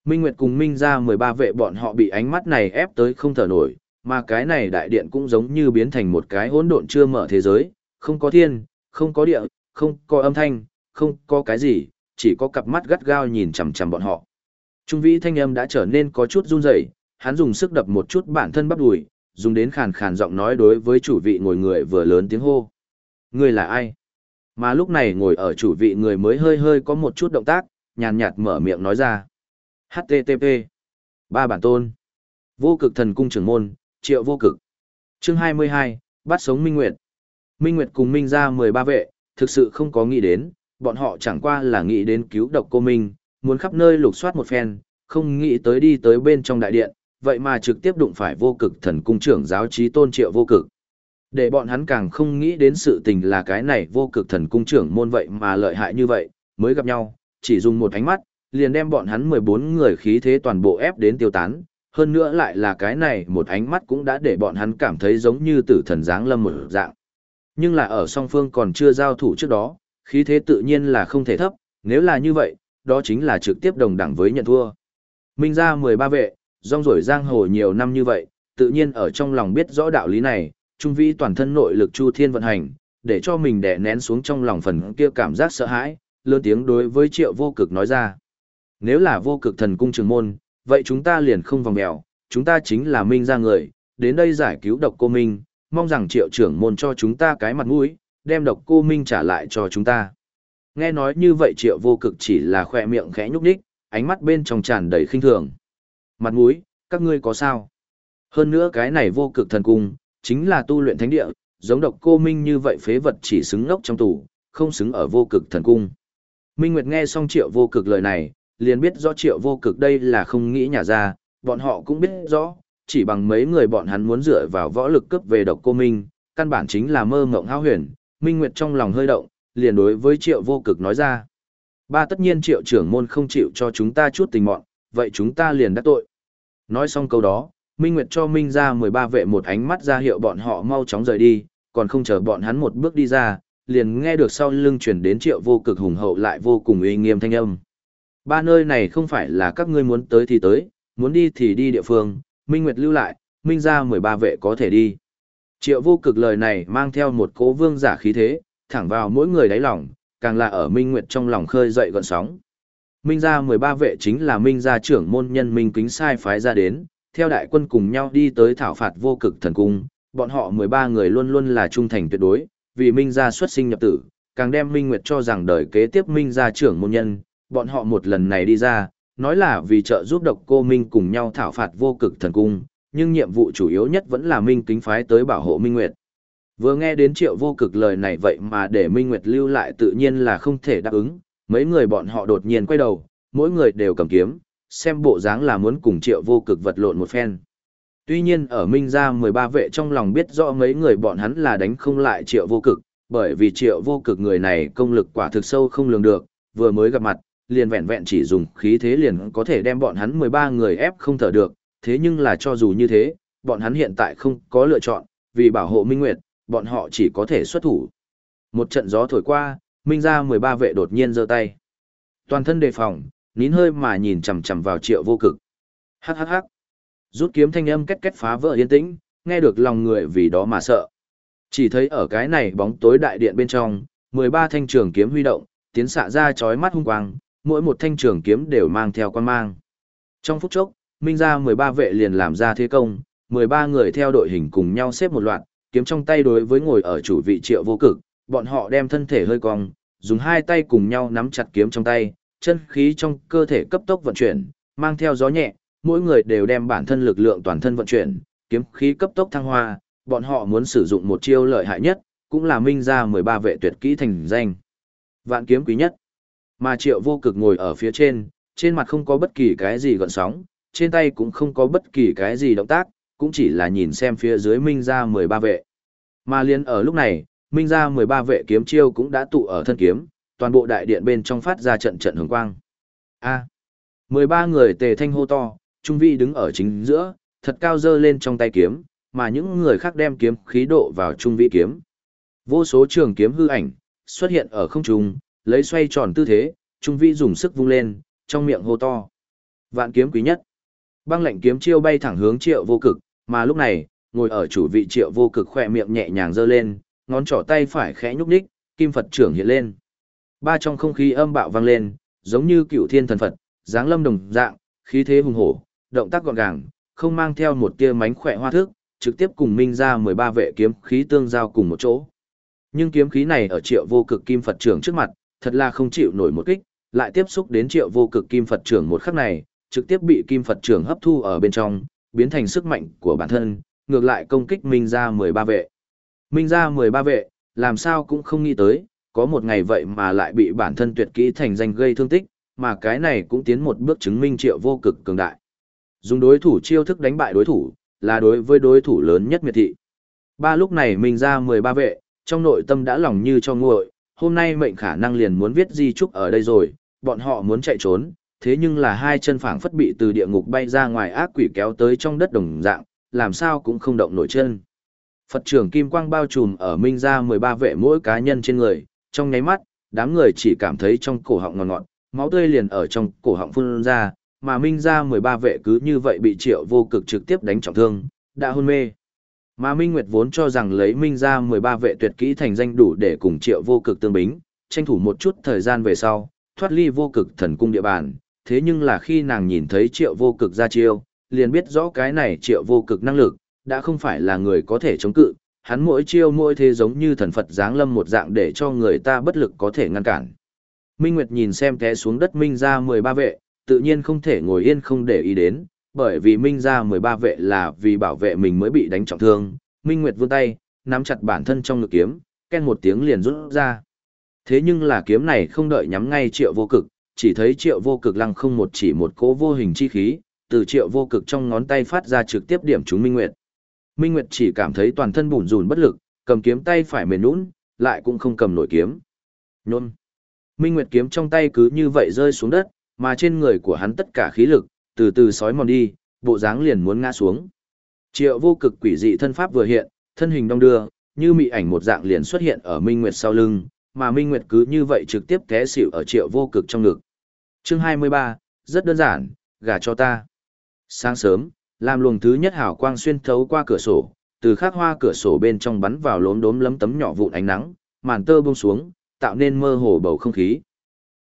Minh Nguyệt cùng Minh ra 13 vệ bọn họ bị ánh mắt này ép tới không thở nổi, mà cái này đại điện cũng giống như biến thành một cái hỗn độn chưa mở thế giới, không có thiên, không có địa, không có âm thanh, không có cái gì, chỉ có cặp mắt gắt gao nhìn chằm chằm bọn họ. Trung vĩ thanh âm đã trở nên có chút run rẩy, hắn dùng sức đập một chút bản thân bắp đùi, dùng đến khàn khàn giọng nói đối với chủ vị ngồi người vừa lớn tiếng hô. Người là ai? Mà lúc này ngồi ở chủ vị người mới hơi hơi có một chút động tác, nhàn nhạt mở miệng nói ra. HTTP. Ba bản tôn. Vô cực thần cung trưởng môn, triệu vô cực. Chương 22, bắt sống Minh Nguyệt. Minh Nguyệt cùng Minh ra 13 vệ, thực sự không có nghĩ đến, bọn họ chẳng qua là nghĩ đến cứu độc cô Minh, muốn khắp nơi lục soát một phen, không nghĩ tới đi tới bên trong đại điện, vậy mà trực tiếp đụng phải vô cực thần cung trưởng giáo trí tôn triệu vô cực. Để bọn hắn càng không nghĩ đến sự tình là cái này vô cực thần cung trưởng môn vậy mà lợi hại như vậy, mới gặp nhau, chỉ dùng một ánh mắt, liền đem bọn hắn 14 người khí thế toàn bộ ép đến tiêu tán, hơn nữa lại là cái này một ánh mắt cũng đã để bọn hắn cảm thấy giống như tử thần giáng lâm một dạng. Nhưng là ở song phương còn chưa giao thủ trước đó, khí thế tự nhiên là không thể thấp, nếu là như vậy, đó chính là trực tiếp đồng đẳng với nhận thua. Minh ra 13 vệ, rong rổi giang hồ nhiều năm như vậy, tự nhiên ở trong lòng biết rõ đạo lý này, trung vĩ toàn thân nội lực chu thiên vận hành, để cho mình đè nén xuống trong lòng phần kia cảm giác sợ hãi, lớn tiếng đối với triệu vô cực nói ra. Nếu là vô cực thần cung trường môn, vậy chúng ta liền không vòng mèo, chúng ta chính là minh ra người, đến đây giải cứu độc cô Minh, mong rằng triệu trưởng môn cho chúng ta cái mặt mũi, đem độc cô Minh trả lại cho chúng ta. Nghe nói như vậy triệu vô cực chỉ là khoe miệng khẽ nhúc đích, ánh mắt bên trong tràn đầy khinh thường. Mặt mũi, các ngươi có sao? Hơn nữa cái này vô cực thần cung, chính là tu luyện thánh địa, giống độc cô Minh như vậy phế vật chỉ xứng ngốc trong tủ, không xứng ở vô cực thần cung. Minh Nguyệt nghe xong triệu vô cực lời này, liền biết rõ triệu vô cực đây là không nghĩ nhà ra, bọn họ cũng biết rõ, chỉ bằng mấy người bọn hắn muốn dựa vào võ lực cấp về độc cô Minh, căn bản chính là mơ mộng hao huyền, Minh Nguyệt trong lòng hơi động, liền đối với triệu vô cực nói ra. Ba tất nhiên triệu trưởng môn không chịu cho chúng ta chút tình mọn, vậy chúng ta liền đắc tội. Nói xong câu đó, Minh Nguyệt cho Minh ra 13 vệ một ánh mắt ra hiệu bọn họ mau chóng rời đi, còn không chờ bọn hắn một bước đi ra, liền nghe được sau lưng chuyển đến triệu vô cực hùng hậu lại vô cùng uy nghiêm thanh âm. Ba nơi này không phải là các ngươi muốn tới thì tới, muốn đi thì đi địa phương, Minh Nguyệt lưu lại, Minh ra 13 vệ có thể đi. Triệu vô cực lời này mang theo một cố vương giả khí thế, thẳng vào mỗi người đáy lòng, càng là ở Minh Nguyệt trong lòng khơi dậy gọn sóng. Minh gia 13 vệ chính là Minh gia trưởng môn nhân Minh Kính sai phái ra đến, theo đại quân cùng nhau đi tới thảo phạt vô cực thần cung, bọn họ 13 người luôn luôn là trung thành tuyệt đối, vì Minh gia xuất sinh nhập tử, càng đem Minh Nguyệt cho rằng đời kế tiếp Minh gia trưởng môn nhân, bọn họ một lần này đi ra, nói là vì trợ giúp độc cô Minh cùng nhau thảo phạt vô cực thần cung, nhưng nhiệm vụ chủ yếu nhất vẫn là Minh kính phái tới bảo hộ Minh Nguyệt. Vừa nghe đến triệu vô cực lời này vậy mà để Minh Nguyệt lưu lại tự nhiên là không thể đáp ứng, mấy người bọn họ đột nhiên quay đầu, mỗi người đều cầm kiếm, xem bộ dáng là muốn cùng triệu vô cực vật lộn một phen. Tuy nhiên ở Minh gia 13 vệ trong lòng biết rõ mấy người bọn hắn là đánh không lại triệu vô cực, bởi vì triệu vô cực người này công lực quả thực sâu không lường được, vừa mới gặp mặt, liền vẹn vẹn chỉ dùng khí thế liền có thể đem bọn hắn 13 người ép không thở được, thế nhưng là cho dù như thế, bọn hắn hiện tại không có lựa chọn, vì bảo hộ Minh Nguyệt, bọn họ chỉ có thể xuất thủ. Một trận gió thổi qua, Minh gia 13 vệ đột nhiên giơ tay. Toàn thân đề phòng, nín hơi mà nhìn chằm chằm vào triệu vô cực. Hắc hắc hắc. Rút kiếm thanh âm két két phá vỡ yên tĩnh, nghe được lòng người vì đó mà sợ. Chỉ thấy ở cái này bóng tối đại điện bên trong, 13 thanh trường kiếm huy động, tiến xạ ra chói mắt hung quang, mỗi một thanh trường kiếm đều mang theo quan mang. Trong phút chốc, Minh gia 13 vệ liền làm ra thế công, 13 người theo đội hình cùng nhau xếp một loạt, kiếm trong tay đối với ngồi ở chủ vị triệu vô cực, bọn họ đem thân thể hơi cong, dùng hai tay cùng nhau nắm chặt kiếm trong tay, chân khí trong cơ thể cấp tốc vận chuyển, mang theo gió nhẹ, mỗi người đều đem bản thân lực lượng toàn thân vận chuyển, kiếm khí cấp tốc thăng hoa, bọn họ muốn sử dụng một chiêu lợi hại nhất, cũng là minh ra 13 vệ tuyệt kỹ thành danh. Vạn kiếm quý nhất. Mà triệu vô cực ngồi ở phía trên, trên mặt không có bất kỳ cái gì gợn sóng, trên tay cũng không có bất kỳ cái gì động tác, cũng chỉ là nhìn xem phía dưới minh ra 13 vệ. Mà liên ở lúc này, minh ra 13 vệ kiếm chiêu cũng đã tụ ở thân kiếm, toàn bộ đại điện bên trong phát ra trận trận hồng quang. A. 13 người tề thanh hô to, trung vi đứng ở chính giữa, thật cao dơ lên trong tay kiếm, mà những người khác đem kiếm khí độ vào trung vi kiếm. Vô số trường kiếm hư ảnh xuất hiện ở không trung, lấy xoay tròn tư thế, trung vi dùng sức vung lên, trong miệng hô to. Vạn kiếm quý nhất. Băng lạnh kiếm chiêu bay thẳng hướng Triệu Vô Cực, mà lúc này, ngồi ở chủ vị Triệu Vô Cực khỏe miệng nhẹ nhàng giơ lên, ngón trỏ tay phải khẽ nhúc nhích, kim Phật trưởng hiện lên. Ba trong không khí âm bạo vang lên, giống như cựu thiên thần Phật, dáng lâm đồng dạng, khí thế hùng hổ, động tác gọn gàng, không mang theo một tia mánh khỏe hoa thước, trực tiếp cùng minh ra 13 vệ kiếm khí tương giao cùng một chỗ. Nhưng kiếm khí này ở triệu vô cực kim Phật trưởng trước mặt, thật là không chịu nổi một kích, lại tiếp xúc đến triệu vô cực kim Phật trưởng một khắc này, trực tiếp bị kim Phật trưởng hấp thu ở bên trong, biến thành sức mạnh của bản thân, ngược lại công kích minh ra 13 vệ. Minh ra 13 vệ, làm sao cũng không nghĩ tới, có một ngày vậy mà lại bị bản thân tuyệt kỹ thành danh gây thương tích, mà cái này cũng tiến một bước chứng minh triệu vô cực cường đại. Dùng đối thủ chiêu thức đánh bại đối thủ, là đối với đối thủ lớn nhất miệt thị. Ba lúc này mình ra 13 vệ, trong nội tâm đã lòng như cho nguội, hôm nay mệnh khả năng liền muốn viết di trúc ở đây rồi, bọn họ muốn chạy trốn, thế nhưng là hai chân phảng phất bị từ địa ngục bay ra ngoài ác quỷ kéo tới trong đất đồng dạng, làm sao cũng không động nổi chân. Phật trưởng kim quang bao trùm ở minh ra 13 vệ mỗi cá nhân trên người, trong nháy mắt, đám người chỉ cảm thấy trong cổ họng ngọt ngọt, máu tươi liền ở trong cổ họng phun ra, mà minh ra 13 vệ cứ như vậy bị triệu vô cực trực tiếp đánh trọng thương, đã hôn mê. Mà Minh Nguyệt vốn cho rằng lấy Minh ra 13 vệ tuyệt kỹ thành danh đủ để cùng triệu vô cực tương bính, tranh thủ một chút thời gian về sau, thoát ly vô cực thần cung địa bàn, thế nhưng là khi nàng nhìn thấy triệu vô cực ra chiêu, liền biết rõ cái này triệu vô cực năng lực, đã không phải là người có thể chống cự, hắn mỗi chiêu mỗi thế giống như thần Phật giáng lâm một dạng để cho người ta bất lực có thể ngăn cản. Minh Nguyệt nhìn xem té xuống đất Minh ra 13 vệ, tự nhiên không thể ngồi yên không để ý đến, bởi vì Minh ra 13 vệ là vì bảo vệ mình mới bị đánh trọng thương. Minh Nguyệt vươn tay, nắm chặt bản thân trong ngực kiếm, ken một tiếng liền rút ra. Thế nhưng là kiếm này không đợi nhắm ngay triệu vô cực, chỉ thấy triệu vô cực lăng không một chỉ một cỗ vô hình chi khí, từ triệu vô cực trong ngón tay phát ra trực tiếp điểm trúng Minh Nguyệt. Minh Nguyệt chỉ cảm thấy toàn thân bủn rủn bất lực, cầm kiếm tay phải mềm nhũn, lại cũng không cầm nổi kiếm. Nhôn. Minh Nguyệt kiếm trong tay cứ như vậy rơi xuống đất, mà trên người của hắn tất cả khí lực, từ từ sói mòn đi, bộ dáng liền muốn ngã xuống. Triệu vô cực quỷ dị thân pháp vừa hiện, thân hình đông đưa, như mị ảnh một dạng liền xuất hiện ở Minh Nguyệt sau lưng, mà Minh Nguyệt cứ như vậy trực tiếp té xỉu ở triệu vô cực trong ngực. Chương 23, rất đơn giản, gả cho ta. Sáng sớm, làm luồng thứ nhất hào quang xuyên thấu qua cửa sổ, từ khắc hoa cửa sổ bên trong bắn vào lốm đốm lấm tấm nhỏ vụn ánh nắng, màn tơ buông xuống, tạo nên mơ hồ bầu không khí.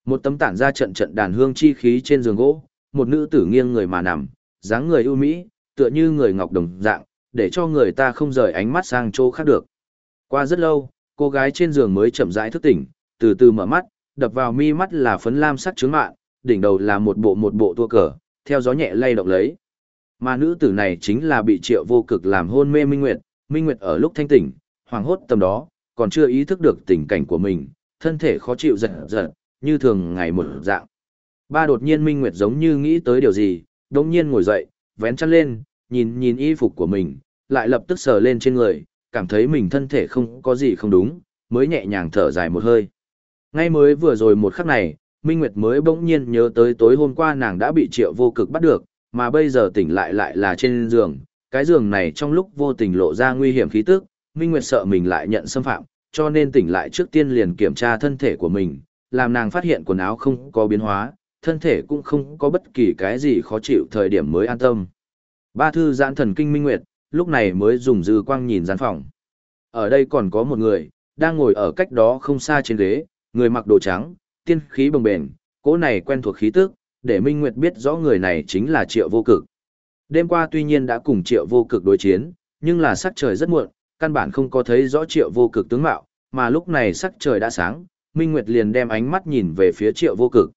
Một tấm tản ra trận trận đàn hương chi khí trên giường gỗ, một nữ tử nghiêng người mà nằm, dáng người ưu mỹ, tựa như người ngọc đồng dạng, để cho người ta không rời ánh mắt sang chỗ khác được. Qua rất lâu, cô gái trên giường mới chậm rãi thức tỉnh, từ từ mở mắt, đập vào mi mắt là phấn lam sắc trướng mạn, đỉnh đầu là một bộ một bộ tua cờ, theo gió nhẹ lay động lấy. Mà nữ tử này chính là bị triệu vô cực làm hôn mê Minh Nguyệt, Minh Nguyệt ở lúc thanh tỉnh, hoàng hốt tầm đó, còn chưa ý thức được tình cảnh của mình, thân thể khó chịu giật giật, như thường ngày một dạng. Ba đột nhiên Minh Nguyệt giống như nghĩ tới điều gì, đống nhiên ngồi dậy, vén chăn lên, nhìn nhìn y phục của mình, lại lập tức sờ lên trên người, cảm thấy mình thân thể không có gì không đúng, mới nhẹ nhàng thở dài một hơi. Ngay mới vừa rồi một khắc này, Minh Nguyệt mới bỗng nhiên nhớ tới tối hôm qua nàng đã bị triệu vô cực bắt được, mà bây giờ tỉnh lại lại là trên giường, cái giường này trong lúc vô tình lộ ra nguy hiểm khí tức, Minh Nguyệt sợ mình lại nhận xâm phạm, cho nên tỉnh lại trước tiên liền kiểm tra thân thể của mình, làm nàng phát hiện quần áo không có biến hóa, thân thể cũng không có bất kỳ cái gì khó chịu thời điểm mới an tâm. Ba thư giãn thần kinh Minh Nguyệt, lúc này mới dùng dư quang nhìn gian phòng. Ở đây còn có một người, đang ngồi ở cách đó không xa trên ghế, người mặc đồ trắng, tiên khí bồng bềnh, cỗ này quen thuộc khí tức, để Minh Nguyệt biết rõ người này chính là Triệu Vô Cực. Đêm qua tuy nhiên đã cùng Triệu Vô Cực đối chiến, nhưng là sắc trời rất muộn, căn bản không có thấy rõ Triệu Vô Cực tướng mạo, mà lúc này sắc trời đã sáng, Minh Nguyệt liền đem ánh mắt nhìn về phía Triệu Vô Cực.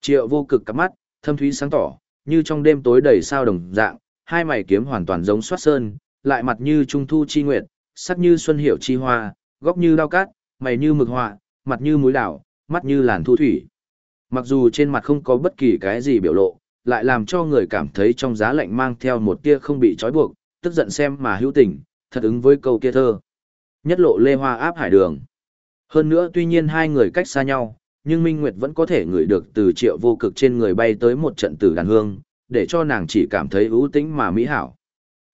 Triệu Vô Cực cặp mắt, thâm thúy sáng tỏ, như trong đêm tối đầy sao đồng dạng, hai mày kiếm hoàn toàn giống soát sơn, lại mặt như trung thu chi nguyệt, sắc như xuân hiểu chi hoa, góc như đao cát, mày như mực họa, mặt như muối đảo, mắt như làn thu thủy. Mặc dù trên mặt không có bất kỳ cái gì biểu lộ, lại làm cho người cảm thấy trong giá lạnh mang theo một tia không bị trói buộc, tức giận xem mà hữu tình, thật ứng với câu kia thơ. Nhất lộ lê hoa áp hải đường. Hơn nữa tuy nhiên hai người cách xa nhau, nhưng Minh Nguyệt vẫn có thể ngửi được từ triệu vô cực trên người bay tới một trận tử đàn hương, để cho nàng chỉ cảm thấy ưu tĩnh mà mỹ hảo.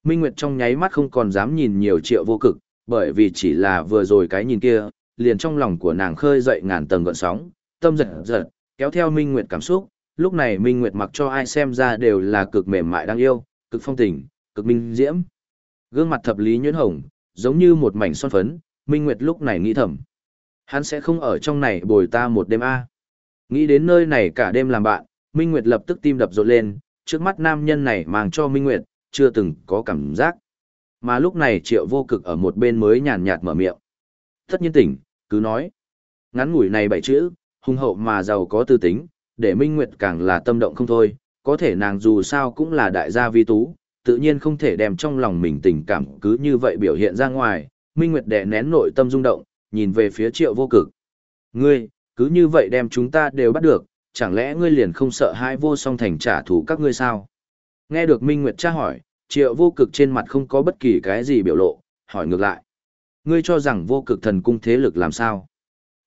Minh Nguyệt trong nháy mắt không còn dám nhìn nhiều triệu vô cực, bởi vì chỉ là vừa rồi cái nhìn kia, liền trong lòng của nàng khơi dậy ngàn tầng gợn sóng, tâm giật giật, kéo theo Minh Nguyệt cảm xúc, lúc này Minh Nguyệt mặc cho ai xem ra đều là cực mềm mại đáng yêu, cực phong tình, cực minh diễm. Gương mặt thập lý nhuyễn hồng, giống như một mảnh son phấn, Minh Nguyệt lúc này nghĩ thầm. Hắn sẽ không ở trong này bồi ta một đêm a. Nghĩ đến nơi này cả đêm làm bạn, Minh Nguyệt lập tức tim đập rộn lên, trước mắt nam nhân này mang cho Minh Nguyệt, chưa từng có cảm giác. Mà lúc này triệu vô cực ở một bên mới nhàn nhạt mở miệng. Tất nhiên tỉnh, cứ nói. Ngắn ngủi này bảy chữ, hùng hậu mà giàu có tư tính, để Minh Nguyệt càng là tâm động không thôi, có thể nàng dù sao cũng là đại gia vi tú, tự nhiên không thể đem trong lòng mình tình cảm cứ như vậy biểu hiện ra ngoài, Minh Nguyệt đè nén nội tâm rung động, nhìn về phía triệu vô cực. Ngươi, cứ như vậy đem chúng ta đều bắt được, chẳng lẽ ngươi liền không sợ hai vô song thành trả thù các ngươi sao? Nghe được Minh Nguyệt tra hỏi, triệu vô cực trên mặt không có bất kỳ cái gì biểu lộ, hỏi ngược lại. Ngươi cho rằng vô cực thần cung thế lực làm sao?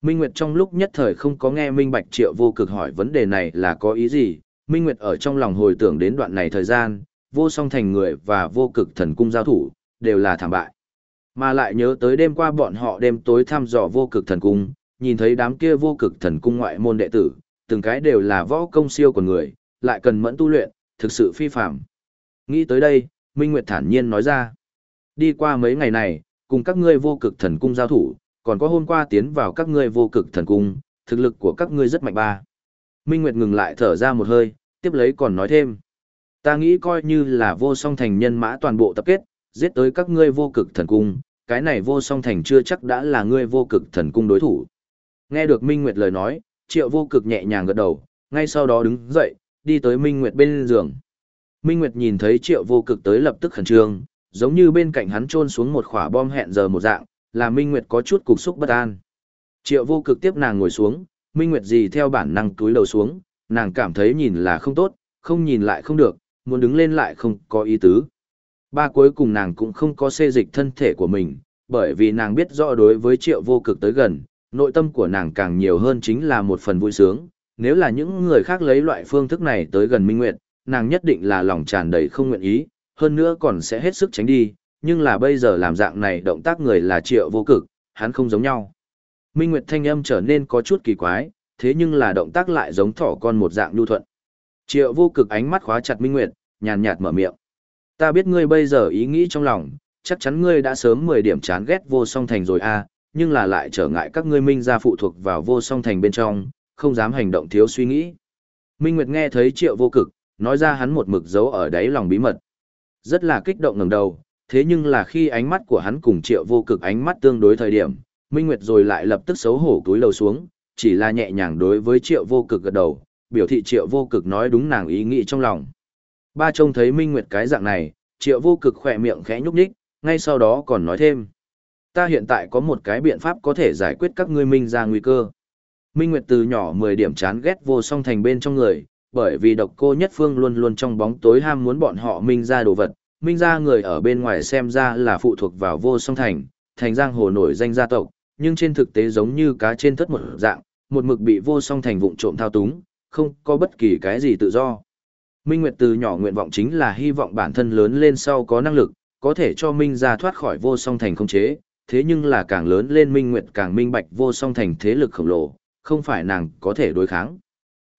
Minh Nguyệt trong lúc nhất thời không có nghe Minh Bạch Triệu vô cực hỏi vấn đề này là có ý gì, Minh Nguyệt ở trong lòng hồi tưởng đến đoạn này thời gian, vô song thành người và vô cực thần cung giao thủ, đều là thảm bại. Mà lại nhớ tới đêm qua bọn họ đêm tối thăm dò vô cực thần cung, nhìn thấy đám kia vô cực thần cung ngoại môn đệ tử, từng cái đều là võ công siêu của người, lại cần mẫn tu luyện, thực sự phi phạm. Nghĩ tới đây, Minh Nguyệt thản nhiên nói ra. Đi qua mấy ngày này, cùng các ngươi vô cực thần cung giao thủ, còn có hôm qua tiến vào các ngươi vô cực thần cung, thực lực của các ngươi rất mạnh ba. Minh Nguyệt ngừng lại thở ra một hơi, tiếp lấy còn nói thêm. Ta nghĩ coi như là vô song thành nhân mã toàn bộ tập kết, giết tới các ngươi vô cực thần cung, cái này vô song thành chưa chắc đã là ngươi vô cực thần cung đối thủ. Nghe được Minh Nguyệt lời nói, triệu vô cực nhẹ nhàng gật đầu, ngay sau đó đứng dậy, đi tới Minh Nguyệt bên giường. Minh Nguyệt nhìn thấy triệu vô cực tới lập tức khẩn trương, giống như bên cạnh hắn trôn xuống một khỏa bom hẹn giờ một dạng, là Minh Nguyệt có chút cục xúc bất an. Triệu vô cực tiếp nàng ngồi xuống, Minh Nguyệt gì theo bản năng túi đầu xuống, nàng cảm thấy nhìn là không tốt, không nhìn lại không được, muốn đứng lên lại không có ý tứ. Ba cuối cùng nàng cũng không có xê dịch thân thể của mình, bởi vì nàng biết rõ đối với triệu vô cực tới gần, nội tâm của nàng càng nhiều hơn chính là một phần vui sướng. Nếu là những người khác lấy loại phương thức này tới gần Minh Nguyệt, nàng nhất định là lòng tràn đầy không nguyện ý, hơn nữa còn sẽ hết sức tránh đi, nhưng là bây giờ làm dạng này động tác người là triệu vô cực, hắn không giống nhau. Minh Nguyệt thanh âm trở nên có chút kỳ quái, thế nhưng là động tác lại giống thỏ con một dạng nhu thuận. Triệu vô cực ánh mắt khóa chặt Minh Nguyệt, nhàn nhạt mở miệng. Ta biết ngươi bây giờ ý nghĩ trong lòng, chắc chắn ngươi đã sớm 10 điểm chán ghét vô song thành rồi a, nhưng là lại trở ngại các ngươi minh gia phụ thuộc vào vô song thành bên trong, không dám hành động thiếu suy nghĩ. Minh Nguyệt nghe thấy triệu vô cực, nói ra hắn một mực giấu ở đáy lòng bí mật. Rất là kích động ngẩng đầu, thế nhưng là khi ánh mắt của hắn cùng triệu vô cực ánh mắt tương đối thời điểm, Minh Nguyệt rồi lại lập tức xấu hổ túi lầu xuống, chỉ là nhẹ nhàng đối với triệu vô cực gật đầu, biểu thị triệu vô cực nói đúng nàng ý nghĩ trong lòng. Ba trông thấy Minh Nguyệt cái dạng này, triệu vô cực khỏe miệng khẽ nhúc nhích, ngay sau đó còn nói thêm. Ta hiện tại có một cái biện pháp có thể giải quyết các ngươi Minh ra nguy cơ. Minh Nguyệt từ nhỏ 10 điểm chán ghét vô song thành bên trong người, bởi vì độc cô nhất phương luôn luôn trong bóng tối ham muốn bọn họ Minh ra đồ vật. Minh ra người ở bên ngoài xem ra là phụ thuộc vào vô song thành, thành giang hồ nổi danh gia tộc, nhưng trên thực tế giống như cá trên thất một dạng, một mực bị vô song thành vụng trộm thao túng, không có bất kỳ cái gì tự do. Minh Nguyệt từ nhỏ nguyện vọng chính là hy vọng bản thân lớn lên sau có năng lực, có thể cho Minh ra thoát khỏi vô song thành không chế, thế nhưng là càng lớn lên Minh Nguyệt càng minh bạch vô song thành thế lực khổng lồ, không phải nàng có thể đối kháng.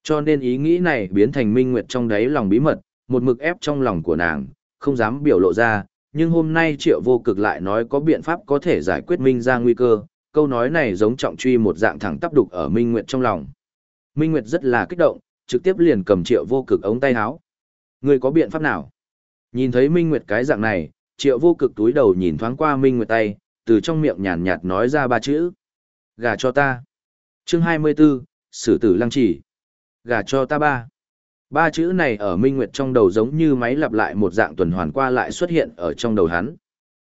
Cho nên ý nghĩ này biến thành Minh Nguyệt trong đáy lòng bí mật, một mực ép trong lòng của nàng, không dám biểu lộ ra, nhưng hôm nay Triệu Vô Cực lại nói có biện pháp có thể giải quyết Minh ra nguy cơ, câu nói này giống trọng truy một dạng thẳng tắp đục ở Minh Nguyệt trong lòng. Minh Nguyệt rất là kích động, trực tiếp liền cầm Triệu Vô Cực ống tay áo. người có biện pháp nào? Nhìn thấy Minh Nguyệt cái dạng này, Triệu Vô Cực túi đầu nhìn thoáng qua Minh Nguyệt tay, từ trong miệng nhàn nhạt nói ra ba chữ. Gà cho ta. Chương 24, Sử tử lăng chỉ. Gà cho ta ba. Ba chữ này ở Minh Nguyệt trong đầu giống như máy lặp lại một dạng tuần hoàn qua lại xuất hiện ở trong đầu hắn.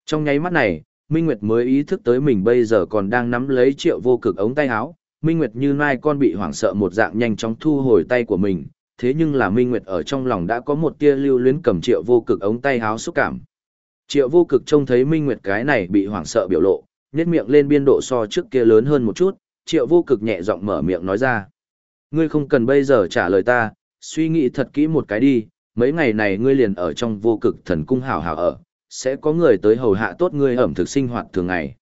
Trong nháy mắt này, Minh Nguyệt mới ý thức tới mình bây giờ còn đang nắm lấy triệu vô cực ống tay áo. Minh Nguyệt như nai con bị hoảng sợ một dạng nhanh chóng thu hồi tay của mình, thế nhưng là Minh Nguyệt ở trong lòng đã có một tia lưu luyến cầm triệu vô cực ống tay áo xúc cảm. Triệu vô cực trông thấy Minh Nguyệt cái này bị hoảng sợ biểu lộ, nhét miệng lên biên độ so trước kia lớn hơn một chút, triệu vô cực nhẹ giọng mở miệng nói ra. Ngươi không cần bây giờ trả lời ta, suy nghĩ thật kỹ một cái đi, mấy ngày này ngươi liền ở trong vô cực thần cung hảo hảo ở, sẽ có người tới hầu hạ tốt ngươi ẩm thực sinh hoạt thường ngày.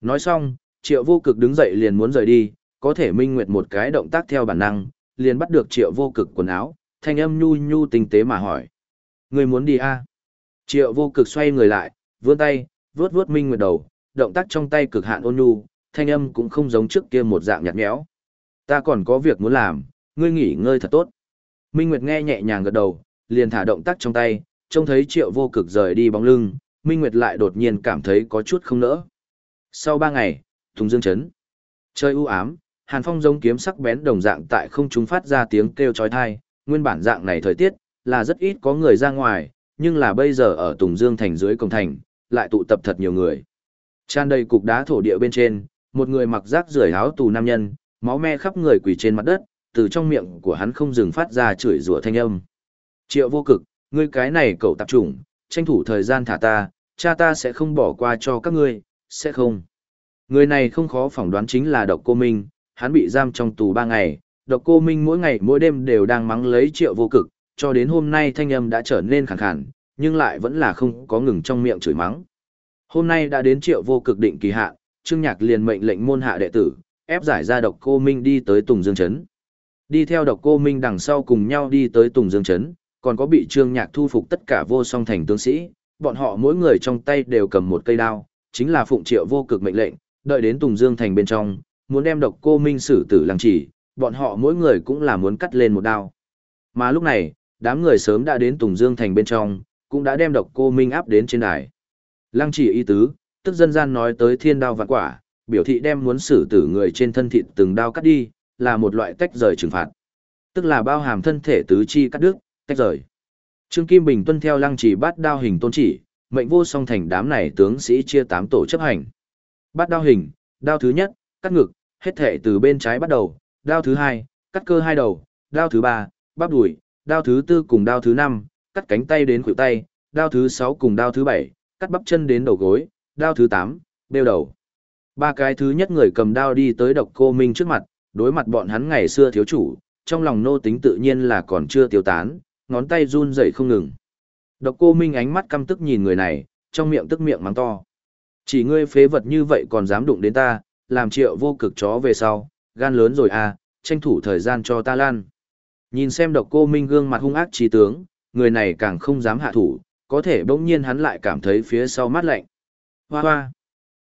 Nói xong, triệu vô cực đứng dậy liền muốn rời đi, có thể minh nguyệt một cái động tác theo bản năng, liền bắt được triệu vô cực quần áo, thanh âm nhu nhu tinh tế mà hỏi. Ngươi muốn đi à? Triệu vô cực xoay người lại, vươn tay, vuốt vuốt minh nguyệt đầu, động tác trong tay cực hạn ôn nhu, thanh âm cũng không giống trước kia một dạng nhạt nhẽo. Ta còn có việc muốn làm, ngươi nghỉ ngơi thật tốt. Minh Nguyệt nghe nhẹ nhàng gật đầu, liền thả động tác trong tay, trông thấy triệu vô cực rời đi bóng lưng, Minh Nguyệt lại đột nhiên cảm thấy có chút không nỡ. Sau ba ngày, Tùng Dương chấn. Chơi u ám, hàn phong giống kiếm sắc bén đồng dạng tại không trung phát ra tiếng kêu chói tai, nguyên bản dạng này thời tiết, là rất ít có người ra ngoài, nhưng là bây giờ ở Tùng Dương thành dưới công thành, lại tụ tập thật nhiều người. Tràn đầy cục đá thổ địa bên trên, một người mặc rác rưởi áo tù nam nhân, máu me khắp người quỳ trên mặt đất, từ trong miệng của hắn không dừng phát ra chửi rủa thanh âm. Triệu vô cực, ngươi cái này cậu tạp chủng, tranh thủ thời gian thả ta, cha ta sẽ không bỏ qua cho các ngươi, sẽ không. Người này không khó phỏng đoán chính là độc cô Minh, hắn bị giam trong tù ba ngày, độc cô Minh mỗi ngày mỗi đêm đều đang mắng lấy triệu vô cực, cho đến hôm nay thanh âm đã trở nên khẳng khàn, nhưng lại vẫn là không có ngừng trong miệng chửi mắng. Hôm nay đã đến triệu vô cực định kỳ hạn, Trương Nhạc liền mệnh lệnh môn hạ đệ tử, ép giải ra độc cô Minh đi tới Tùng Dương Trấn. Đi theo độc cô Minh đằng sau cùng nhau đi tới Tùng Dương Trấn, còn có bị Trương Nhạc thu phục tất cả vô song thành tướng sĩ, bọn họ mỗi người trong tay đều cầm một cây đao, chính là phụng triệu vô cực mệnh lệnh, đợi đến Tùng Dương thành bên trong, muốn đem độc cô Minh xử tử làng chỉ, bọn họ mỗi người cũng là muốn cắt lên một đao. Mà lúc này, đám người sớm đã đến Tùng Dương thành bên trong, cũng đã đem độc cô Minh áp đến trên đài. Lăng chỉ y tứ, tức dân gian nói tới thiên đao vạn quả, biểu thị đem muốn xử tử người trên thân thịt từng đao cắt đi, là một loại tách rời trừng phạt. Tức là bao hàm thân thể tứ chi cắt đứt, tách rời. Trương Kim Bình tuân theo lăng chỉ bát đao hình tôn chỉ, mệnh vô song thành đám này tướng sĩ chia tám tổ chấp hành. Bát đao hình, đao thứ nhất, cắt ngực, hết thể từ bên trái bắt đầu, đao thứ hai, cắt cơ hai đầu, đao thứ ba, bắp đùi, đao thứ tư cùng đao thứ năm, cắt cánh tay đến khuỷu tay, đao thứ sáu cùng đao thứ bảy, cắt bắp chân đến đầu gối, đao thứ tám, đeo đầu. Ba cái thứ nhất người cầm đao đi tới độc cô Minh trước mặt, đối mặt bọn hắn ngày xưa thiếu chủ, trong lòng nô tính tự nhiên là còn chưa tiêu tán, ngón tay run rẩy không ngừng. Độc cô Minh ánh mắt căm tức nhìn người này, trong miệng tức miệng mắng to. Chỉ ngươi phế vật như vậy còn dám đụng đến ta, làm triệu vô cực chó về sau, gan lớn rồi à, tranh thủ thời gian cho ta lan. Nhìn xem độc cô Minh gương mặt hung ác trí tướng, người này càng không dám hạ thủ, có thể bỗng nhiên hắn lại cảm thấy phía sau mát lạnh. Hoa hoa!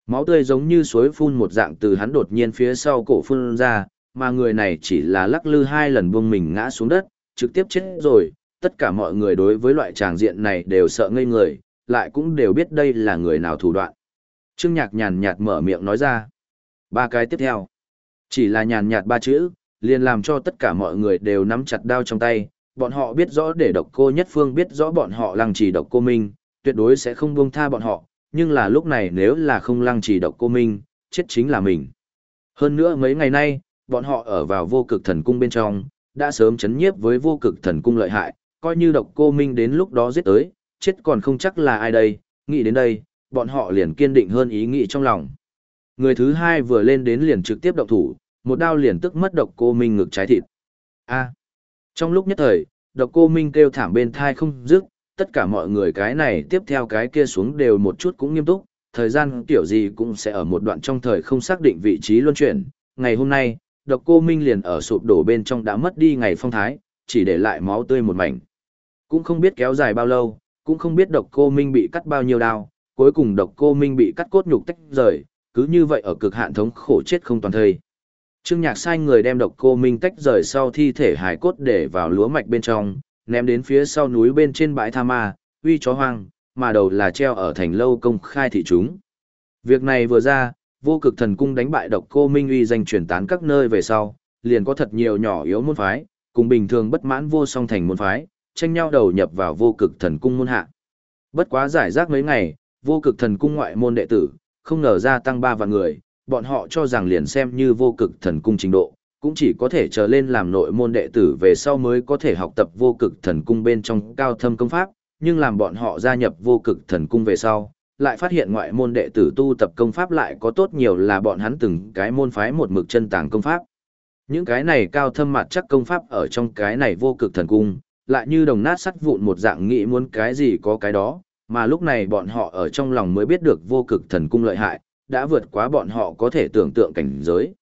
Máu tươi giống như suối phun một dạng từ hắn đột nhiên phía sau cổ phun ra, mà người này chỉ là lắc lư hai lần buông mình ngã xuống đất, trực tiếp chết rồi. Tất cả mọi người đối với loại tràng diện này đều sợ ngây người, lại cũng đều biết đây là người nào thủ đoạn. Trương Nhạc nhàn nhạt mở miệng nói ra. Ba cái tiếp theo. Chỉ là nhàn nhạt ba chữ, liền làm cho tất cả mọi người đều nắm chặt đao trong tay. Bọn họ biết rõ để độc cô nhất phương biết rõ bọn họ lăng trì độc cô Minh, tuyệt đối sẽ không buông tha bọn họ, nhưng là lúc này nếu là không lăng trì độc cô Minh, chết chính là mình. Hơn nữa mấy ngày nay, bọn họ ở vào vô cực thần cung bên trong, đã sớm chấn nhiếp với vô cực thần cung lợi hại, coi như độc cô Minh đến lúc đó giết tới, chết còn không chắc là ai đây, nghĩ đến đây, bọn họ liền kiên định hơn ý nghĩ trong lòng. Người thứ hai vừa lên đến liền trực tiếp động thủ, một đao liền tức mất độc cô Minh ngực trái thịt. A. Trong lúc nhất thời, độc cô Minh kêu thảm bên thai không dứt, tất cả mọi người cái này tiếp theo cái kia xuống đều một chút cũng nghiêm túc, thời gian kiểu gì cũng sẽ ở một đoạn trong thời không xác định vị trí luân chuyển. Ngày hôm nay, độc cô Minh liền ở sụp đổ bên trong đã mất đi ngày phong thái, chỉ để lại máu tươi một mảnh. Cũng không biết kéo dài bao lâu, cũng không biết độc cô Minh bị cắt bao nhiêu đao, cuối cùng độc cô Minh bị cắt cốt nhục tách rời, cứ như vậy ở cực hạn thống khổ chết không toàn thây. Trương Nhạc sai người đem độc cô Minh tách rời sau thi thể hải cốt để vào lúa mạch bên trong, ném đến phía sau núi bên trên bãi tha ma, uy chó hoang, mà đầu là treo ở thành lâu công khai thị chúng. Việc này vừa ra, vô cực thần cung đánh bại độc cô Minh uy danh truyền tán các nơi về sau, liền có thật nhiều nhỏ yếu môn phái, cùng bình thường bất mãn vô song thành môn phái, tranh nhau đầu nhập vào vô cực thần cung môn hạ. Bất quá giải rác mấy ngày, vô cực thần cung ngoại môn đệ tử, không ngờ ra tăng ba vạn người, bọn họ cho rằng liền xem như vô cực thần cung trình độ, cũng chỉ có thể trở lên làm nội môn đệ tử về sau mới có thể học tập vô cực thần cung bên trong cao thâm công pháp, nhưng làm bọn họ gia nhập vô cực thần cung về sau, lại phát hiện ngoại môn đệ tử tu tập công pháp lại có tốt nhiều là bọn hắn từng cái môn phái một mực chân tàng công pháp. Những cái này cao thâm mặt chắc công pháp ở trong cái này vô cực thần cung, lại như đồng nát sắt vụn một dạng nghĩ muốn cái gì có cái đó, mà lúc này bọn họ ở trong lòng mới biết được vô cực thần cung lợi hại, đã vượt quá bọn họ có thể tưởng tượng cảnh giới.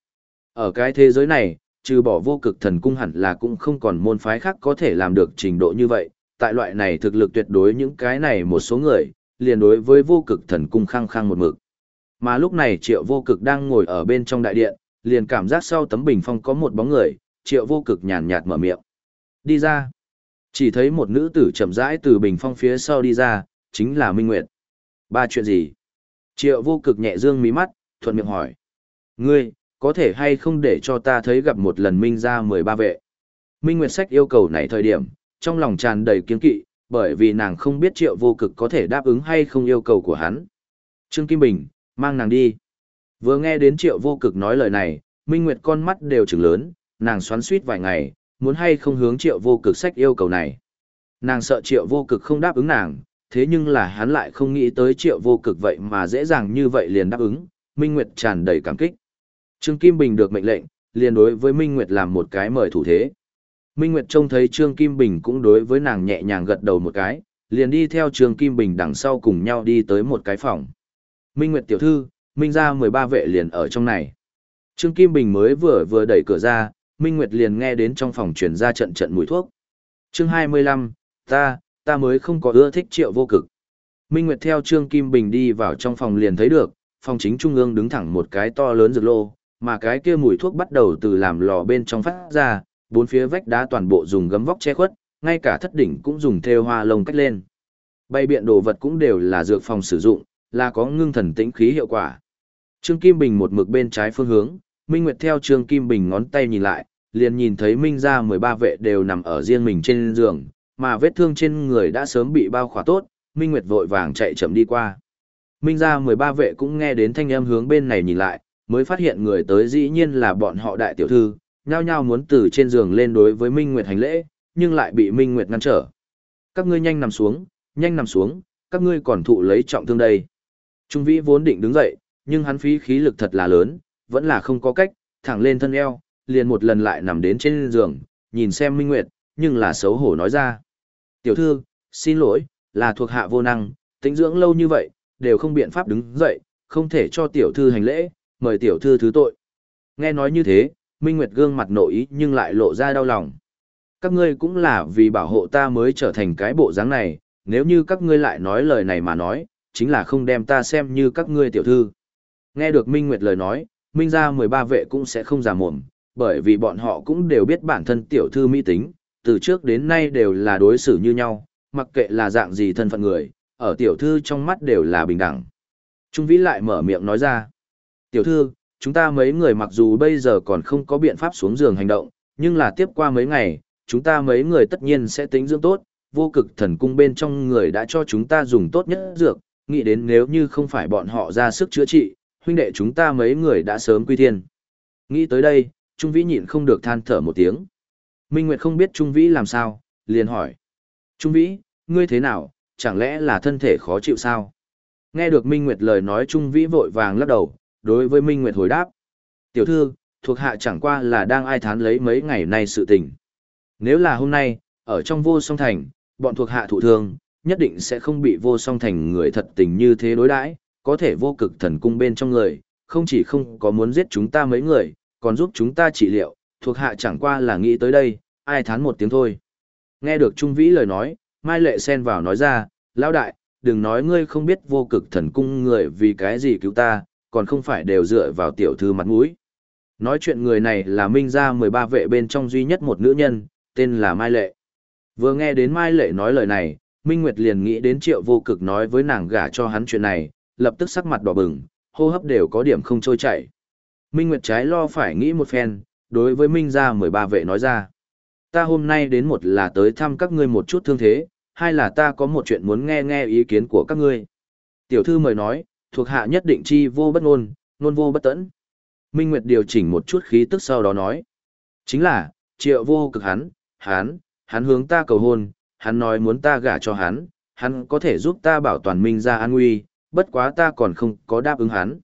Ở cái thế giới này, trừ bỏ vô cực thần cung hẳn là cũng không còn môn phái khác có thể làm được trình độ như vậy, tại loại này thực lực tuyệt đối những cái này một số người, liền đối với vô cực thần cung khăng khăng một mực. Mà lúc này triệu vô cực đang ngồi ở bên trong đại điện, liền cảm giác sau tấm bình phong có một bóng người, triệu vô cực nhàn nhạt mở miệng. Đi ra. Chỉ thấy một nữ tử chậm rãi từ bình phong phía sau đi ra, chính là Minh Nguyệt. Ba chuyện gì? Triệu vô cực nhẹ dương mí mắt, thuận miệng hỏi. Ngươi, có thể hay không để cho ta thấy gặp một lần Minh ra 13 vệ? Minh Nguyệt Sách yêu cầu này thời điểm, trong lòng tràn đầy kiên kỵ, bởi vì nàng không biết triệu vô cực có thể đáp ứng hay không yêu cầu của hắn. Trương Kim Bình, mang nàng đi. Vừa nghe đến triệu vô cực nói lời này, Minh Nguyệt con mắt đều trừng lớn, nàng xoắn suýt vài ngày, muốn hay không hướng triệu vô cực sách yêu cầu này. Nàng sợ triệu vô cực không đáp ứng nàng, thế nhưng là hắn lại không nghĩ tới triệu vô cực vậy mà dễ dàng như vậy liền đáp ứng, Minh Nguyệt tràn đầy cảm kích. Trương Kim Bình được mệnh lệnh, liền đối với Minh Nguyệt làm một cái mời thủ thế. Minh Nguyệt trông thấy Trương Kim Bình cũng đối với nàng nhẹ nhàng gật đầu một cái, liền đi theo Trương Kim Bình đằng sau cùng nhau đi tới một cái phòng. Minh Nguyệt tiểu thư, Minh ra 13 vệ liền ở trong này. Trương Kim Bình mới vừa vừa đẩy cửa ra, Minh Nguyệt liền nghe đến trong phòng truyền ra trận trận mùi thuốc. Chương 25, ta, ta mới không có ưa thích triệu vô cực. Minh Nguyệt theo Trương Kim Bình đi vào trong phòng liền thấy được, phòng chính trung ương đứng thẳng một cái to lớn rực lô, mà cái kia mùi thuốc bắt đầu từ làm lò bên trong phát ra, bốn phía vách đá toàn bộ dùng gấm vóc che khuất, ngay cả thất đỉnh cũng dùng thêu hoa lông cách lên. Bay biện đồ vật cũng đều là dược phòng sử dụng, là có ngưng thần tĩnh khí hiệu quả. Trương Kim Bình một mực bên trái phương hướng, Minh Nguyệt theo Trương Kim Bình ngón tay nhìn lại, liền nhìn thấy Minh ra 13 vệ đều nằm ở riêng mình trên giường, mà vết thương trên người đã sớm bị bao khỏa tốt, Minh Nguyệt vội vàng chạy chậm đi qua. Minh ra 13 vệ cũng nghe đến thanh âm hướng bên này nhìn lại, mới phát hiện người tới dĩ nhiên là bọn họ đại tiểu thư, nhao nhao muốn từ trên giường lên đối với Minh Nguyệt hành lễ, nhưng lại bị Minh Nguyệt ngăn trở. Các ngươi nhanh nằm xuống, nhanh nằm xuống, các ngươi còn thụ lấy trọng thương đây. Trung Vĩ vốn định đứng dậy, nhưng hắn phí khí lực thật là lớn, vẫn là không có cách, thẳng lên thân eo, liền một lần lại nằm đến trên giường, nhìn xem Minh Nguyệt, nhưng là xấu hổ nói ra. Tiểu thư, xin lỗi, là thuộc hạ vô năng, tính dưỡng lâu như vậy, đều không biện pháp đứng dậy, không thể cho tiểu thư hành lễ, mời tiểu thư thứ tội. Nghe nói như thế, Minh Nguyệt gương mặt nội ý nhưng lại lộ ra đau lòng. Các ngươi cũng là vì bảo hộ ta mới trở thành cái bộ dáng này, nếu như các ngươi lại nói lời này mà nói, chính là không đem ta xem như các ngươi tiểu thư. Nghe được Minh Nguyệt lời nói, Minh ra 13 vệ cũng sẽ không giả mồm, bởi vì bọn họ cũng đều biết bản thân tiểu thư mỹ tính, từ trước đến nay đều là đối xử như nhau, mặc kệ là dạng gì thân phận người, ở tiểu thư trong mắt đều là bình đẳng. Trung Vĩ lại mở miệng nói ra, tiểu thư, chúng ta mấy người mặc dù bây giờ còn không có biện pháp xuống giường hành động, nhưng là tiếp qua mấy ngày, chúng ta mấy người tất nhiên sẽ tính dưỡng tốt, vô cực thần cung bên trong người đã cho chúng ta dùng tốt nhất dược, nghĩ đến nếu như không phải bọn họ ra sức chữa trị, huynh đệ chúng ta mấy người đã sớm quy thiên. Nghĩ tới đây, Trung Vĩ nhịn không được than thở một tiếng. Minh Nguyệt không biết Trung Vĩ làm sao, liền hỏi. Trung Vĩ, ngươi thế nào, chẳng lẽ là thân thể khó chịu sao? Nghe được Minh Nguyệt lời nói Trung Vĩ vội vàng lắc đầu, đối với Minh Nguyệt hồi đáp. Tiểu thư, thuộc hạ chẳng qua là đang ai thán lấy mấy ngày nay sự tình. Nếu là hôm nay, ở trong vô song thành, bọn thuộc hạ thụ thương, nhất định sẽ không bị vô song thành người thật tình như thế đối đãi, có thể vô cực thần cung bên trong người, không chỉ không có muốn giết chúng ta mấy người, còn giúp chúng ta trị liệu, thuộc hạ chẳng qua là nghĩ tới đây, ai thán một tiếng thôi. Nghe được Trung Vĩ lời nói, Mai Lệ xen vào nói ra, lão đại, đừng nói ngươi không biết vô cực thần cung người vì cái gì cứu ta, còn không phải đều dựa vào tiểu thư mặt mũi. Nói chuyện người này là Minh gia 13 vệ bên trong duy nhất một nữ nhân, tên là Mai Lệ. Vừa nghe đến Mai Lệ nói lời này, Minh Nguyệt liền nghĩ đến triệu vô cực nói với nàng gả cho hắn chuyện này, lập tức sắc mặt đỏ bừng, hô hấp đều có điểm không trôi chảy. Minh Nguyệt trái lo phải nghĩ một phen, đối với Minh gia 13 vệ nói ra. Ta hôm nay đến một là tới thăm các ngươi một chút thương thế, hai là ta có một chuyện muốn nghe nghe ý kiến của các ngươi. Tiểu thư mời nói, thuộc hạ nhất định chi vô bất ngôn, ngôn vô bất tẫn. Minh Nguyệt điều chỉnh một chút khí tức sau đó nói. Chính là, triệu vô cực hắn, hắn, hắn hướng ta cầu hôn, hắn nói muốn ta gả cho hắn, hắn có thể giúp ta bảo toàn Minh gia an nguy, bất quá ta còn không có đáp ứng hắn.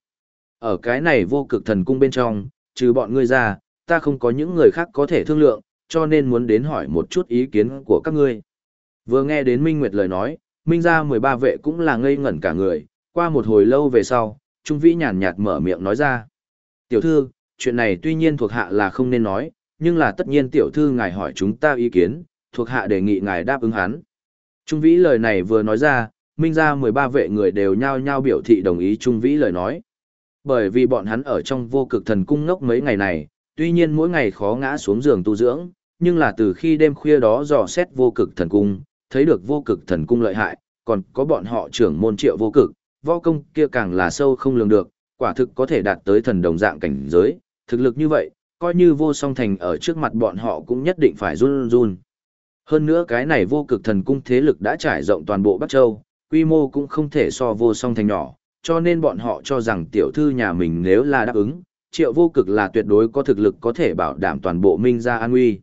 Ở cái này vô cực thần cung bên trong, trừ bọn ngươi ra, ta không có những người khác có thể thương lượng, cho nên muốn đến hỏi một chút ý kiến của các ngươi. Vừa nghe đến Minh Nguyệt lời nói, Minh ra 13 vệ cũng là ngây ngẩn cả người, qua một hồi lâu về sau, Trung Vĩ nhàn nhạt mở miệng nói ra. Tiểu thư, chuyện này tuy nhiên thuộc hạ là không nên nói, nhưng là tất nhiên tiểu thư ngài hỏi chúng ta ý kiến, thuộc hạ đề nghị ngài đáp ứng hắn. Trung Vĩ lời này vừa nói ra, Minh ra 13 vệ người đều nhao nhao biểu thị đồng ý Trung Vĩ lời nói. Bởi vì bọn hắn ở trong vô cực thần cung ngốc mấy ngày này, tuy nhiên mỗi ngày khó ngã xuống giường tu dưỡng, nhưng là từ khi đêm khuya đó dò xét vô cực thần cung, thấy được vô cực thần cung lợi hại, còn có bọn họ trưởng môn triệu vô cực, võ công kia càng là sâu không lường được, quả thực có thể đạt tới thần đồng dạng cảnh giới, thực lực như vậy, coi như vô song thành ở trước mặt bọn họ cũng nhất định phải run run. Hơn nữa cái này vô cực thần cung thế lực đã trải rộng toàn bộ Bắc Châu, quy mô cũng không thể so vô song thành nhỏ, cho nên bọn họ cho rằng tiểu thư nhà mình nếu là đáp ứng, triệu vô cực là tuyệt đối có thực lực có thể bảo đảm toàn bộ Minh gia an nguy.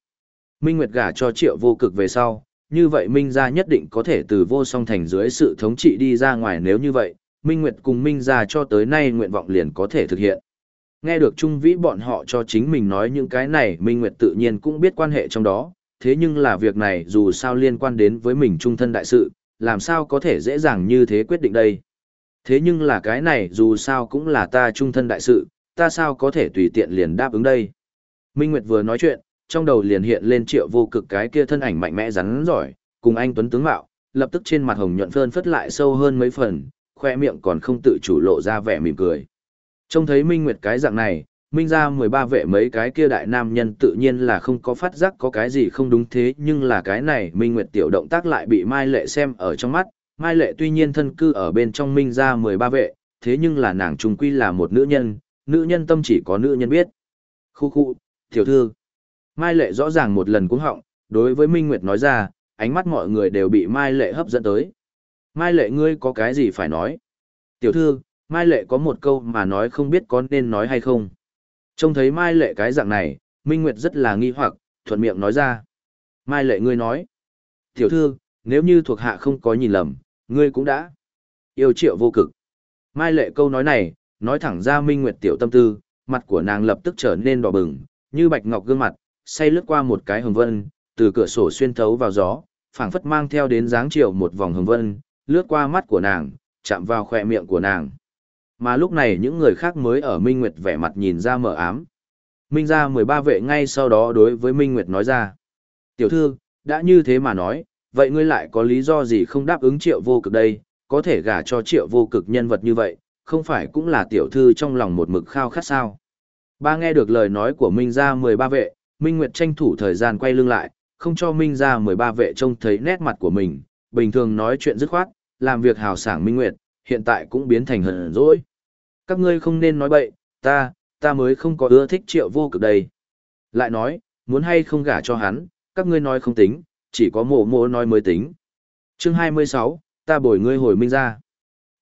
Minh Nguyệt gả cho triệu vô cực về sau, như vậy Minh gia nhất định có thể từ vô song thành dưới sự thống trị đi ra ngoài nếu như vậy, Minh Nguyệt cùng Minh gia cho tới nay nguyện vọng liền có thể thực hiện. Nghe được Trung Vĩ bọn họ cho chính mình nói những cái này Minh Nguyệt tự nhiên cũng biết quan hệ trong đó, thế nhưng là việc này dù sao liên quan đến với mình trung thân đại sự, làm sao có thể dễ dàng như thế quyết định đây. Thế nhưng là cái này dù sao cũng là ta trung thân đại sự, ta sao có thể tùy tiện liền đáp ứng đây. Minh Nguyệt vừa nói chuyện, trong đầu liền hiện lên triệu vô cực cái kia thân ảnh mạnh mẽ rắn giỏi, cùng anh Tuấn Tướng Mạo, lập tức trên mặt hồng nhuận phơn phất lại sâu hơn mấy phần, khoe miệng còn không tự chủ lộ ra vẻ mỉm cười. Trông thấy Minh Nguyệt cái dạng này, Minh ra 13 vệ mấy cái kia đại nam nhân tự nhiên là không có phát giác có cái gì không đúng thế nhưng là cái này Minh Nguyệt tiểu động tác lại bị Mai Lệ xem ở trong mắt. Mai Lệ tuy nhiên thân cư ở bên trong Minh ra 13 vệ, thế nhưng là nàng trung quy là một nữ nhân, nữ nhân tâm chỉ có nữ nhân biết. Khu khu, tiểu thư. Mai Lệ rõ ràng một lần cũng họng, đối với Minh Nguyệt nói ra, ánh mắt mọi người đều bị Mai Lệ hấp dẫn tới. Mai Lệ ngươi có cái gì phải nói? Tiểu thư, Mai Lệ có một câu mà nói không biết có nên nói hay không. Trông thấy Mai Lệ cái dạng này, Minh Nguyệt rất là nghi hoặc, thuận miệng nói ra. Mai Lệ ngươi nói. Tiểu thư, nếu như thuộc hạ không có nhìn lầm, ngươi cũng đã yêu triệu vô cực. Mai Lệ câu nói này, nói thẳng ra Minh Nguyệt tiểu tâm tư, mặt của nàng lập tức trở nên đỏ bừng, như bạch ngọc gương mặt, say lướt qua một cái hồng vân, từ cửa sổ xuyên thấu vào gió, phảng phất mang theo đến dáng chiều một vòng hồng vân, lướt qua mắt của nàng, chạm vào khỏe miệng của nàng. Mà lúc này những người khác mới ở Minh Nguyệt vẻ mặt nhìn ra mở ám. Minh ra 13 vệ ngay sau đó đối với Minh Nguyệt nói ra. Tiểu thư, đã như thế mà nói, vậy ngươi lại có lý do gì không đáp ứng triệu vô cực đây, có thể gả cho triệu vô cực nhân vật như vậy, không phải cũng là tiểu thư trong lòng một mực khao khát sao. Ba nghe được lời nói của Minh ra 13 vệ, Minh Nguyệt tranh thủ thời gian quay lưng lại, không cho Minh ra 13 vệ trông thấy nét mặt của mình, bình thường nói chuyện dứt khoát, làm việc hào sảng Minh Nguyệt, hiện tại cũng biến thành hờn dỗi. Các ngươi không nên nói bậy, ta, ta mới không có ưa thích triệu vô cực đây. Lại nói, muốn hay không gả cho hắn, các ngươi nói không tính, chỉ có mộ mộ nói mới tính. Chương 26, ta bồi ngươi hồi Minh ra.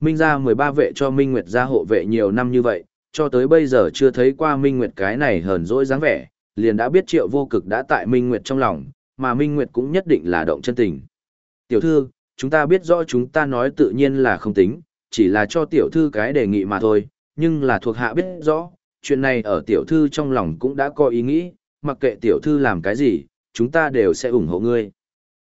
Minh ra 13 vệ cho Minh Nguyệt ra hộ vệ nhiều năm như vậy, cho tới bây giờ chưa thấy qua Minh Nguyệt cái này hờn dỗi dáng vẻ, liền đã biết triệu vô cực đã tại Minh Nguyệt trong lòng, mà Minh Nguyệt cũng nhất định là động chân tình. Tiểu thư, chúng ta biết rõ chúng ta nói tự nhiên là không tính, chỉ là cho tiểu thư cái đề nghị mà thôi, nhưng là thuộc hạ biết rõ, chuyện này ở tiểu thư trong lòng cũng đã có ý nghĩ, mặc kệ tiểu thư làm cái gì, chúng ta đều sẽ ủng hộ ngươi.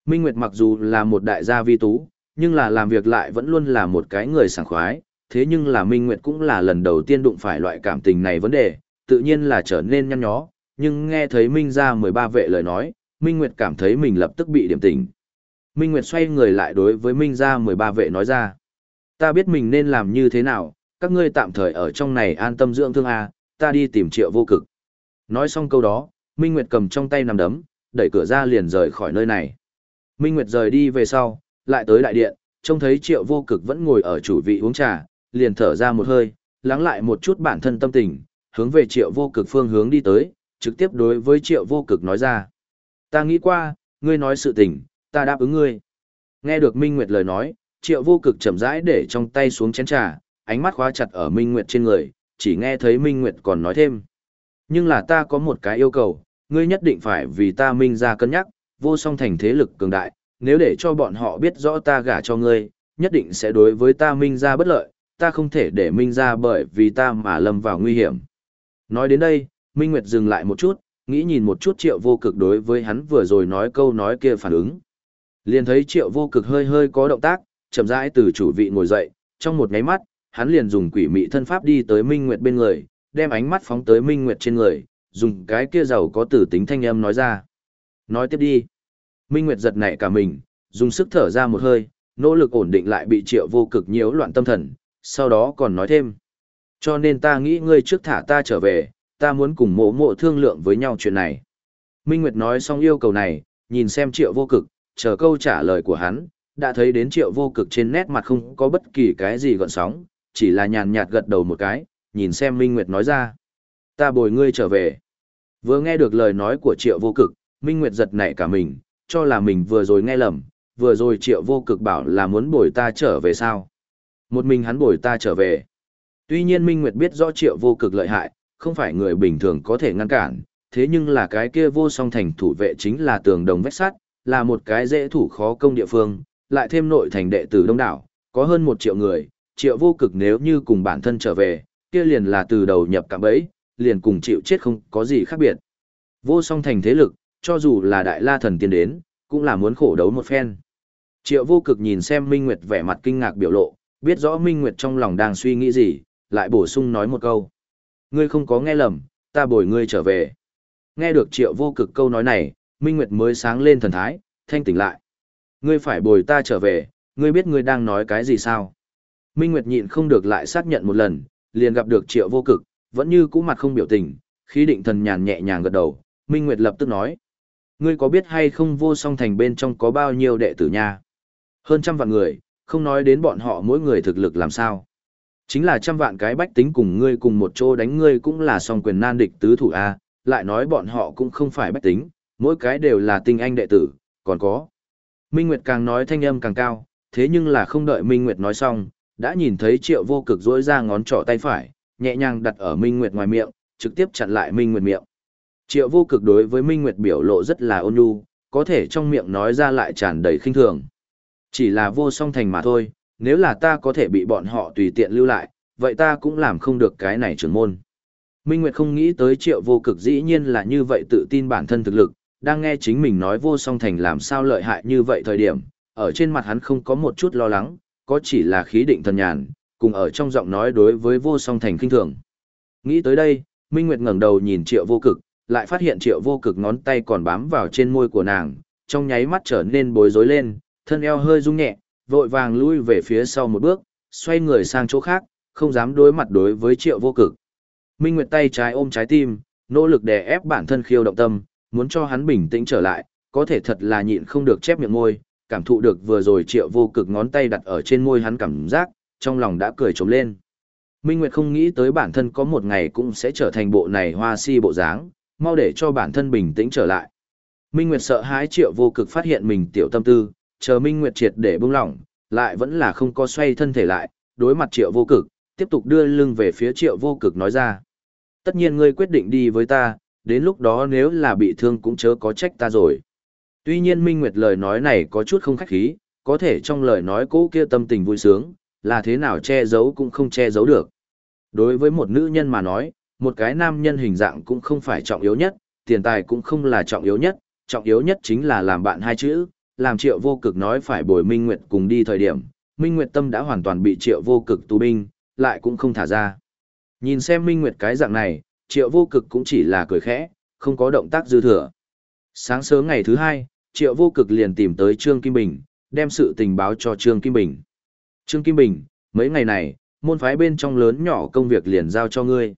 Minh Nguyệt mặc dù là một đại gia vi tú, nhưng là làm việc lại vẫn luôn là một cái người sảng khoái, thế nhưng là Minh Nguyệt cũng là lần đầu tiên đụng phải loại cảm tình này vấn đề, tự nhiên là trở nên nhăn nhó, nhưng nghe thấy Minh ra 13 vệ lời nói, Minh Nguyệt cảm thấy mình lập tức bị điểm tình. Minh Nguyệt xoay người lại đối với Minh ra 13 vệ nói ra. Ta biết mình nên làm như thế nào, các ngươi tạm thời ở trong này an tâm dưỡng thương A, ta đi tìm triệu vô cực. Nói xong câu đó, Minh Nguyệt cầm trong tay nằm đấm, đẩy cửa ra liền rời khỏi nơi này. Minh Nguyệt rời đi về sau, lại tới đại điện, trông thấy triệu vô cực vẫn ngồi ở chủ vị uống trà, liền thở ra một hơi, lắng lại một chút bản thân tâm tình, hướng về triệu vô cực phương hướng đi tới, trực tiếp đối với triệu vô cực nói ra. Ta nghĩ qua, ngươi nói sự tình, ta đáp ứng ngươi. Nghe được Minh Nguyệt lời nói, triệu vô cực chậm rãi để trong tay xuống chén trà, ánh mắt khóa chặt ở Minh Nguyệt trên người, chỉ nghe thấy Minh Nguyệt còn nói thêm. Nhưng là ta có một cái yêu cầu, ngươi nhất định phải vì ta Minh ra cân nhắc, vô song thành thế lực cường đại, nếu để cho bọn họ biết rõ ta gả cho ngươi, nhất định sẽ đối với ta Minh ra bất lợi, ta không thể để Minh ra bởi vì ta mà lâm vào nguy hiểm. Nói đến đây, Minh Nguyệt dừng lại một chút, nghĩ nhìn một chút triệu vô cực đối với hắn vừa rồi nói câu nói kia phản ứng. Liền thấy triệu vô cực hơi hơi có động tác, chậm rãi từ chủ vị ngồi dậy, trong một nháy mắt, hắn liền dùng quỷ mị thân pháp đi tới Minh Nguyệt bên người, đem ánh mắt phóng tới Minh Nguyệt trên người, dùng cái kia giàu có tử tính thanh âm nói ra. Nói tiếp đi. Minh Nguyệt giật nảy cả mình, dùng sức thở ra một hơi, nỗ lực ổn định lại bị triệu vô cực nhiễu loạn tâm thần, sau đó còn nói thêm. Cho nên ta nghĩ ngươi trước thả ta trở về, ta muốn cùng mộ mộ thương lượng với nhau chuyện này. Minh Nguyệt nói xong yêu cầu này, nhìn xem triệu vô cực, chờ câu trả lời của hắn, đã thấy đến triệu vô cực trên nét mặt không có bất kỳ cái gì gọn sóng, chỉ là nhàn nhạt gật đầu một cái, nhìn xem Minh Nguyệt nói ra. Ta bồi ngươi trở về. Vừa nghe được lời nói của triệu vô cực, Minh Nguyệt giật nảy cả mình, cho là mình vừa rồi nghe lầm, vừa rồi triệu vô cực bảo là muốn bồi ta trở về sao. Một mình hắn bồi ta trở về. Tuy nhiên Minh Nguyệt biết rõ triệu vô cực lợi hại, không phải người bình thường có thể ngăn cản, thế nhưng là cái kia vô song thành thủ vệ chính là tường đồng vách sắt, là một cái dễ thủ khó công địa phương, lại thêm nội thành đệ tử đông đảo, có hơn một triệu người, triệu vô cực nếu như cùng bản thân trở về, kia liền là từ đầu nhập cạm bẫy, liền cùng chịu chết không có gì khác biệt. Vô song thành thế lực, cho dù là đại la thần tiên đến, cũng là muốn khổ đấu một phen. Triệu vô cực nhìn xem Minh Nguyệt vẻ mặt kinh ngạc biểu lộ, biết rõ Minh Nguyệt trong lòng đang suy nghĩ gì, lại bổ sung nói một câu. Ngươi không có nghe lầm, ta bồi ngươi trở về. Nghe được triệu vô cực câu nói này, Minh Nguyệt mới sáng lên thần thái, thanh tỉnh lại. Ngươi phải bồi ta trở về, ngươi biết ngươi đang nói cái gì sao? Minh Nguyệt nhịn không được lại xác nhận một lần, liền gặp được triệu vô cực, vẫn như cũ mặt không biểu tình, khí định thần nhàn nhẹ nhàng gật đầu. Minh Nguyệt lập tức nói. Ngươi có biết hay không vô song thành bên trong có bao nhiêu đệ tử nha? Hơn trăm vạn người, không nói đến bọn họ mỗi người thực lực làm sao. Chính là trăm vạn cái bách tính cùng ngươi cùng một chỗ đánh ngươi cũng là song quyền nan địch tứ thủ A, lại nói bọn họ cũng không phải bách tính, mỗi cái đều là tinh anh đệ tử, còn có. Minh Nguyệt càng nói thanh âm càng cao, thế nhưng là không đợi Minh Nguyệt nói xong, đã nhìn thấy triệu vô cực dỗi ra ngón trỏ tay phải, nhẹ nhàng đặt ở Minh Nguyệt ngoài miệng, trực tiếp chặn lại Minh Nguyệt miệng. Triệu vô cực đối với Minh Nguyệt biểu lộ rất là ôn nhu, có thể trong miệng nói ra lại tràn đầy khinh thường. Chỉ là vô song thành mà thôi, nếu là ta có thể bị bọn họ tùy tiện lưu lại, vậy ta cũng làm không được cái này trưởng môn. Minh Nguyệt không nghĩ tới triệu vô cực dĩ nhiên là như vậy tự tin bản thân thực lực, đang nghe chính mình nói vô song thành làm sao lợi hại như vậy thời điểm, ở trên mặt hắn không có một chút lo lắng, có chỉ là khí định thần nhàn, cùng ở trong giọng nói đối với vô song thành kinh thường. Nghĩ tới đây, Minh Nguyệt ngẩng đầu nhìn triệu vô cực, lại phát hiện triệu vô cực ngón tay còn bám vào trên môi của nàng, trong nháy mắt trở nên bối rối lên, thân eo hơi rung nhẹ, vội vàng lui về phía sau một bước, xoay người sang chỗ khác, không dám đối mặt đối với triệu vô cực. Minh Nguyệt tay trái ôm trái tim, nỗ lực đè ép bản thân khiêu động tâm, muốn cho hắn bình tĩnh trở lại, có thể thật là nhịn không được chép miệng môi, cảm thụ được vừa rồi triệu vô cực ngón tay đặt ở trên môi hắn cảm giác, trong lòng đã cười trống lên. Minh Nguyệt không nghĩ tới bản thân có một ngày cũng sẽ trở thành bộ này hoa si bộ dáng, mau để cho bản thân bình tĩnh trở lại. Minh Nguyệt sợ hãi triệu vô cực phát hiện mình tiểu tâm tư, chờ Minh Nguyệt triệt để bung lỏng, lại vẫn là không có xoay thân thể lại, đối mặt triệu vô cực, tiếp tục đưa lưng về phía triệu vô cực nói ra. Tất nhiên ngươi quyết định đi với ta, đến lúc đó nếu là bị thương cũng chớ có trách ta rồi. Tuy nhiên Minh Nguyệt lời nói này có chút không khách khí, có thể trong lời nói cố kia tâm tình vui sướng, là thế nào che giấu cũng không che giấu được. Đối với một nữ nhân mà nói, một cái nam nhân hình dạng cũng không phải trọng yếu nhất, tiền tài cũng không là trọng yếu nhất, trọng yếu nhất chính là làm bạn hai chữ, làm triệu vô cực nói phải bồi Minh Nguyệt cùng đi thời điểm, Minh Nguyệt tâm đã hoàn toàn bị triệu vô cực tù binh, lại cũng không thả ra. Nhìn xem Minh Nguyệt cái dạng này, triệu vô cực cũng chỉ là cười khẽ, không có động tác dư thừa. Sáng sớm ngày thứ hai, triệu vô cực liền tìm tới Trương Kim Bình, đem sự tình báo cho Trương Kim Bình. Trương Kim Bình, mấy ngày này, môn phái bên trong lớn nhỏ công việc liền giao cho ngươi.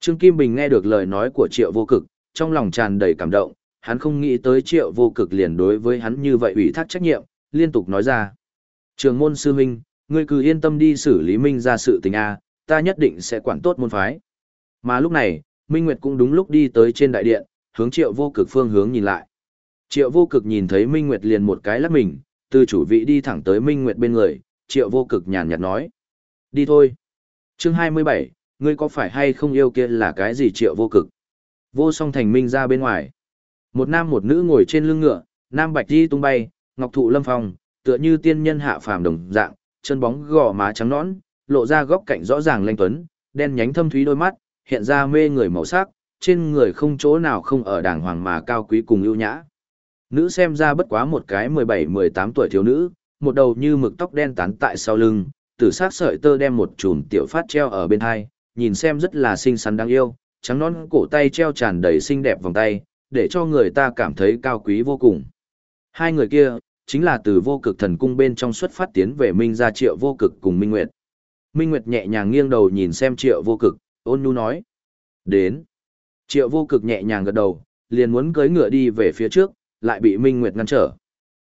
Trương Kim Bình nghe được lời nói của triệu vô cực, trong lòng tràn đầy cảm động, hắn không nghĩ tới triệu vô cực liền đối với hắn như vậy ủy thác trách nhiệm, liên tục nói ra. Trường môn sư minh, ngươi cứ yên tâm đi xử lý minh ra sự tình A, ta nhất định sẽ quản tốt môn phái. Mà lúc này, Minh Nguyệt cũng đúng lúc đi tới trên đại điện, hướng triệu vô cực phương hướng nhìn lại. Triệu vô cực nhìn thấy Minh Nguyệt liền một cái lắc mình, từ chủ vị đi thẳng tới Minh Nguyệt bên người, triệu vô cực nhàn nhạt nói. Đi thôi. chương 27, ngươi có phải hay không yêu kia là cái gì triệu vô cực? Vô song thành minh ra bên ngoài. Một nam một nữ ngồi trên lưng ngựa, nam bạch đi tung bay, ngọc thụ lâm phong, tựa như tiên nhân hạ phàm đồng dạng, chân bóng gò má trắng nõn, lộ ra góc cạnh rõ ràng lanh tuấn, đen nhánh thâm thúy đôi mắt, hiện ra mê người màu sắc, trên người không chỗ nào không ở đàng hoàng mà cao quý cùng ưu nhã. Nữ xem ra bất quá một cái 17-18 tuổi thiếu nữ, một đầu như mực tóc đen tán tại sau lưng, tử sát sợi tơ đem một chùm tiểu phát treo ở bên hai, nhìn xem rất là xinh xắn đáng yêu, trắng non cổ tay treo tràn đầy xinh đẹp vòng tay, để cho người ta cảm thấy cao quý vô cùng. Hai người kia, chính là từ vô cực thần cung bên trong xuất phát tiến về Minh gia triệu vô cực cùng Minh Nguyệt. Minh Nguyệt nhẹ nhàng nghiêng đầu nhìn xem triệu vô cực, ôn nhu nói. Đến. Triệu vô cực nhẹ nhàng gật đầu, liền muốn cưới ngựa đi về phía trước, lại bị Minh Nguyệt ngăn trở.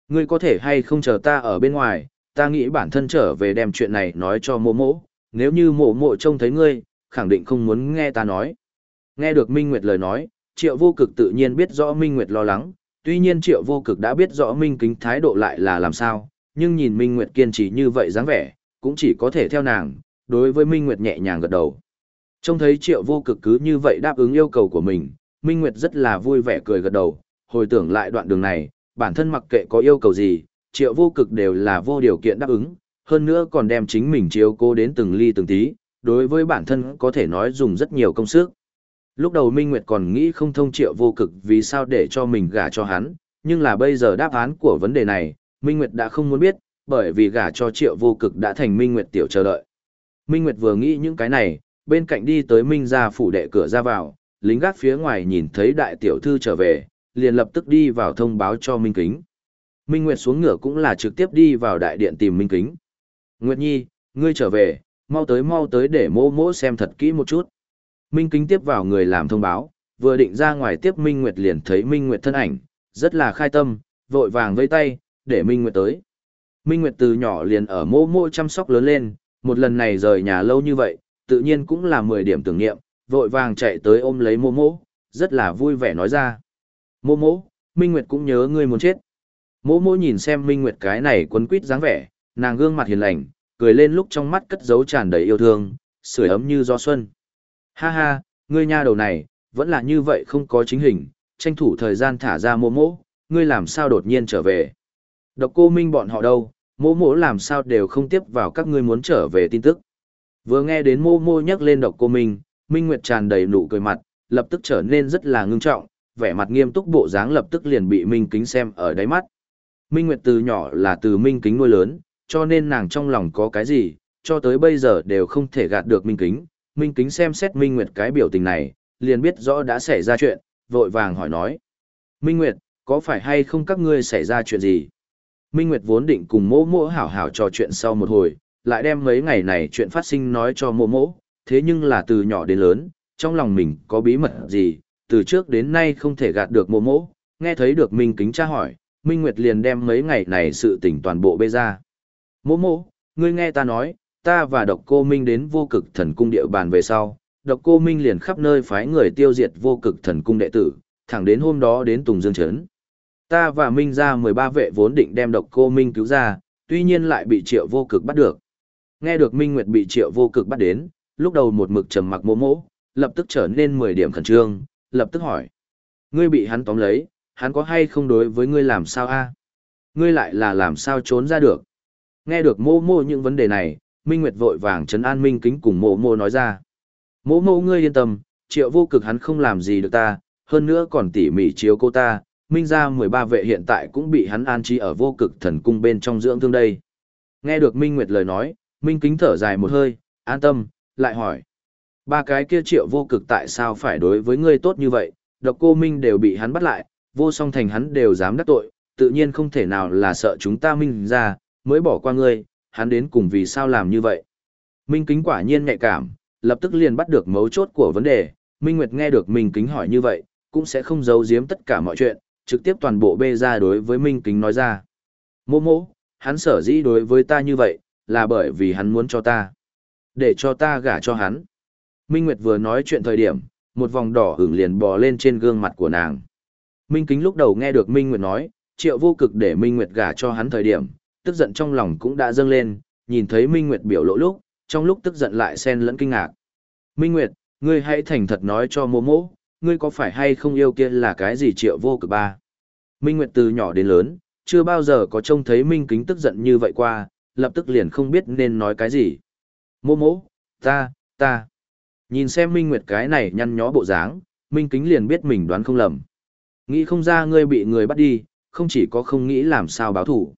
Ngươi có thể hay không chờ ta ở bên ngoài, ta nghĩ bản thân trở về đem chuyện này nói cho mộ mộ, nếu như mộ mộ trông thấy ngươi, khẳng định không muốn nghe ta nói. Nghe được Minh Nguyệt lời nói, triệu vô cực tự nhiên biết rõ Minh Nguyệt lo lắng, tuy nhiên triệu vô cực đã biết rõ Minh kính thái độ lại là làm sao, nhưng nhìn Minh Nguyệt kiên trì như vậy dáng vẻ, cũng chỉ có thể theo nàng, đối với Minh Nguyệt nhẹ nhàng gật đầu. Trông thấy triệu vô cực cứ như vậy đáp ứng yêu cầu của mình, Minh Nguyệt rất là vui vẻ cười gật đầu, hồi tưởng lại đoạn đường này, bản thân mặc kệ có yêu cầu gì, triệu vô cực đều là vô điều kiện đáp ứng, hơn nữa còn đem chính mình chiếu cố đến từng ly từng tí, đối với bản thân có thể nói dùng rất nhiều công sức. Lúc đầu Minh Nguyệt còn nghĩ không thông triệu vô cực vì sao để cho mình gả cho hắn, nhưng là bây giờ đáp án của vấn đề này, Minh Nguyệt đã không muốn biết, bởi vì gả cho triệu vô cực đã thành Minh Nguyệt tiểu chờ đợi. Minh Nguyệt vừa nghĩ những cái này, bên cạnh đi tới Minh gia phủ đệ cửa ra vào, lính gác phía ngoài nhìn thấy đại tiểu thư trở về, liền lập tức đi vào thông báo cho Minh Kính. Minh Nguyệt xuống ngựa cũng là trực tiếp đi vào đại điện tìm Minh Kính. Nguyệt Nhi, ngươi trở về, mau tới mau tới để mô mỗ xem thật kỹ một chút. Minh Kính tiếp vào người làm thông báo, vừa định ra ngoài tiếp Minh Nguyệt liền thấy Minh Nguyệt thân ảnh, rất là khai tâm, vội vàng vây tay, để Minh Nguyệt tới. Minh Nguyệt từ nhỏ liền ở mô mô chăm sóc lớn lên, một lần này rời nhà lâu như vậy, tự nhiên cũng là 10 điểm tưởng niệm, vội vàng chạy tới ôm lấy mô mô, rất là vui vẻ nói ra. Mô mô, Minh Nguyệt cũng nhớ ngươi muốn chết. Mô mô nhìn xem Minh Nguyệt cái này quấn quýt dáng vẻ, nàng gương mặt hiền lành, cười lên lúc trong mắt cất giấu tràn đầy yêu thương, sưởi ấm như gió xuân. Ha ha, ngươi nha đầu này, vẫn là như vậy không có chính hình, tranh thủ thời gian thả ra mô mô, ngươi làm sao đột nhiên trở về. Độc cô Minh bọn họ đâu, mô mô làm sao đều không tiếp vào các ngươi muốn trở về tin tức. Vừa nghe đến mô mô nhắc lên độc cô Minh, Minh Nguyệt tràn đầy nụ cười mặt, lập tức trở nên rất là ngưng trọng, vẻ mặt nghiêm túc bộ dáng lập tức liền bị Minh Kính xem ở đáy mắt. Minh Nguyệt từ nhỏ là từ Minh Kính nuôi lớn, cho nên nàng trong lòng có cái gì, cho tới bây giờ đều không thể gạt được Minh Kính. Minh Kính xem xét Minh Nguyệt cái biểu tình này, liền biết rõ đã xảy ra chuyện, vội vàng hỏi nói. Minh Nguyệt, có phải hay không các ngươi xảy ra chuyện gì? Minh Nguyệt vốn định cùng Mô Mô hảo hảo trò chuyện sau một hồi, lại đem mấy ngày này chuyện phát sinh nói cho Mộ mỗ, thế nhưng là từ nhỏ đến lớn, trong lòng mình có bí mật gì, từ trước đến nay không thể gạt được Mộ mỗ, nghe thấy được Minh Kính tra hỏi, Minh Nguyệt liền đem mấy ngày này sự tình toàn bộ bê ra. Mộ Mộ, ngươi nghe ta nói, ta và độc cô Minh đến vô cực thần cung địa bàn về sau, độc cô Minh liền khắp nơi phái người tiêu diệt vô cực thần cung đệ tử, thẳng đến hôm đó đến Tùng Dương Trấn. Ta và Minh ra 13 vệ vốn định đem độc cô Minh cứu ra, tuy nhiên lại bị triệu vô cực bắt được. Nghe được Minh Nguyệt bị triệu vô cực bắt đến, lúc đầu một mực trầm mặc mỗ mỗ, lập tức trở nên 10 điểm khẩn trương, lập tức hỏi. Ngươi bị hắn tóm lấy, hắn có hay không đối với ngươi làm sao a? Ngươi lại là làm sao trốn ra được? Nghe được mô mô những vấn đề này, Minh Nguyệt vội vàng trấn an Minh Kính cùng mô mô nói ra. Mô mô ngươi yên tâm, triệu vô cực hắn không làm gì được ta, hơn nữa còn tỉ mỉ chiếu cô ta, Minh ra 13 vệ hiện tại cũng bị hắn an trí ở vô cực thần cung bên trong dưỡng thương đây. Nghe được Minh Nguyệt lời nói, Minh Kính thở dài một hơi, an tâm, lại hỏi. Ba cái kia triệu vô cực tại sao phải đối với ngươi tốt như vậy, độc cô Minh đều bị hắn bắt lại, vô song thành hắn đều dám đắc tội, tự nhiên không thể nào là sợ chúng ta Minh ra, mới bỏ qua ngươi, hắn đến cùng vì sao làm như vậy. Minh Kính quả nhiên nhạy cảm, lập tức liền bắt được mấu chốt của vấn đề, Minh Nguyệt nghe được Minh Kính hỏi như vậy, cũng sẽ không giấu giếm tất cả mọi chuyện, trực tiếp toàn bộ bê ra đối với Minh Kính nói ra. Mô mô, hắn sở dĩ đối với ta như vậy, là bởi vì hắn muốn cho ta. Để cho ta gả cho hắn. Minh Nguyệt vừa nói chuyện thời điểm, một vòng đỏ hưởng liền bò lên trên gương mặt của nàng. Minh Kính lúc đầu nghe được Minh Nguyệt nói, triệu vô cực để Minh Nguyệt gả cho hắn thời điểm, tức giận trong lòng cũng đã dâng lên, nhìn thấy Minh Nguyệt biểu lộ lúc, trong lúc tức giận lại xen lẫn kinh ngạc. Minh Nguyệt, ngươi hãy thành thật nói cho mô mô, ngươi có phải hay không yêu kia là cái gì triệu vô cực ba? Minh Nguyệt từ nhỏ đến lớn, chưa bao giờ có trông thấy Minh Kính tức giận như vậy qua, lập tức liền không biết nên nói cái gì. Mô mô, ta, ta. Nhìn xem Minh Nguyệt cái này nhăn nhó bộ dáng, Minh Kính liền biết mình đoán không lầm. Nghĩ không ra ngươi bị người bắt đi, không chỉ có không nghĩ làm sao báo thủ.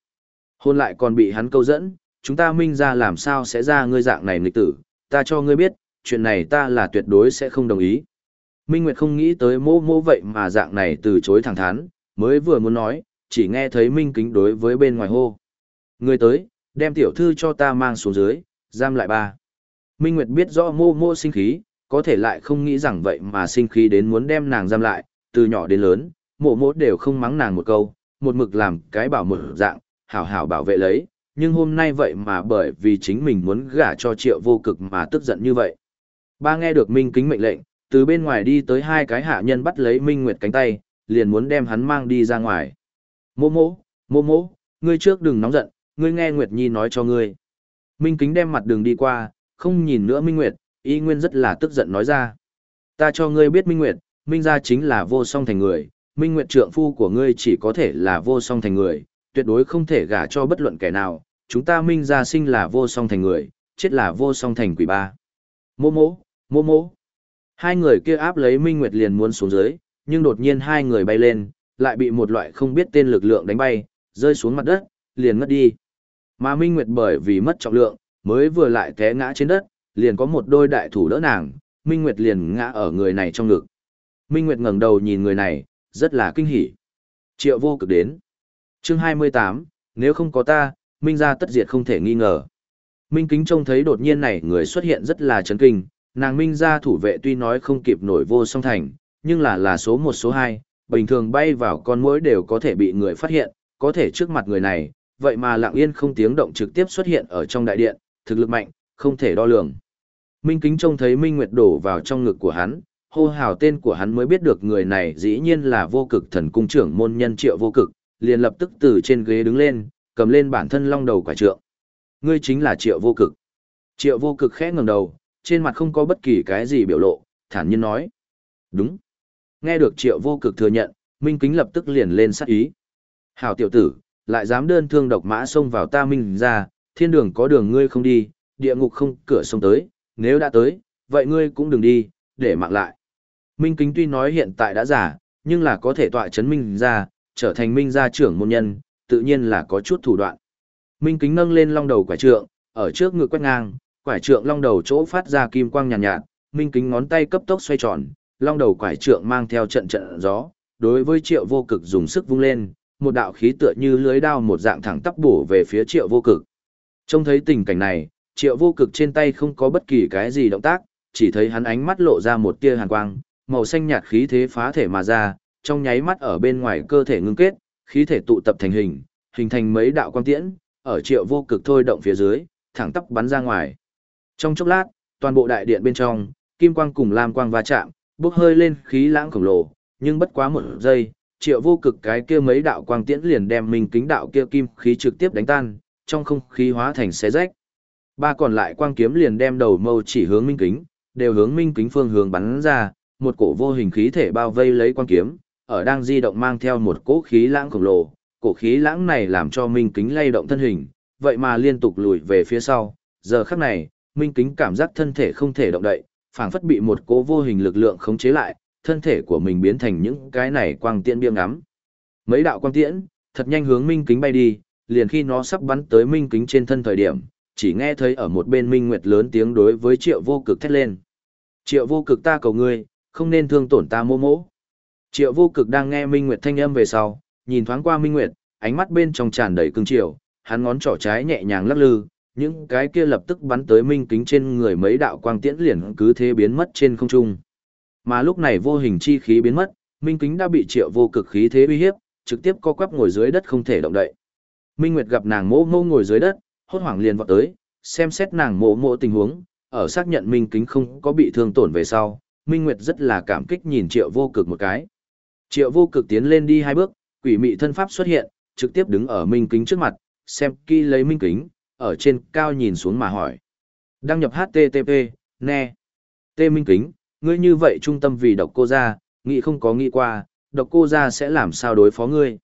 Hôn lại còn bị hắn câu dẫn, chúng ta Minh ra làm sao sẽ ra ngươi dạng này nghịch tử, ta cho ngươi biết, chuyện này ta là tuyệt đối sẽ không đồng ý. Minh Nguyệt không nghĩ tới mô mô vậy mà dạng này từ chối thẳng thắn, mới vừa muốn nói, chỉ nghe thấy Minh Kính đối với bên ngoài hô. Người tới, đem tiểu thư cho ta mang xuống dưới, giam lại ba. Minh Nguyệt biết rõ mô mô sinh khí, có thể lại không nghĩ rằng vậy mà sinh khí đến muốn đem nàng giam lại, từ nhỏ đến lớn, mộ mô đều không mắng nàng một câu, một mực làm cái bảo một dạng, hảo hảo bảo vệ lấy, nhưng hôm nay vậy mà bởi vì chính mình muốn gả cho triệu vô cực mà tức giận như vậy. Ba nghe được Minh Kính mệnh lệnh, từ bên ngoài đi tới hai cái hạ nhân bắt lấy Minh Nguyệt cánh tay, liền muốn đem hắn mang đi ra ngoài. Mô mô, mô mô, ngươi trước đừng nóng giận, ngươi nghe Nguyệt Nhi nói cho ngươi. Minh Kính đem mặt đường đi qua, không nhìn nữa Minh Nguyệt, y nguyên rất là tức giận nói ra. Ta cho ngươi biết Minh Nguyệt, Minh gia chính là vô song thành người, Minh Nguyệt trượng phu của ngươi chỉ có thể là vô song thành người, tuyệt đối không thể gả cho bất luận kẻ nào, chúng ta Minh gia sinh là vô song thành người, chết là vô song thành quỷ ba. Mô mô, mô mô. Hai người kia áp lấy Minh Nguyệt liền muốn xuống dưới, nhưng đột nhiên hai người bay lên, lại bị một loại không biết tên lực lượng đánh bay, rơi xuống mặt đất, liền ngất đi. Mà Minh Nguyệt bởi vì mất trọng lượng, mới vừa lại té ngã trên đất, liền có một đôi đại thủ đỡ nàng, Minh Nguyệt liền ngã ở người này trong ngực. Minh Nguyệt ngẩng đầu nhìn người này, rất là kinh hỉ. Triệu vô cực đến. Chương 28, nếu không có ta, Minh gia tất diệt không thể nghi ngờ. Minh Kính trông thấy đột nhiên này người xuất hiện rất là chấn kinh, nàng Minh gia thủ vệ tuy nói không kịp nổi vô song thành, nhưng là là số một số hai, bình thường bay vào con muỗi đều có thể bị người phát hiện, có thể trước mặt người này, vậy mà lặng yên không tiếng động trực tiếp xuất hiện ở trong đại điện, thực lực mạnh, không thể đo lường. Minh Kính trông thấy Minh Nguyệt đổ vào trong ngực của hắn, hô hào tên của hắn mới biết được người này dĩ nhiên là vô cực thần cung trưởng môn nhân triệu vô cực, liền lập tức từ trên ghế đứng lên, cầm lên bản thân long đầu quả trượng. Ngươi chính là triệu vô cực. Triệu vô cực khẽ ngẩng đầu, trên mặt không có bất kỳ cái gì biểu lộ, thản nhiên nói. Đúng. Nghe được triệu vô cực thừa nhận, Minh Kính lập tức liền lên sát ý. Hảo tiểu tử, lại dám đơn thương độc mã xông vào ta Minh ra, thiên đường có đường ngươi không đi, địa ngục không cửa sông tới, nếu đã tới, vậy ngươi cũng đừng đi, để mạng lại. Minh Kính tuy nói hiện tại đã giả, nhưng là có thể tọa chấn Minh ra, trở thành Minh gia trưởng môn nhân, tự nhiên là có chút thủ đoạn. Minh Kính nâng lên long đầu quải trượng, ở trước ngực quét ngang, quải trượng long đầu chỗ phát ra kim quang nhàn nhạt, nhạt, Minh Kính ngón tay cấp tốc xoay tròn, long đầu quải trượng mang theo trận trận gió, đối với Triệu Vô Cực dùng sức vung lên, một đạo khí tựa như lưới đao một dạng thẳng tắp bổ về phía Triệu Vô Cực. Trông thấy tình cảnh này, Triệu Vô Cực trên tay không có bất kỳ cái gì động tác, chỉ thấy hắn ánh mắt lộ ra một tia hàn quang, màu xanh nhạt khí thế phá thể mà ra, trong nháy mắt ở bên ngoài cơ thể ngưng kết, khí thể tụ tập thành hình, hình thành mấy đạo quang tiễn, ở Triệu Vô Cực thôi động phía dưới, thẳng tắp bắn ra ngoài. Trong chốc lát, toàn bộ đại điện bên trong, kim quang cùng lam quang va chạm, bốc hơi lên khí lãng khổng lồ, nhưng bất quá một giây, triệu vô cực cái kia mấy đạo quang tiễn liền đem minh kính đạo kia kim khí trực tiếp đánh tan, trong không khí hóa thành xé rách. Ba còn lại quang kiếm liền đem đầu mâu chỉ hướng minh kính, đều hướng minh kính phương hướng bắn ra, một cổ vô hình khí thể bao vây lấy quang kiếm, ở đang di động mang theo một cỗ khí lãng khổng lồ, cổ khí lãng này làm cho minh kính lay động thân hình, vậy mà liên tục lùi về phía sau, giờ khắc này, minh kính cảm giác thân thể không thể động đậy, phảng phất bị một cỗ vô hình lực lượng khống chế lại, thân thể của mình biến thành những cái này quang tiễn biếng ngắm. Mấy đạo quang tiễn, thật nhanh hướng minh kính bay đi, liền khi nó sắp bắn tới minh kính trên thân thời điểm, chỉ nghe thấy ở một bên minh nguyệt lớn tiếng đối với triệu vô cực thét lên. Triệu vô cực ta cầu ngươi, không nên thương tổn ta mô mỗ. Triệu vô cực đang nghe minh nguyệt thanh âm về sau, nhìn thoáng qua minh nguyệt, ánh mắt bên trong tràn đầy cương triệu, hắn ngón trỏ trái nhẹ nhàng lắc lư, những cái kia lập tức bắn tới minh kính trên người mấy đạo quang tiễn liền cứ thế biến mất trên không trung. Mà lúc này vô hình chi khí biến mất, minh kính đã bị triệu vô cực khí thế uy hiếp, trực tiếp co quắp ngồi dưới đất không thể động đậy. Minh Nguyệt gặp nàng mỗ mỗ ngồi dưới đất, hốt hoảng liền vọt tới, xem xét nàng mỗ mỗ tình huống, ở xác nhận minh kính không có bị thương tổn về sau, Minh Nguyệt rất là cảm kích nhìn triệu vô cực một cái. Triệu vô cực tiến lên đi hai bước, quỷ mị thân pháp xuất hiện, trực tiếp đứng ở minh kính trước mặt, xem kỹ lấy minh kính, ở trên cao nhìn xuống mà hỏi. Đăng nhập HTTP, nè. t Minh Kính, ngươi như vậy trung tâm vì độc cô ra, nghĩ không có nghĩ qua, độc cô ra sẽ làm sao đối phó ngươi.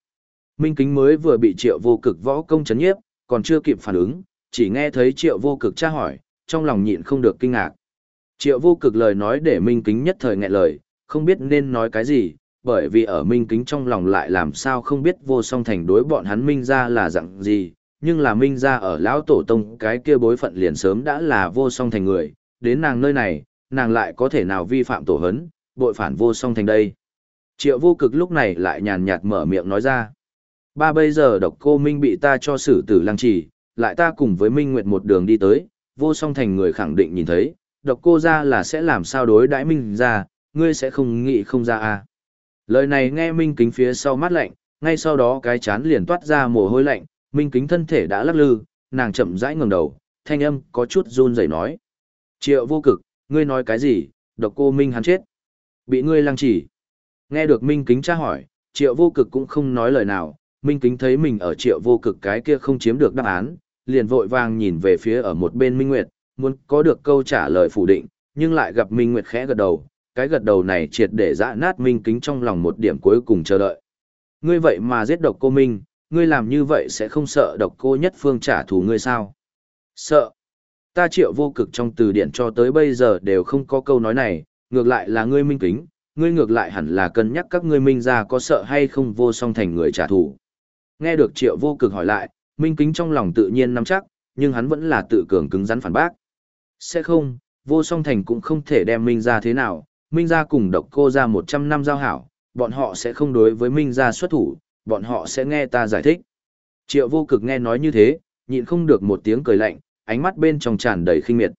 Minh Kính mới vừa bị triệu vô cực võ công chấn nhiếp, còn chưa kịp phản ứng, chỉ nghe thấy triệu vô cực tra hỏi, trong lòng nhịn không được kinh ngạc. Triệu vô cực lời nói để Minh Kính nhất thời nghẹn lời, không biết nên nói cái gì, bởi vì ở Minh Kính trong lòng lại làm sao không biết vô song thành đối bọn hắn Minh ra là dạng gì, nhưng là minh ra ở lão tổ tông cái kia bối phận liền sớm đã là vô song thành người, đến nàng nơi này, nàng lại có thể nào vi phạm tổ hấn, bội phản vô song thành đây. Triệu vô cực lúc này lại nhàn nhạt mở miệng nói ra. Ba bây giờ độc cô Minh bị ta cho xử tử lăng trì, lại ta cùng với Minh Nguyệt một đường đi tới, vô song thành người khẳng định nhìn thấy, độc cô ra là sẽ làm sao đối đãi Minh ra, ngươi sẽ không nghĩ không ra à. Lời này nghe Minh kính phía sau mắt lạnh, ngay sau đó cái chán liền toát ra mồ hôi lạnh, Minh kính thân thể đã lắc lư, nàng chậm rãi ngẩng đầu, thanh âm có chút run rẩy nói. Triệu vô cực, ngươi nói cái gì, độc cô Minh hắn chết. Bị ngươi lăng chỉ. Nghe được Minh kính tra hỏi, triệu vô cực cũng không nói lời nào, Minh kính thấy mình ở triệu vô cực cái kia không chiếm được đáp án, liền vội vàng nhìn về phía ở một bên Minh Nguyệt, muốn có được câu trả lời phủ định, nhưng lại gặp Minh Nguyệt khẽ gật đầu, cái gật đầu này triệt để dã nát Minh kính trong lòng một điểm cuối cùng chờ đợi. Ngươi vậy mà giết độc cô Minh, ngươi làm như vậy sẽ không sợ độc cô nhất phương trả thù ngươi sao? Sợ. Ta triệu vô cực trong từ điển cho tới bây giờ đều không có câu nói này, ngược lại là ngươi minh kính, ngươi ngược lại hẳn là cân nhắc các ngươi minh ra có sợ hay không vô song thành người trả thù. Nghe được triệu vô cực hỏi lại, minh kính trong lòng tự nhiên nắm chắc, nhưng hắn vẫn là tự cường cứng rắn phản bác. Sẽ không, vô song thành cũng không thể đem minh ra thế nào, minh ra cùng độc cô ra 100 năm giao hảo, bọn họ sẽ không đối với minh ra xuất thủ, bọn họ sẽ nghe ta giải thích. Triệu vô cực nghe nói như thế, nhịn không được một tiếng cười lạnh, ánh mắt bên trong tràn đầy khinh miệt.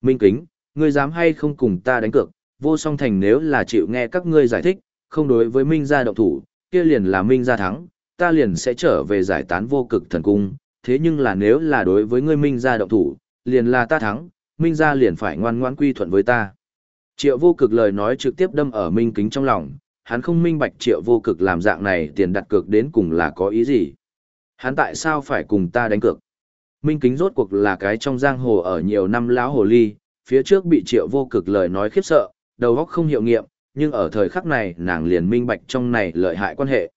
Minh kính, ngươi dám hay không cùng ta đánh cược, vô song thành nếu là chịu nghe các ngươi giải thích, không đối với Minh gia động thủ, kia liền là Minh gia thắng, ta liền sẽ trở về giải tán vô cực thần cung, thế nhưng là nếu là đối với ngươi Minh gia động thủ, liền là ta thắng, Minh gia liền phải ngoan ngoãn quy thuận với ta. Triệu vô cực lời nói trực tiếp đâm ở Minh kính trong lòng, hắn không minh bạch triệu vô cực làm dạng này tiền đặt cược đến cùng là có ý gì. Hắn tại sao phải cùng ta đánh cược? Minh kính rốt cuộc là cái trong giang hồ ở nhiều năm lão hồ ly, phía trước bị triệu vô cực lời nói khiếp sợ, đầu óc không hiệu nghiệm, nhưng ở thời khắc này nàng liền minh bạch trong này lợi hại quan hệ.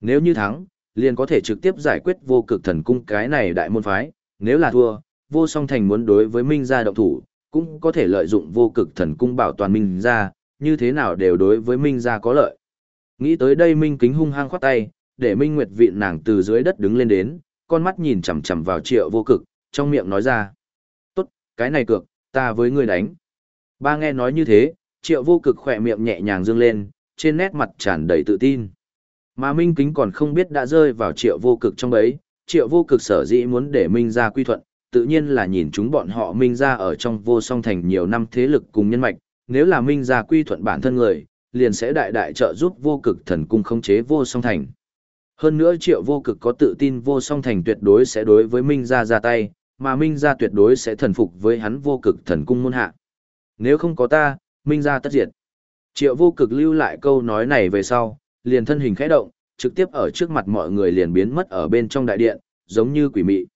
Nếu như thắng, liền có thể trực tiếp giải quyết vô cực thần cung cái này đại môn phái, nếu là thua, vô song thành muốn đối với Minh gia động thủ, cũng có thể lợi dụng vô cực thần cung bảo toàn Minh gia, như thế nào đều đối với Minh gia có lợi. Nghĩ tới đây Minh kính hung hăng khoát tay, để Minh Nguyệt vịn nàng từ dưới đất đứng lên đến, con mắt nhìn chằm chằm vào triệu vô cực, trong miệng nói ra. Tốt, cái này cược, ta với ngươi đánh. Ba nghe nói như thế, triệu vô cực khỏe miệng nhẹ nhàng dương lên, trên nét mặt tràn đầy tự tin. Mà Minh Kính còn không biết đã rơi vào triệu vô cực trong ấy, triệu vô cực sở dĩ muốn để Minh ra quy thuận, tự nhiên là nhìn chúng bọn họ Minh ra ở trong vô song thành nhiều năm thế lực cùng nhân mạch, nếu là Minh ra quy thuận bản thân người, liền sẽ đại đại trợ giúp vô cực thần cung khống chế vô song thành. Hơn nữa triệu vô cực có tự tin vô song thành tuyệt đối sẽ đối với Minh ra ra tay, mà Minh ra tuyệt đối sẽ thần phục với hắn vô cực thần cung môn hạ. Nếu không có ta, Minh ra tất diệt. Triệu vô cực lưu lại câu nói này về sau, liền thân hình khẽ động, trực tiếp ở trước mặt mọi người liền biến mất ở bên trong đại điện, giống như quỷ mị.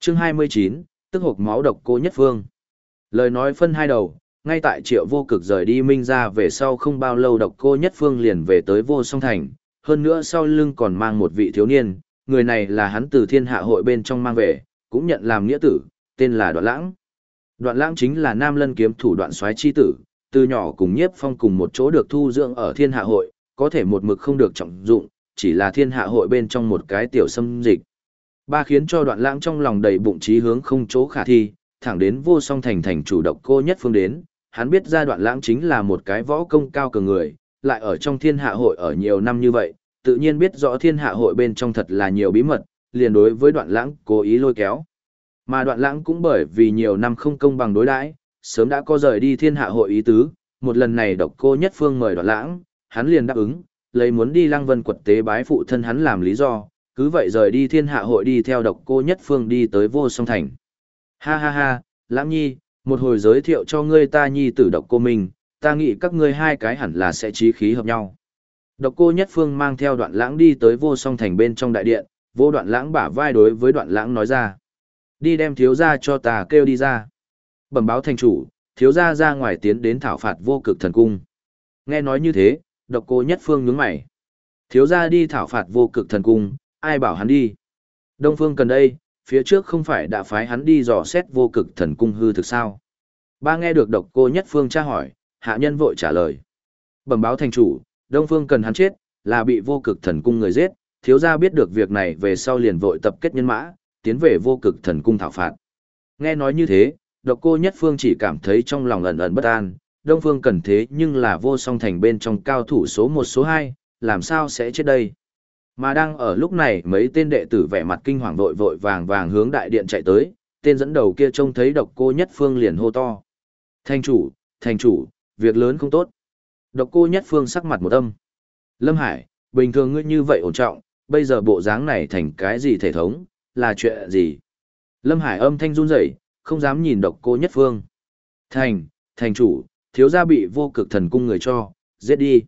Chương 29, tức hộp máu độc cô nhất phương. Lời nói phân hai đầu, ngay tại triệu vô cực rời đi Minh ra về sau không bao lâu độc cô nhất phương liền về tới vô song thành, hơn nữa sau lưng còn mang một vị thiếu niên, người này là hắn từ thiên hạ hội bên trong mang về, cũng nhận làm nghĩa tử, tên là Đoạn Lãng. Đoạn Lãng chính là nam lân kiếm thủ đoạn soái chi tử, từ nhỏ cùng nhiếp phong cùng một chỗ được thu dưỡng ở thiên hạ hội, có thể một mực không được trọng dụng, chỉ là thiên hạ hội bên trong một cái tiểu xâm dịch. Ba khiến cho đoạn lãng trong lòng đầy bụng trí hướng không chỗ khả thi, thẳng đến vô song thành thành chủ độc cô nhất phương đến, hắn biết ra đoạn lãng chính là một cái võ công cao cường người, lại ở trong thiên hạ hội ở nhiều năm như vậy, tự nhiên biết rõ thiên hạ hội bên trong thật là nhiều bí mật, liền đối với đoạn lãng cố ý lôi kéo. Mà đoạn lãng cũng bởi vì nhiều năm không công bằng đối đãi, sớm đã có rời đi thiên hạ hội ý tứ, một lần này độc cô nhất phương mời đoạn lãng, hắn liền đáp ứng, lấy muốn đi lăng vân quật tế bái phụ thân hắn làm lý do, cứ vậy rời đi thiên hạ hội đi theo độc cô nhất phương đi tới vô song thành. Ha ha ha, lãng nhi, một hồi giới thiệu cho ngươi ta nhi tử độc cô mình, ta nghĩ các ngươi hai cái hẳn là sẽ trí khí hợp nhau. Độc cô nhất phương mang theo đoạn lãng đi tới vô song thành bên trong đại điện, vô đoạn lãng bả vai đối với đoạn lãng nói ra. Đi đem thiếu ra cho ta kêu đi ra. Bẩm báo thành chủ, thiếu gia ra ngoài tiến đến thảo phạt vô cực thần cung. Nghe nói như thế, độc cô nhất phương nhướng mày. Thiếu gia đi thảo phạt vô cực thần cung, ai bảo hắn đi. Đông phương cần đây, phía trước không phải đã phái hắn đi dò xét vô cực thần cung hư thực sao. Ba nghe được độc cô nhất phương tra hỏi, hạ nhân vội trả lời. Bẩm báo thành chủ, Đông phương cần hắn chết, là bị vô cực thần cung người giết, thiếu gia biết được việc này về sau liền vội tập kết nhân mã, tiến về vô cực thần cung thảo phạt. Nghe nói như thế, độc cô nhất phương chỉ cảm thấy trong lòng ẩn ẩn bất an, đông phương cần thế nhưng là vô song thành bên trong cao thủ số một số hai, làm sao sẽ chết đây? Mà đang ở lúc này mấy tên đệ tử vẻ mặt kinh hoàng vội vội vàng vàng hướng đại điện chạy tới, tên dẫn đầu kia trông thấy độc cô nhất phương liền hô to. Thành chủ, thành chủ, việc lớn không tốt. Độc cô nhất phương sắc mặt một âm. Lâm Hải, bình thường ngươi như vậy ổn trọng, bây giờ bộ dáng này thành cái gì thể thống, là chuyện gì? Lâm Hải âm thanh run rẩy, không dám nhìn độc cô nhất phương. Thành, thành chủ, thiếu gia bị vô cực thần cung người cho, giết đi.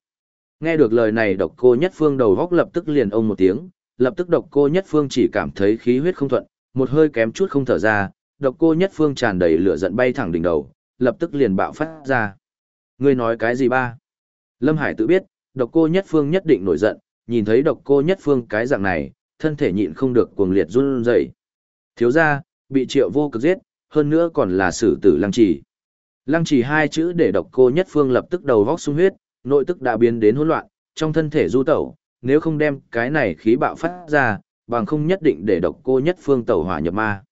Nghe được lời này độc cô nhất phương đầu góc lập tức liền ông một tiếng, lập tức độc cô nhất phương chỉ cảm thấy khí huyết không thuận, một hơi kém chút không thở ra, độc cô nhất phương tràn đầy lửa giận bay thẳng đỉnh đầu, lập tức liền bạo phát ra. Ngươi nói cái gì ba? Lâm Hải tự biết, độc cô nhất phương nhất định nổi giận, nhìn thấy độc cô nhất phương cái dạng này, thân thể nhịn không được cuồng liệt run rẩy. Thiếu gia, bị triệu vô cực giết, hơn nữa còn là xử tử lăng trì. Lăng trì hai chữ để độc cô nhất phương lập tức đầu vóc sung huyết, nội tức đã biến đến hỗn loạn, trong thân thể du tẩu, nếu không đem cái này khí bạo phát ra, bằng không nhất định để độc cô nhất phương tẩu hỏa nhập ma.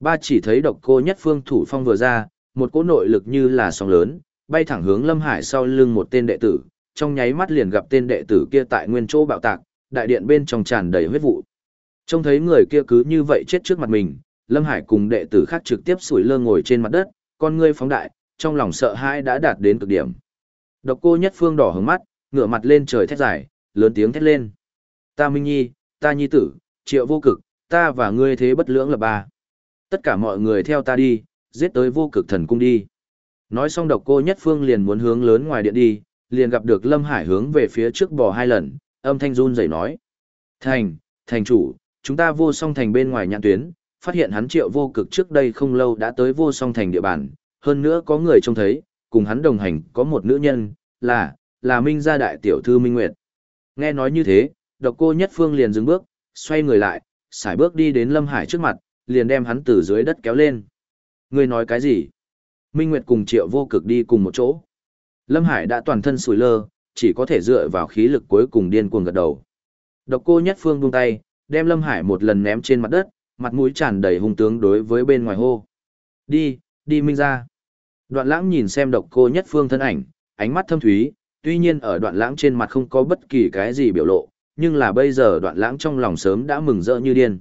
Ba chỉ thấy độc cô nhất phương thủ phong vừa ra, một cỗ nội lực như là sóng lớn, bay thẳng hướng Lâm Hải sau lưng một tên đệ tử, trong nháy mắt liền gặp tên đệ tử kia tại nguyên chỗ bạo tạc, đại điện bên trong tràn đầy huyết vụ. Trông thấy người kia cứ như vậy chết trước mặt mình, Lâm Hải cùng đệ tử khác trực tiếp sủi lơ ngồi trên mặt đất, con ngươi phóng đại, trong lòng sợ hãi đã đạt đến cực điểm. Độc cô nhất phương đỏ hướng mắt, ngửa mặt lên trời thét dài, lớn tiếng thét lên. Ta Minh Nhi, ta Nhi tử, triệu vô cực, ta và ngươi thế bất lưỡng là ba. Tất cả mọi người theo ta đi, giết tới vô cực thần cung đi. Nói xong độc cô nhất phương liền muốn hướng lớn ngoài điện đi, liền gặp được Lâm Hải hướng về phía trước bò hai lần, âm thanh run rẩy nói. Thành, thành chủ, chúng ta vô song thành bên ngoài nhãn tuyến, phát hiện hắn triệu vô cực trước đây không lâu đã tới vô song thành địa bàn, hơn nữa có người trông thấy, cùng hắn đồng hành có một nữ nhân, là, là Minh gia đại tiểu thư Minh Nguyệt. Nghe nói như thế, độc cô nhất phương liền dừng bước, xoay người lại, xài bước đi đến Lâm Hải trước mặt, liền đem hắn từ dưới đất kéo lên. người nói cái gì? Minh Nguyệt cùng triệu vô cực đi cùng một chỗ. Lâm Hải đã toàn thân sùi lơ, chỉ có thể dựa vào khí lực cuối cùng điên cuồng gật đầu. Độc cô nhất phương buông tay, đem Lâm Hải một lần ném trên mặt đất, mặt mũi tràn đầy hung tướng đối với bên ngoài hô. Đi, đi Minh ra. Đoạn lãng nhìn xem độc cô nhất phương thân ảnh, ánh mắt thâm thúy, tuy nhiên ở đoạn lãng trên mặt không có bất kỳ cái gì biểu lộ, nhưng là bây giờ đoạn lãng trong lòng sớm đã mừng rỡ như điên.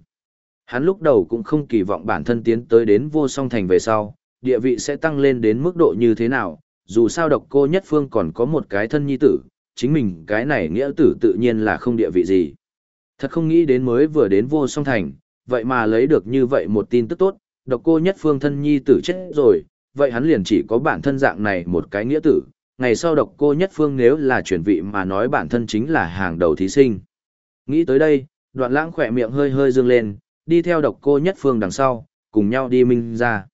Hắn lúc đầu cũng không kỳ vọng bản thân tiến tới đến vô song thành về sau, địa vị sẽ tăng lên đến mức độ như thế nào, dù sao độc cô nhất phương còn có một cái thân nhi tử, chính mình cái này nghĩa tử tự nhiên là không địa vị gì. Thật không nghĩ đến mới vừa đến vô song thành, vậy mà lấy được như vậy một tin tức tốt, độc cô nhất phương thân nhi tử chết rồi, vậy hắn liền chỉ có bản thân dạng này một cái nghĩa tử, ngày sau độc cô nhất phương nếu là chuyển vị mà nói bản thân chính là hàng đầu thí sinh. Nghĩ tới đây, đoạn lãng khỏe miệng hơi hơi dương lên, đi theo độc cô nhất phương đằng sau, cùng nhau đi minh ra.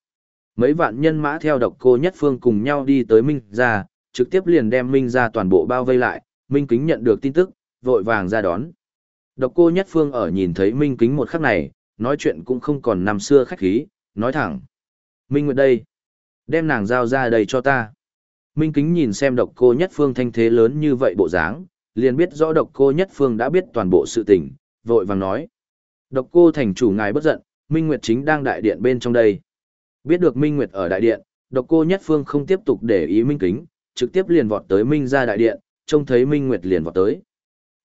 Mấy vạn nhân mã theo độc cô nhất phương cùng nhau đi tới minh ra, trực tiếp liền đem minh ra toàn bộ bao vây lại, minh kính nhận được tin tức, vội vàng ra đón. Độc cô nhất phương ở nhìn thấy minh kính một khắc này, nói chuyện cũng không còn năm xưa khách khí, nói thẳng. Minh Nguyệt đây, đem nàng giao ra đây cho ta. Minh kính nhìn xem độc cô nhất phương thanh thế lớn như vậy bộ dáng, liền biết rõ độc cô nhất phương đã biết toàn bộ sự tình, vội vàng nói. Độc cô thành chủ ngài bất giận, Minh Nguyệt chính đang đại điện bên trong đây. Biết được Minh Nguyệt ở đại điện, độc cô nhất phương không tiếp tục để ý Minh kính, trực tiếp liền vọt tới Minh ra đại điện, trông thấy Minh Nguyệt liền vọt tới.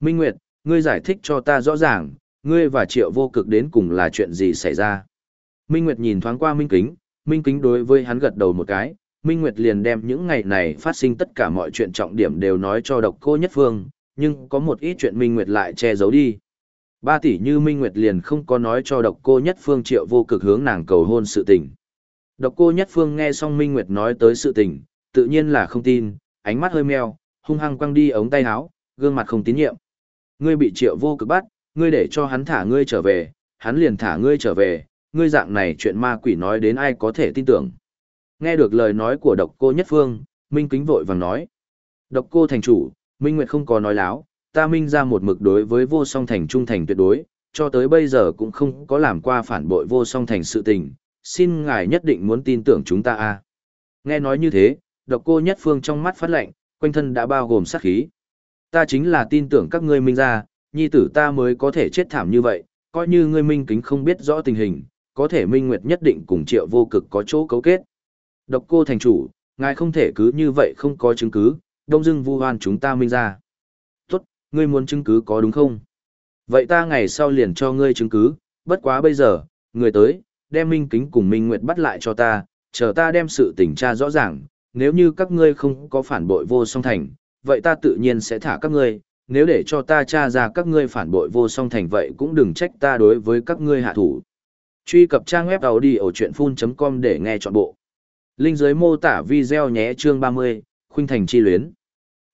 Minh Nguyệt, ngươi giải thích cho ta rõ ràng, ngươi và triệu vô cực đến cùng là chuyện gì xảy ra. Minh Nguyệt nhìn thoáng qua Minh kính, Minh kính đối với hắn gật đầu một cái, Minh Nguyệt liền đem những ngày này phát sinh tất cả mọi chuyện trọng điểm đều nói cho độc cô nhất phương, nhưng có một ít chuyện Minh Nguyệt lại che giấu đi. Ba tỷ như Minh Nguyệt liền không có nói cho độc cô nhất phương triệu vô cực hướng nàng cầu hôn sự tình. Độc cô nhất phương nghe xong Minh Nguyệt nói tới sự tình, tự nhiên là không tin, ánh mắt hơi meo, hung hăng quăng đi ống tay áo, gương mặt không tín nhiệm. Ngươi bị triệu vô cực bắt, ngươi để cho hắn thả ngươi trở về, hắn liền thả ngươi trở về, ngươi dạng này chuyện ma quỷ nói đến ai có thể tin tưởng. Nghe được lời nói của độc cô nhất phương, Minh kính vội vàng nói. Độc cô thành chủ, Minh Nguyệt không có nói láo, ta minh ra một mực đối với vô song thành trung thành tuyệt đối, cho tới bây giờ cũng không có làm qua phản bội vô song thành sự tình, xin ngài nhất định muốn tin tưởng chúng ta a. Nghe nói như thế, độc cô nhất phương trong mắt phát lạnh, quanh thân đã bao gồm sát khí. Ta chính là tin tưởng các ngươi minh ra, nhi tử ta mới có thể chết thảm như vậy, coi như ngươi minh kính không biết rõ tình hình, có thể minh nguyệt nhất định cùng triệu vô cực có chỗ cấu kết. Độc cô thành chủ, ngài không thể cứ như vậy không có chứng cứ, đông dưng vu hoan chúng ta minh ra. tuất ngươi muốn chứng cứ có đúng không? Vậy ta ngày sau liền cho ngươi chứng cứ, bất quá bây giờ, người tới, đem Minh Kính cùng Minh Nguyệt bắt lại cho ta, chờ ta đem sự tình tra rõ ràng, nếu như các ngươi không có phản bội vô song thành, vậy ta tự nhiên sẽ thả các ngươi, nếu để cho ta tra ra các ngươi phản bội vô song thành vậy cũng đừng trách ta đối với các ngươi hạ thủ. Truy cập trang web đầu đi ở chuyện full.com để nghe trọn bộ. Linh dưới mô tả video nhé chương 30, Khuynh Thành Chi Luyến.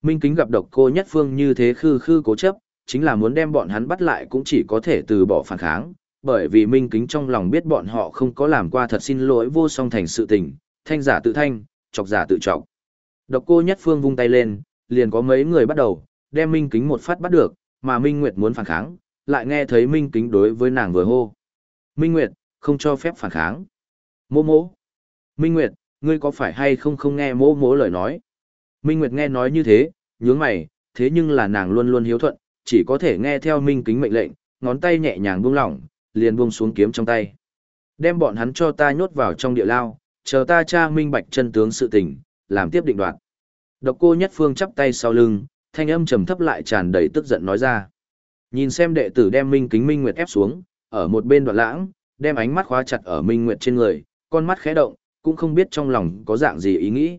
Minh Kính gặp độc cô nhất phương như thế khư khư cố chấp, chính là muốn đem bọn hắn bắt lại cũng chỉ có thể từ bỏ phản kháng, bởi vì Minh Kính trong lòng biết bọn họ không có làm qua thật xin lỗi vô song thành sự tình, thanh giả tự thanh, chọc giả tự chọc. Độc cô nhất phương vung tay lên, liền có mấy người bắt đầu, đem Minh Kính một phát bắt được, mà Minh Nguyệt muốn phản kháng, lại nghe thấy Minh Kính đối với nàng vừa hô. Minh Nguyệt, không cho phép phản kháng. Mô mô. Minh Nguyệt, ngươi có phải hay không không nghe mỗ mỗ lời nói. Minh Nguyệt nghe nói như thế, nhướng mày, thế nhưng là nàng luôn luôn hiếu thuận, chỉ có thể nghe theo Minh Kính mệnh lệnh, ngón tay nhẹ nhàng buông lỏng, liền buông xuống kiếm trong tay. Đem bọn hắn cho ta nhốt vào trong địa lao, chờ ta tra minh bạch chân tướng sự tình, làm tiếp định đoạt. Độc cô nhất phương chắp tay sau lưng, thanh âm trầm thấp lại tràn đầy tức giận nói ra. Nhìn xem đệ tử đem Minh Kính Minh Nguyệt ép xuống, ở một bên đoạn lãng, đem ánh mắt khóa chặt ở Minh Nguyệt trên người, con mắt khẽ động, cũng không biết trong lòng có dạng gì ý nghĩ.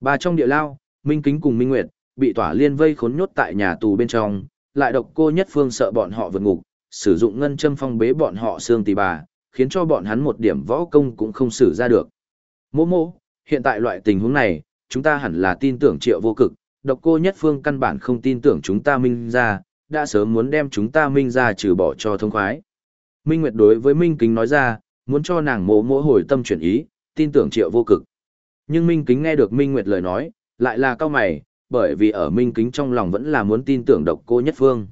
Ba trong địa lao, Minh Kính cùng Minh Nguyệt, bị tỏa liên vây khốn nhốt tại nhà tù bên trong, lại độc cô nhất phương sợ bọn họ vượt ngục, sử dụng ngân châm phong bế bọn họ xương tỳ bà, khiến cho bọn hắn một điểm võ công cũng không sử ra được. Mô mô, hiện tại loại tình huống này, chúng ta hẳn là tin tưởng triệu vô cực, độc cô nhất phương căn bản không tin tưởng chúng ta minh ra, đã sớm muốn đem chúng ta minh ra trừ bỏ cho thông khoái. Minh Nguyệt đối với Minh Kính nói ra, muốn cho nàng mộ mỗ hồi tâm chuyển ý, tin tưởng triệu vô cực. Nhưng Minh Kính nghe được Minh Nguyệt lời nói, lại là cao mày, bởi vì ở Minh Kính trong lòng vẫn là muốn tin tưởng độc cô nhất phương.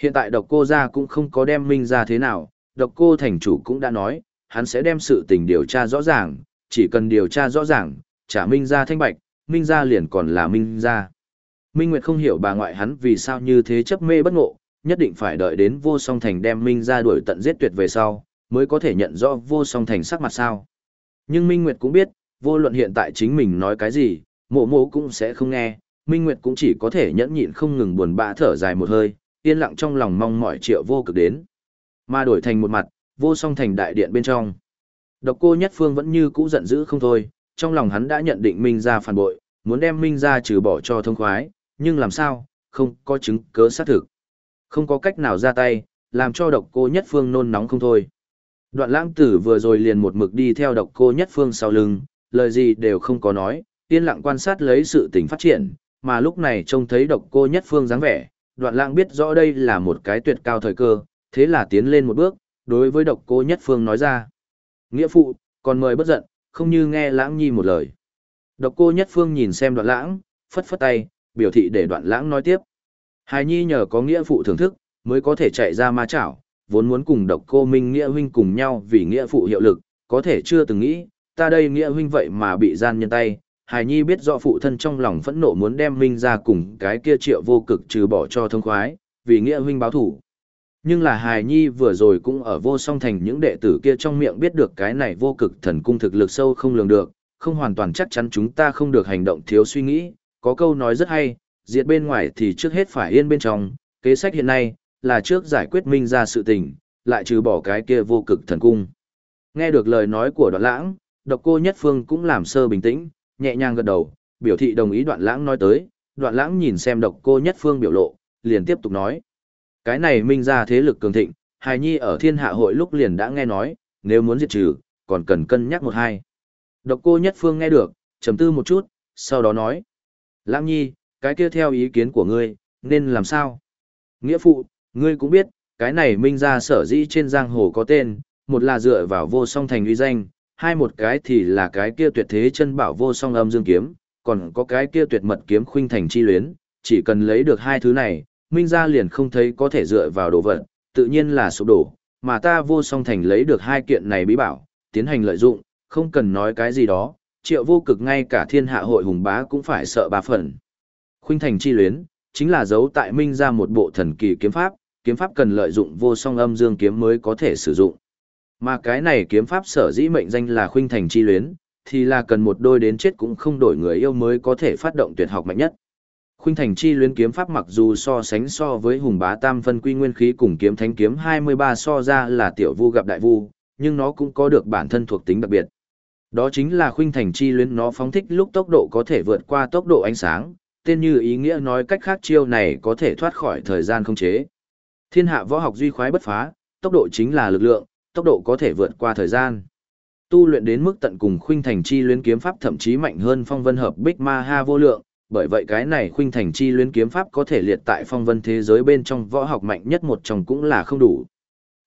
Hiện tại độc cô ra cũng không có đem Minh ra thế nào, độc cô thành chủ cũng đã nói, hắn sẽ đem sự tình điều tra rõ ràng, chỉ cần điều tra rõ ràng, trả Minh ra thanh bạch, Minh ra liền còn là Minh ra. Minh Nguyệt không hiểu bà ngoại hắn vì sao như thế chấp mê bất ngộ, nhất định phải đợi đến vô song thành đem Minh ra đuổi tận giết tuyệt về sau, mới có thể nhận rõ vô song thành sắc mặt sao. Nhưng Minh Nguyệt cũng biết, vô luận hiện tại chính mình nói cái gì, mộ mộ cũng sẽ không nghe, Minh Nguyệt cũng chỉ có thể nhẫn nhịn không ngừng buồn bã thở dài một hơi, yên lặng trong lòng mong mỏi triệu vô cực đến. Mà đổi thành một mặt, vô song thành đại điện bên trong. Độc cô nhất phương vẫn như cũ giận dữ không thôi, trong lòng hắn đã nhận định Minh ra phản bội, muốn đem Minh ra trừ bỏ cho thông khoái, nhưng làm sao, không có chứng cớ xác thực. Không có cách nào ra tay, làm cho độc cô nhất phương nôn nóng không thôi. Đoạn lãng tử vừa rồi liền một mực đi theo độc cô nhất phương sau lưng, lời gì đều không có nói, yên lặng quan sát lấy sự tình phát triển, mà lúc này trông thấy độc cô nhất phương dáng vẻ, đoạn lãng biết rõ đây là một cái tuyệt cao thời cơ, thế là tiến lên một bước, đối với độc cô nhất phương nói ra. Nghĩa phụ, còn mời bất giận, không như nghe lãng nhi một lời. Độc cô nhất phương nhìn xem đoạn lãng, phất phất tay, biểu thị để đoạn lãng nói tiếp. Hài nhi nhờ có nghĩa phụ thưởng thức, mới có thể chạy ra ma chảo, vốn muốn cùng độc cô minh nghĩa huynh cùng nhau vì nghĩa phụ hiệu lực, có thể chưa từng nghĩ, ta đây nghĩa huynh vậy mà bị gian nhân tay. Hài Nhi biết rõ phụ thân trong lòng phẫn nộ muốn đem Minh ra cùng cái kia triệu vô cực trừ bỏ cho thông khoái, vì nghĩa huynh báo thủ. Nhưng là Hài Nhi vừa rồi cũng ở vô song thành những đệ tử kia trong miệng biết được cái này vô cực thần cung thực lực sâu không lường được, không hoàn toàn chắc chắn chúng ta không được hành động thiếu suy nghĩ, có câu nói rất hay, diệt bên ngoài thì trước hết phải yên bên trong, kế sách hiện nay, là trước giải quyết minh ra sự tình, lại trừ bỏ cái kia vô cực thần cung. Nghe được lời nói của đoạn lãng, độc cô nhất phương cũng làm sơ bình tĩnh, nhẹ nhàng gật đầu, biểu thị đồng ý đoạn lãng nói tới, đoạn lãng nhìn xem độc cô nhất phương biểu lộ, liền tiếp tục nói. Cái này minh ra thế lực cường thịnh, hài nhi ở thiên hạ hội lúc liền đã nghe nói, nếu muốn diệt trừ, còn cần cân nhắc một hai. Độc cô nhất phương nghe được, trầm tư một chút, sau đó nói. Lãng nhi, cái kia theo ý kiến của ngươi, nên làm sao? Nghĩa phụ, ngươi cũng biết, cái này minh ra sở dĩ trên giang hồ có tên, một là dựa vào vô song thành uy danh, hai một cái thì là cái kia tuyệt thế chân bảo vô song âm dương kiếm, còn có cái kia tuyệt mật kiếm khuynh thành chi luyến, chỉ cần lấy được hai thứ này, minh gia liền không thấy có thể dựa vào đồ vật, tự nhiên là sụp đổ, mà ta vô song thành lấy được hai kiện này bí bảo, tiến hành lợi dụng, không cần nói cái gì đó, triệu vô cực ngay cả thiên hạ hội hùng bá cũng phải sợ ba phần. Khuynh thành chi luyến, chính là giấu tại minh gia một bộ thần kỳ kiếm pháp, kiếm pháp cần lợi dụng vô song âm dương kiếm mới có thể sử dụng. Mà cái này kiếm pháp sở dĩ mệnh danh là khuynh thành chi luyến, thì là cần một đôi đến chết cũng không đổi người yêu mới có thể phát động tuyệt học mạnh nhất. Khuynh thành chi luyến kiếm pháp mặc dù so sánh so với hùng bá tam phân quy nguyên khí cùng kiếm thánh kiếm 23 so ra là tiểu vu gặp đại vu, nhưng nó cũng có được bản thân thuộc tính đặc biệt. Đó chính là khuynh thành chi luyến nó phóng thích lúc tốc độ có thể vượt qua tốc độ ánh sáng, tên như ý nghĩa nói cách khác chiêu này có thể thoát khỏi thời gian không chế. Thiên hạ võ học duy khoái bất phá, tốc độ chính là lực lượng, tốc độ có thể vượt qua thời gian. Tu luyện đến mức tận cùng khuynh thành chi luyến kiếm pháp thậm chí mạnh hơn phong vân hợp bích ma ha vô lượng, bởi vậy cái này khuynh thành chi luyến kiếm pháp có thể liệt tại phong vân thế giới bên trong võ học mạnh nhất một trong cũng là không đủ.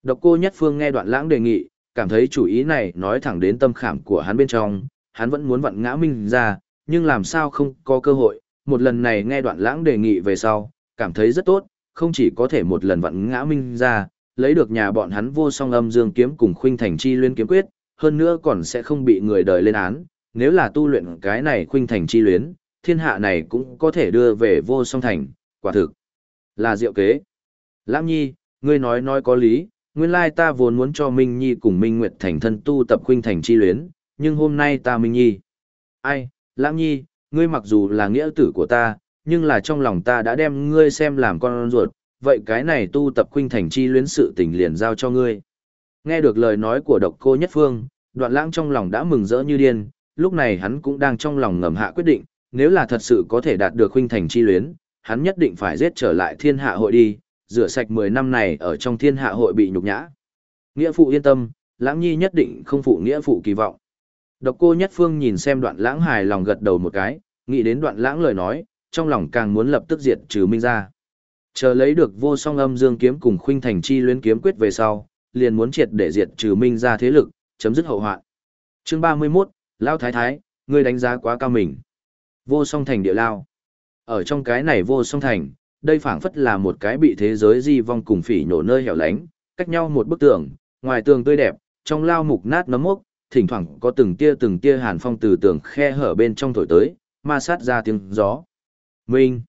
Độc cô nhất phương nghe đoạn lãng đề nghị, cảm thấy chủ ý này nói thẳng đến tâm khảm của hắn bên trong, hắn vẫn muốn vặn ngã minh ra, nhưng làm sao không có cơ hội, một lần này nghe đoạn lãng đề nghị về sau, cảm thấy rất tốt, không chỉ có thể một lần vặn ngã minh ra, lấy được nhà bọn hắn vô song âm dương kiếm cùng khuynh thành chi luyến kiếm quyết, hơn nữa còn sẽ không bị người đời lên án, nếu là tu luyện cái này khuynh thành chi luyến, thiên hạ này cũng có thể đưa về vô song thành, quả thực. Là diệu kế. Lãng nhi, ngươi nói nói có lý, nguyên lai ta vốn muốn cho Minh Nhi cùng Minh Nguyệt thành thân tu tập khuynh thành chi luyến, nhưng hôm nay ta Minh Nhi. Ai, Lãng nhi, ngươi mặc dù là nghĩa tử của ta, nhưng là trong lòng ta đã đem ngươi xem làm con ruột, vậy cái này tu tập khuynh thành chi luyến sự tình liền giao cho ngươi. Nghe được lời nói của độc cô nhất phương, đoạn lãng trong lòng đã mừng rỡ như điên, lúc này hắn cũng đang trong lòng ngầm hạ quyết định, nếu là thật sự có thể đạt được khuynh thành chi luyến, hắn nhất định phải giết trở lại thiên hạ hội đi, rửa sạch 10 năm này ở trong thiên hạ hội bị nhục nhã. Nghĩa phụ yên tâm, lãng nhi nhất định không phụ nghĩa phụ kỳ vọng. Độc cô nhất phương nhìn xem đoạn lãng hài lòng gật đầu một cái, nghĩ đến đoạn lãng lời nói, trong lòng càng muốn lập tức diệt trừ minh ra. Chờ lấy được vô song âm dương kiếm cùng khuynh thành chi luyến kiếm quyết về sau, liền muốn triệt để diệt trừ minh ra thế lực, chấm dứt hậu hoạn. Chương 31, Lao Thái Thái, ngươi đánh giá quá cao mình. Vô song thành địa lao. Ở trong cái này vô song thành, đây phảng phất là một cái bị thế giới di vong cùng phỉ nhổ nơi hẻo lánh, cách nhau một bức tường, ngoài tường tươi đẹp, trong lao mục nát nấm mốc, thỉnh thoảng có từng tia từng tia hàn phong từ tường khe hở bên trong thổi tới, ma sát ra tiếng gió. Minh!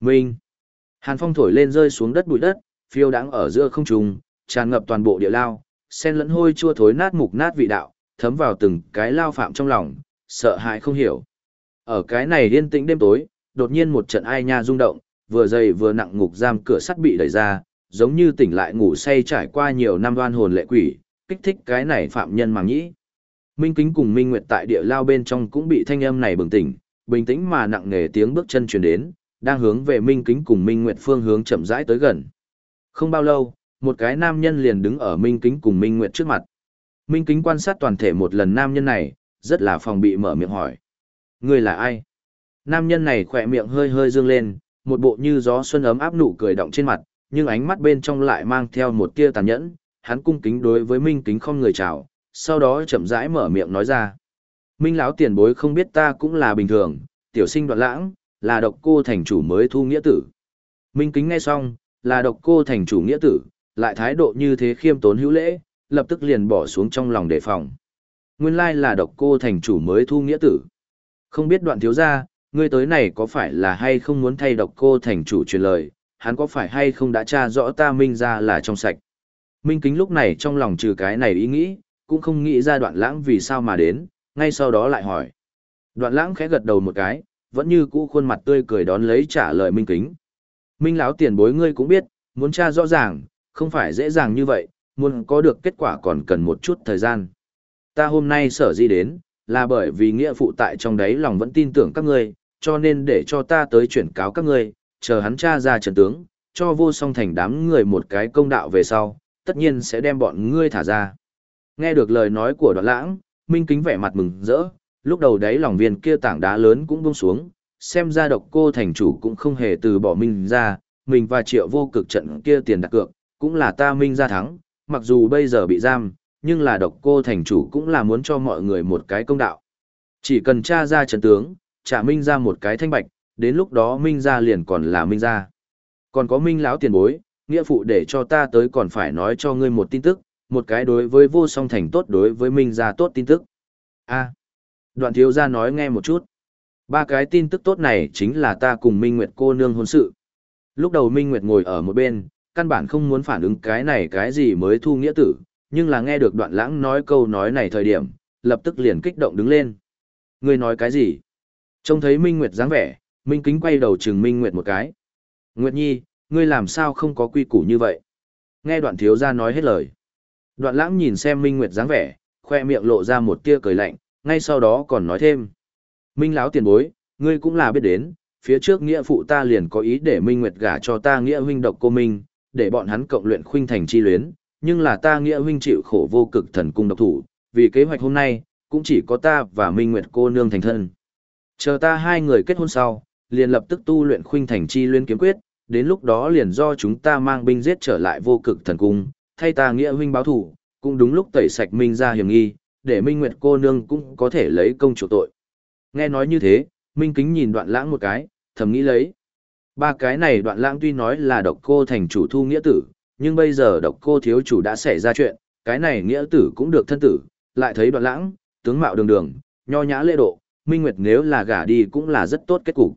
Minh! Hàn phong thổi lên rơi xuống đất bụi đất, phiêu đãng ở giữa không trung, tràn ngập toàn bộ địa lao, sen lẫn hôi chua thối nát mục nát vị đạo, thấm vào từng cái lao phạm trong lòng, sợ hãi không hiểu. Ở cái này yên tĩnh đêm tối, đột nhiên một trận ai nha rung động, vừa dày vừa nặng ngục giam cửa sắt bị đẩy ra, giống như tỉnh lại ngủ say trải qua nhiều năm đoan hồn lệ quỷ, kích thích cái này phạm nhân màng nhĩ. Minh Kính cùng Minh Nguyệt tại địa lao bên trong cũng bị thanh âm này bừng tỉnh, bình tĩnh mà nặng nề tiếng bước chân truyền đến, đang hướng về Minh Kính cùng Minh Nguyệt phương hướng chậm rãi tới gần. Không bao lâu, một cái nam nhân liền đứng ở Minh Kính cùng Minh Nguyệt trước mặt. Minh Kính quan sát toàn thể một lần nam nhân này, rất là phòng bị mở miệng hỏi. Người là ai? Nam nhân này khỏe miệng hơi hơi dương lên, một bộ như gió xuân ấm áp nụ cười động trên mặt, nhưng ánh mắt bên trong lại mang theo một tia tàn nhẫn. Hắn cung kính đối với Minh Kính không người chào, sau đó chậm rãi mở miệng nói ra. Minh lão tiền bối không biết ta cũng là bình thường, tiểu sinh đoạn lãng, là độc cô thành chủ mới thu nghĩa tử. Minh kính nghe xong, là độc cô thành chủ nghĩa tử, lại thái độ như thế khiêm tốn hữu lễ, lập tức liền bỏ xuống trong lòng đề phòng. Nguyên lai là độc cô thành chủ mới thu nghĩa tử. Không biết đoạn thiếu gia, ngươi tới này có phải là hay không muốn thay độc cô thành chủ truyền lời, hắn có phải hay không đã tra rõ ta minh ra là trong sạch. Minh kính lúc này trong lòng trừ cái này ý nghĩ, cũng không nghĩ ra đoạn lãng vì sao mà đến, ngay sau đó lại hỏi. Đoạn lãng khẽ gật đầu một cái, vẫn như cũ khuôn mặt tươi cười đón lấy trả lời minh kính. Minh lão tiền bối ngươi cũng biết, muốn tra rõ ràng, không phải dễ dàng như vậy, muốn có được kết quả còn cần một chút thời gian. Ta hôm nay sở di đến, là bởi vì nghĩa phụ tại trong đấy lòng vẫn tin tưởng các ngươi, cho nên để cho ta tới chuyển cáo các ngươi, chờ hắn tra ra trận tướng, cho vô song thành đám người một cái công đạo về sau, tất nhiên sẽ đem bọn ngươi thả ra. Nghe được lời nói của đoạn lãng, Minh Kính vẻ mặt mừng rỡ, lúc đầu đấy lòng viên kia tảng đá lớn cũng buông xuống, xem ra độc cô thành chủ cũng không hề từ bỏ Minh ra, mình và triệu vô cực trận kia tiền đặt cược, cũng là ta Minh ra thắng, mặc dù bây giờ bị giam, nhưng là độc cô thành chủ cũng là muốn cho mọi người một cái công đạo. Chỉ cần tra ra trận tướng, trả Minh ra một cái thanh bạch, đến lúc đó Minh ra liền còn là Minh ra. Còn có Minh lão tiền bối, nghĩa phụ để cho ta tới còn phải nói cho ngươi một tin tức, một cái đối với vô song thành tốt đối với Minh gia tốt tin tức. a đoạn thiếu gia nói nghe một chút. Ba cái tin tức tốt này chính là ta cùng Minh Nguyệt cô nương hôn sự. Lúc đầu Minh Nguyệt ngồi ở một bên, căn bản không muốn phản ứng cái này cái gì mới thu nghĩa tử, nhưng là nghe được đoạn lãng nói câu nói này thời điểm, lập tức liền kích động đứng lên. Ngươi nói cái gì? Trông thấy Minh Nguyệt dáng vẻ, Minh Kính quay đầu chừng Minh Nguyệt một cái. Nguyệt Nhi, ngươi làm sao không có quy củ như vậy? Nghe đoạn thiếu gia nói hết lời. Đoạn lãng nhìn xem Minh Nguyệt dáng vẻ, khoe miệng lộ ra một tia cười lạnh, ngay sau đó còn nói thêm. Minh lão tiền bối, ngươi cũng là biết đến, phía trước nghĩa phụ ta liền có ý để Minh Nguyệt gả cho ta nghĩa huynh độc cô Minh, để bọn hắn cộng luyện khuynh thành chi luyến, nhưng là ta nghĩa huynh chịu khổ vô cực thần cung độc thủ, vì kế hoạch hôm nay, cũng chỉ có ta và Minh Nguyệt cô nương thành thân. Chờ ta hai người kết hôn sau, liền lập tức tu luyện khuynh thành chi luyến kiếm quyết, đến lúc đó liền do chúng ta mang binh giết trở lại vô cực thần cung, thay ta nghĩa huynh báo thủ, cũng đúng lúc tẩy sạch Minh ra hiểm nghi, để Minh Nguyệt cô nương cũng có thể lấy công chủ tội. Nghe nói như thế, Minh Kính nhìn đoạn lãng một cái, thầm nghĩ lấy. Ba cái này đoạn lãng tuy nói là độc cô thành chủ thu nghĩa tử, nhưng bây giờ độc cô thiếu chủ đã xảy ra chuyện, cái này nghĩa tử cũng được thân tử, lại thấy đoạn lãng, tướng mạo đường đường, nho nhã lễ độ, Minh Nguyệt nếu là gả đi cũng là rất tốt kết cục.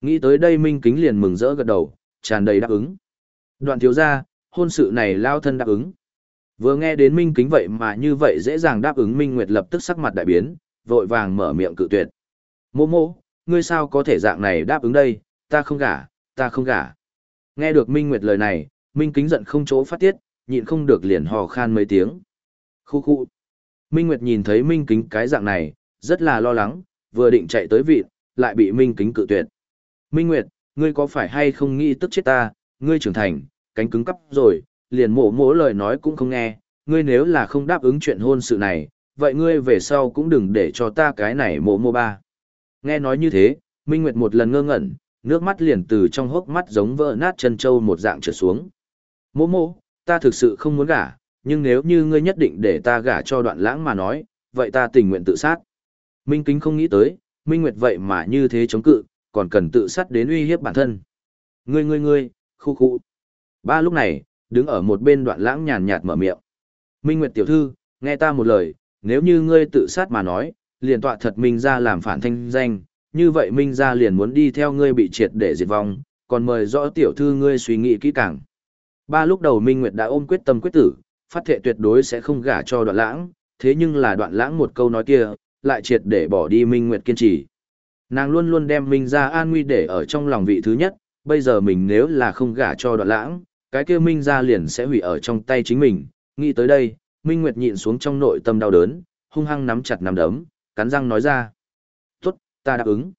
Nghĩ tới đây Minh Kính liền mừng rỡ gật đầu, tràn đầy đáp ứng. Đoạn thiếu gia, hôn sự này lao thân đáp ứng. Vừa nghe đến Minh Kính vậy mà như vậy dễ dàng đáp ứng Minh Nguyệt lập tức sắc mặt đại biến, vội vàng mở miệng cự tuyệt. Mô mô, ngươi sao có thể dạng này đáp ứng đây, ta không gả, ta không gả. Nghe được Minh Nguyệt lời này, Minh Kính giận không chỗ phát tiết, nhịn không được liền hò khan mấy tiếng. Khu khu. Minh Nguyệt nhìn thấy Minh Kính cái dạng này, rất là lo lắng, vừa định chạy tới vị, lại bị Minh Kính cự tuyệt. Minh Nguyệt, ngươi có phải hay không nghĩ tức chết ta, ngươi trưởng thành, cánh cứng cắp rồi, liền mổ mổ lời nói cũng không nghe, ngươi nếu là không đáp ứng chuyện hôn sự này, vậy ngươi về sau cũng đừng để cho ta cái này mổ mổ ba. Nghe nói như thế, Minh Nguyệt một lần ngơ ngẩn, nước mắt liền từ trong hốc mắt giống vỡ nát chân trâu một dạng trở xuống. Mổ mổ, ta thực sự không muốn gả, nhưng nếu như ngươi nhất định để ta gả cho đoạn lãng mà nói, vậy ta tình nguyện tự sát. Minh Kính không nghĩ tới, Minh Nguyệt vậy mà như thế chống cự, còn cần tự sát đến uy hiếp bản thân. Ngươi ngươi ngươi, khu khu. Ba lúc này, đứng ở một bên đoạn lãng nhàn nhạt mở miệng. Minh Nguyệt tiểu thư, nghe ta một lời, nếu như ngươi tự sát mà nói, liền tọa thật Minh ra làm phản thanh danh, như vậy Minh ra liền muốn đi theo ngươi bị triệt để diệt vong, còn mời rõ tiểu thư ngươi suy nghĩ kỹ càng. Ba lúc đầu Minh Nguyệt đã ôm quyết tâm quyết tử, phát thệ tuyệt đối sẽ không gả cho đoạn lãng, thế nhưng là đoạn lãng một câu nói kia, lại triệt để bỏ đi Minh Nguyệt kiên trì. Nàng luôn luôn đem Minh ra an nguy để ở trong lòng vị thứ nhất, bây giờ mình nếu là không gả cho đoạn lãng, cái kia Minh ra liền sẽ hủy ở trong tay chính mình. Nghĩ tới đây, Minh Nguyệt nhịn xuống trong nội tâm đau đớn, hung hăng nắm chặt nắm đấm, cắn răng nói ra. Tốt, ta đáp ứng.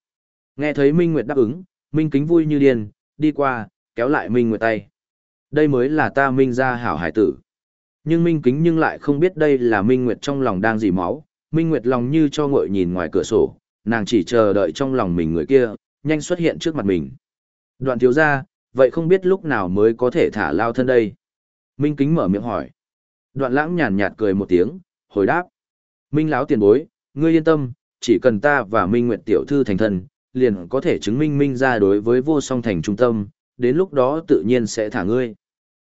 Nghe thấy Minh Nguyệt đáp ứng, Minh Kính vui như điên, đi qua, kéo lại Minh Nguyệt tay. Đây mới là ta Minh ra hảo hải tử. Nhưng Minh Kính nhưng lại không biết đây là Minh Nguyệt trong lòng đang dì máu. Minh Nguyệt lòng như cho ngội nhìn ngoài cửa sổ, nàng chỉ chờ đợi trong lòng mình người kia, nhanh xuất hiện trước mặt mình. Đoạn thiếu ra, vậy không biết lúc nào mới có thể thả lao thân đây? Minh Kính mở miệng hỏi. Đoạn lãng nhàn nhạt cười một tiếng, hồi đáp. Minh lão tiền bối, ngươi yên tâm, chỉ cần ta và Minh Nguyệt tiểu thư thành thân, liền có thể chứng minh Minh ra đối với vô song thành trung tâm, đến lúc đó tự nhiên sẽ thả ngươi.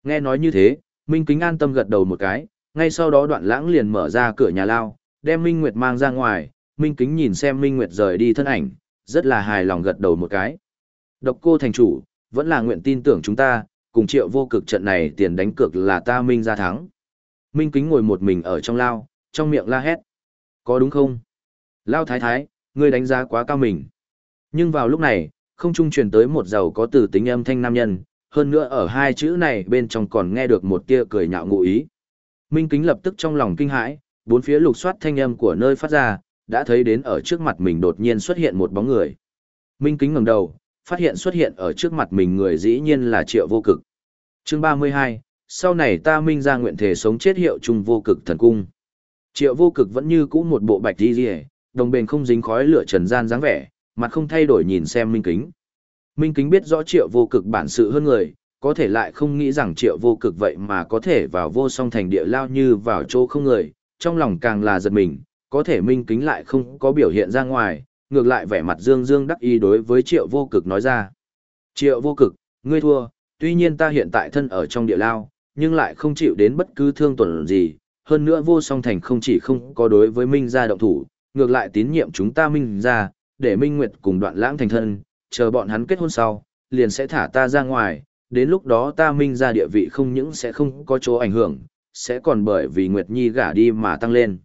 Nghe nói như thế, Minh Kính an tâm gật đầu một cái, ngay sau đó đoạn lãng liền mở ra cửa nhà lao, đem Minh Nguyệt mang ra ngoài, Minh Kính nhìn xem Minh Nguyệt rời đi thân ảnh, rất là hài lòng gật đầu một cái. Độc cô thành chủ, vẫn là nguyện tin tưởng chúng ta, cùng triệu vô cực trận này tiền đánh cược là ta Minh ra thắng. Minh Kính ngồi một mình ở trong lao, trong miệng la hét. Có đúng không? Lao thái thái, ngươi đánh giá quá cao mình. Nhưng vào lúc này, không trung truyền tới một giàu có từ tính âm thanh nam nhân, hơn nữa ở hai chữ này bên trong còn nghe được một tia cười nhạo ngụ ý. Minh Kính lập tức trong lòng kinh hãi, bốn phía lục soát thanh âm của nơi phát ra, đã thấy đến ở trước mặt mình đột nhiên xuất hiện một bóng người. Minh Kính ngẩng đầu, phát hiện xuất hiện ở trước mặt mình người dĩ nhiên là Triệu Vô Cực. Chương 32, sau này ta minh ra nguyện thể sống chết hiệu trung vô cực thần cung. Triệu Vô Cực vẫn như cũ một bộ bạch đi rìa, đồng bền không dính khói lửa trần gian dáng vẻ, mặt không thay đổi nhìn xem Minh Kính. Minh Kính biết rõ Triệu Vô Cực bản sự hơn người, có thể lại không nghĩ rằng Triệu Vô Cực vậy mà có thể vào vô song thành địa lao như vào chỗ không người, trong lòng càng là giật mình, có thể Minh Kính lại không có biểu hiện ra ngoài, ngược lại vẻ mặt dương dương đắc ý đối với Triệu Vô Cực nói ra. Triệu Vô Cực, ngươi thua, tuy nhiên ta hiện tại thân ở trong địa lao, nhưng lại không chịu đến bất cứ thương tổn gì, hơn nữa vô song thành không chỉ không có đối với Minh gia động thủ, ngược lại tín nhiệm chúng ta Minh gia, để Minh Nguyệt cùng đoạn lãng thành thân, chờ bọn hắn kết hôn sau, liền sẽ thả ta ra ngoài, đến lúc đó ta Minh gia địa vị không những sẽ không có chỗ ảnh hưởng, sẽ còn bởi vì Nguyệt Nhi gả đi mà tăng lên.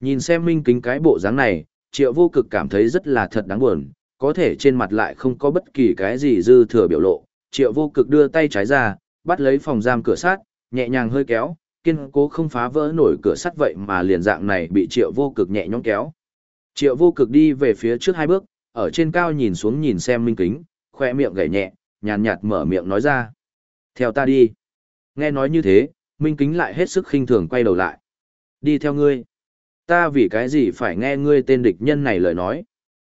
Nhìn xem Minh kính cái bộ dáng này, triệu vô cực cảm thấy rất là thật đáng buồn, có thể trên mặt lại không có bất kỳ cái gì dư thừa biểu lộ. Triệu vô cực đưa tay trái ra, bắt lấy phòng giam cửa sắt, nhẹ nhàng hơi kéo, kiên cố không phá vỡ nổi cửa sắt vậy mà liền dạng này bị triệu vô cực nhẹ nhõm kéo. Triệu vô cực đi về phía trước hai bước, ở trên cao nhìn xuống nhìn xem minh kính, khoe miệng gảy nhẹ, nhàn nhạt mở miệng nói ra. Theo ta đi. Nghe nói như thế, minh kính lại hết sức khinh thường quay đầu lại. Đi theo ngươi. Ta vì cái gì phải nghe ngươi tên địch nhân này lời nói.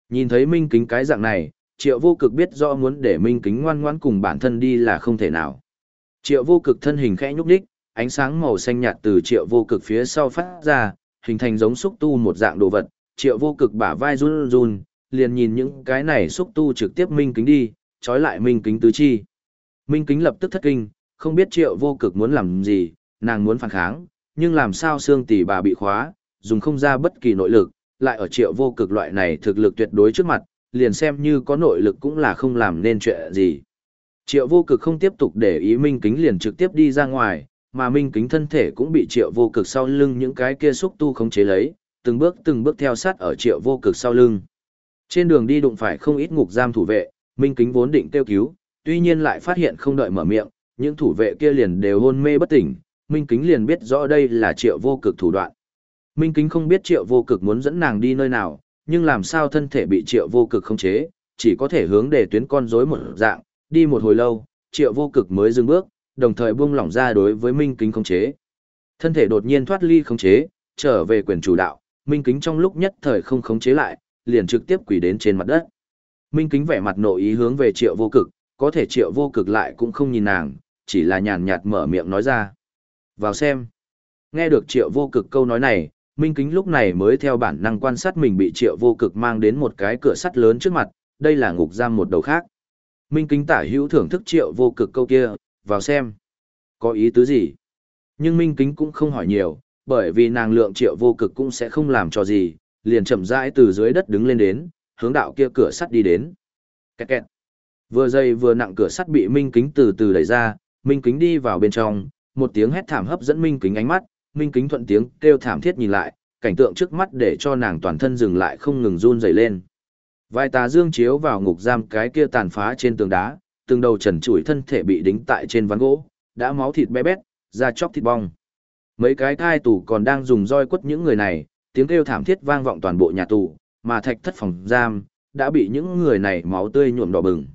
Nhìn thấy minh kính cái dạng này, triệu vô cực biết rõ muốn để minh kính ngoan ngoãn cùng bản thân đi là không thể nào. Triệu vô cực thân hình khẽ nhúc đích, ánh sáng màu xanh nhạt từ triệu vô cực phía sau phát ra, hình thành giống xúc tu một dạng đồ vật. Triệu vô cực bả vai run run, liền nhìn những cái này xúc tu trực tiếp minh kính đi, trói lại minh kính tứ chi. Minh kính lập tức thất kinh, không biết triệu vô cực muốn làm gì, nàng muốn phản kháng, nhưng làm sao xương tỷ bà bị khóa, dùng không ra bất kỳ nội lực, lại ở triệu vô cực loại này thực lực tuyệt đối trước mặt, liền xem như có nội lực cũng là không làm nên chuyện gì. Triệu vô cực không tiếp tục để ý Minh Kính liền trực tiếp đi ra ngoài, mà Minh Kính thân thể cũng bị triệu vô cực sau lưng những cái kia xúc tu khống chế lấy, từng bước từng bước theo sát ở triệu vô cực sau lưng. Trên đường đi đụng phải không ít ngục giam thủ vệ, Minh Kính vốn định kêu cứu, tuy nhiên lại phát hiện không đợi mở miệng, những thủ vệ kia liền đều hôn mê bất tỉnh, Minh Kính liền biết rõ đây là triệu vô cực thủ đoạn. Minh Kính không biết triệu vô cực muốn dẫn nàng đi nơi nào, nhưng làm sao thân thể bị triệu vô cực khống chế, chỉ có thể hướng để tuyến con rối một dạng, đi một hồi lâu, triệu vô cực mới dừng bước, đồng thời buông lỏng ra đối với Minh Kính khống chế. Thân thể đột nhiên thoát ly khống chế, trở về quyền chủ đạo, Minh Kính trong lúc nhất thời không khống chế lại, liền trực tiếp quỳ đến trên mặt đất. Minh Kính vẻ mặt nội ý hướng về triệu vô cực, có thể triệu vô cực lại cũng không nhìn nàng, chỉ là nhàn nhạt mở miệng nói ra. Vào xem. Nghe được triệu vô cực câu nói này, Minh Kính lúc này mới theo bản năng quan sát mình bị triệu vô cực mang đến một cái cửa sắt lớn trước mặt, đây là ngục giam một đầu khác. Minh Kính tả hữu thưởng thức triệu vô cực câu kia, vào xem. Có ý tứ gì? Nhưng Minh Kính cũng không hỏi nhiều, bởi vì nàng lượng triệu vô cực cũng sẽ không làm cho gì, liền chậm rãi từ dưới đất đứng lên đến, hướng đạo kia cửa sắt đi đến. Kẹt kẹt. Vừa dây vừa nặng cửa sắt bị Minh Kính từ từ đẩy ra, Minh Kính đi vào bên trong, một tiếng hét thảm hấp dẫn Minh Kính ánh mắt, Minh Kính thuận tiếng kêu thảm thiết nhìn lại, cảnh tượng trước mắt để cho nàng toàn thân dừng lại không ngừng run rẩy lên. Vài tà dương chiếu vào ngục giam cái kia tàn phá trên tường đá, từng đầu trần trụi thân thể bị đính tại trên ván gỗ, đã máu thịt bé bét, da chóc thịt bong. Mấy cái thai tù còn đang dùng roi quất những người này, tiếng kêu thảm thiết vang vọng toàn bộ nhà tù, mà thạch thất phòng giam, đã bị những người này máu tươi nhuộm đỏ bừng.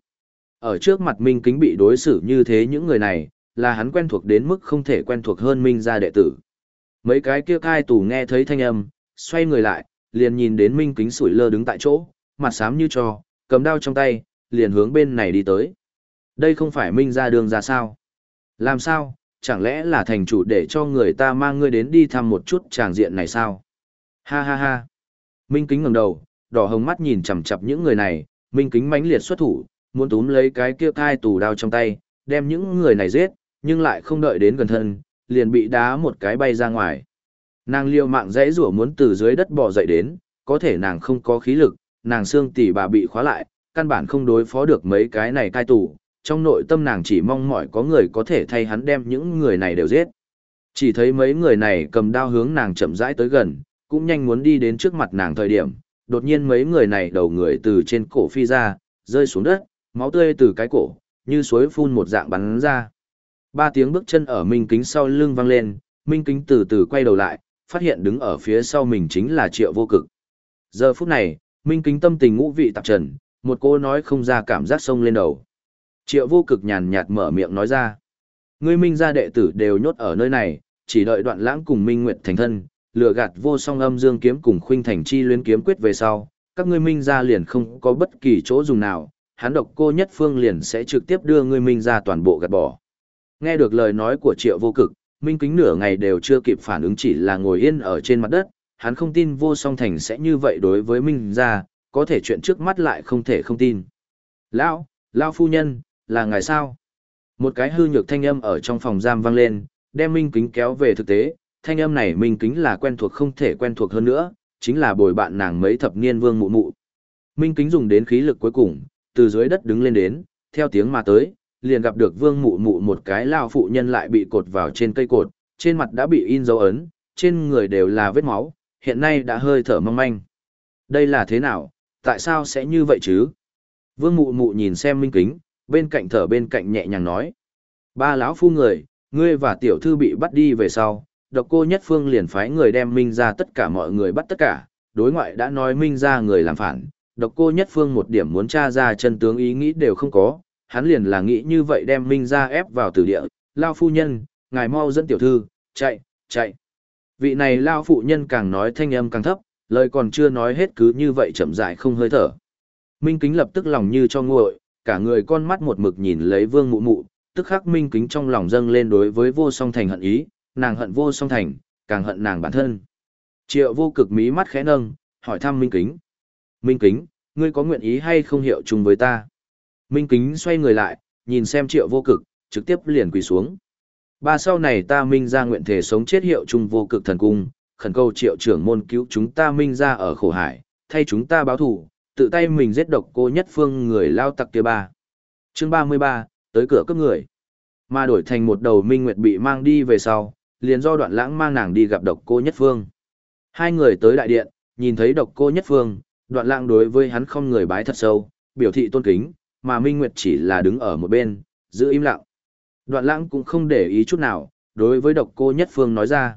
Ở trước mặt Minh Kính bị đối xử như thế những người này, là hắn quen thuộc đến mức không thể quen thuộc hơn Minh gia đệ tử. Mấy cái kia cai tù nghe thấy thanh âm, xoay người lại, liền nhìn đến Minh Kính sủi lơ đứng tại chỗ, mặt xám như trò, cầm đao trong tay, liền hướng bên này đi tới. Đây không phải Minh gia đường ra sao? Làm sao, chẳng lẽ là thành chủ để cho người ta mang ngươi đến đi thăm một chút tràng diện này sao? Ha ha ha. Minh Kính ngẩng đầu, đỏ hồng mắt nhìn chằm chằm những người này, Minh Kính mãnh liệt xuất thủ, muốn túm lấy cái kia cai tù đao trong tay, đem những người này giết, nhưng lại không đợi đến gần thân, liền bị đá một cái bay ra ngoài. Nàng liều mạng dãy rủa muốn từ dưới đất bò dậy đến, có thể nàng không có khí lực, nàng xương tỉ bà bị khóa lại, căn bản không đối phó được mấy cái này cai tù, trong nội tâm nàng chỉ mong mỏi có người có thể thay hắn đem những người này đều giết. Chỉ thấy mấy người này cầm đao hướng nàng chậm rãi tới gần, cũng nhanh muốn đi đến trước mặt nàng thời điểm, đột nhiên mấy người này đầu người từ trên cổ phi ra, rơi xuống đất, máu tươi từ cái cổ, như suối phun một dạng bắn ra. Ba tiếng bước chân ở Minh Kính sau lưng vang lên, Minh Kính từ từ quay đầu lại, phát hiện đứng ở phía sau mình chính là Triệu Vô Cực. Giờ phút này, Minh Kính tâm tình ngũ vị tạp trần, một cô nói không ra cảm giác sông lên đầu. Triệu Vô Cực nhàn nhạt mở miệng nói ra. Ngươi Minh gia đệ tử đều nhốt ở nơi này, chỉ đợi đoạn lãng cùng Minh Nguyệt thành thân, lừa gạt vô song âm dương kiếm cùng khuynh thành chi luyến kiếm quyết về sau, các ngươi Minh gia liền không có bất kỳ chỗ dùng nào, hắn độc cô nhất phương liền sẽ trực tiếp đưa ngươi Minh gia toàn bộ gạt bỏ. Nghe được lời nói của triệu vô cực, Minh Kính nửa ngày đều chưa kịp phản ứng chỉ là ngồi yên ở trên mặt đất, hắn không tin vô song thành sẽ như vậy đối với Minh gia, có thể chuyện trước mắt lại không thể không tin. Lão, Lão phu nhân, là ngài sao? Một cái hư nhược thanh âm ở trong phòng giam vang lên, đem Minh Kính kéo về thực tế, thanh âm này Minh Kính là quen thuộc không thể quen thuộc hơn nữa, chính là bồi bạn nàng mấy thập niên vương mụ mụ. Minh Kính dùng đến khí lực cuối cùng, từ dưới đất đứng lên đến, theo tiếng mà tới, liền gặp được vương mụ mụ một cái lao phụ nhân lại bị cột vào trên cây cột, trên mặt đã bị in dấu ấn, trên người đều là vết máu, hiện nay đã hơi thở mong manh. Đây là thế nào, tại sao sẽ như vậy chứ? Vương mụ mụ nhìn xem minh kính, bên cạnh thở bên cạnh nhẹ nhàng nói. Ba lão phu người, ngươi và tiểu thư bị bắt đi về sau, độc cô nhất phương liền phái người đem minh ra tất cả mọi người bắt tất cả, đối ngoại đã nói minh ra người làm phản, độc cô nhất phương một điểm muốn tra ra chân tướng ý nghĩ đều không có, hắn liền là nghĩ như vậy đem Minh ra ép vào tử địa, lao phu nhân, ngài mau dẫn tiểu thư, chạy, chạy. Vị này lao phụ nhân càng nói thanh âm càng thấp, lời còn chưa nói hết cứ như vậy chậm rãi không hơi thở. Minh kính lập tức lòng như cho nguội, cả người con mắt một mực nhìn lấy vương mụ mụ, tức khắc minh kính trong lòng dâng lên đối với vô song thành hận ý, nàng hận vô song thành, càng hận nàng bản thân. Triệu vô cực mí mắt khẽ nâng, hỏi thăm minh kính. Minh kính, ngươi có nguyện ý hay không hiệu chung với ta? Minh Kính xoay người lại, nhìn xem triệu vô cực, trực tiếp liền quỳ xuống. Ba sau này ta minh ra nguyện thể sống chết hiệu chung vô cực thần cung, khẩn cầu triệu trưởng môn cứu chúng ta minh ra ở khổ hải, thay chúng ta báo thủ, tự tay mình giết độc cô nhất phương người lao tặc kia ba. Chương 33, tới cửa cấp người. Mà đổi thành một đầu minh nguyệt bị mang đi về sau, liền do đoạn lãng mang nàng đi gặp độc cô nhất phương. Hai người tới đại điện, nhìn thấy độc cô nhất phương, đoạn lãng đối với hắn không người bái thật sâu, biểu thị tôn kính, mà minh nguyệt chỉ là đứng ở một bên, giữ im lặng. Đoạn lãng cũng không để ý chút nào, đối với độc cô nhất phương nói ra.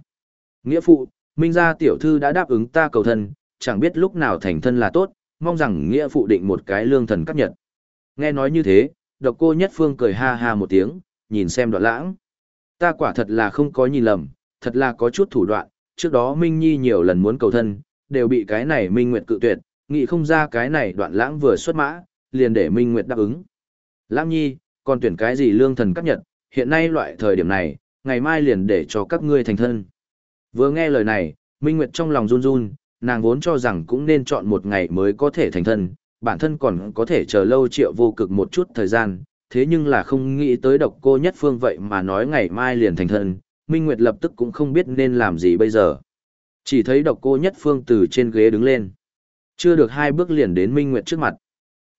Nghĩa phụ, minh gia tiểu thư đã đáp ứng ta cầu thân, chẳng biết lúc nào thành thân là tốt, mong rằng nghĩa phụ định một cái lương thần cấp nhật. Nghe nói như thế, độc cô nhất phương cười ha ha một tiếng, nhìn xem đoạn lãng. Ta quả thật là không có nhìn lầm, thật là có chút thủ đoạn, trước đó Minh Nhi nhiều lần muốn cầu thân, đều bị cái này Minh Nguyệt cự tuyệt, nghĩ không ra cái này đoạn lãng vừa xuất mã, liền để Minh Nguyệt đáp ứng. Lam Nhi, còn tuyển cái gì lương thần cấp nhật, hiện nay loại thời điểm này, ngày mai liền để cho các ngươi thành thân. Vừa nghe lời này, Minh Nguyệt trong lòng run run, nàng vốn cho rằng cũng nên chọn một ngày mới có thể thành thân, bản thân còn có thể chờ lâu triệu vô cực một chút thời gian, thế nhưng là không nghĩ tới độc cô nhất phương vậy mà nói ngày mai liền thành thân, Minh Nguyệt lập tức cũng không biết nên làm gì bây giờ. Chỉ thấy độc cô nhất phương từ trên ghế đứng lên. Chưa được hai bước liền đến Minh Nguyệt trước mặt.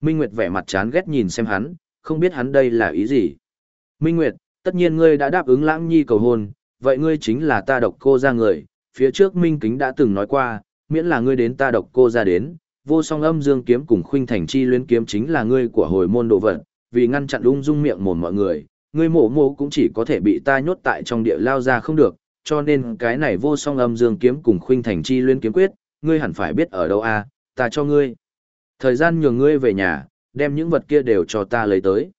Minh Nguyệt vẻ mặt chán ghét nhìn xem hắn, không biết hắn đây là ý gì. Minh Nguyệt, tất nhiên ngươi đã đáp ứng lãng nhi cầu hôn, vậy ngươi chính là ta độc cô ra người, phía trước Minh Kính đã từng nói qua, miễn là ngươi đến ta độc cô ra đến, vô song âm dương kiếm cùng khuynh thành chi luyến kiếm chính là ngươi của hồi môn độ vật, vì ngăn chặn lung dung miệng mồm mọi người, ngươi mổ mổ cũng chỉ có thể bị ta nhốt tại trong địa lao ra không được, cho nên cái này vô song âm dương kiếm cùng khuynh thành chi luyến kiếm quyết, ngươi hẳn phải biết ở đâu a, à, ta cho ngươi. Thời gian nhường ngươi về nhà, đem những vật kia đều cho ta lấy tới.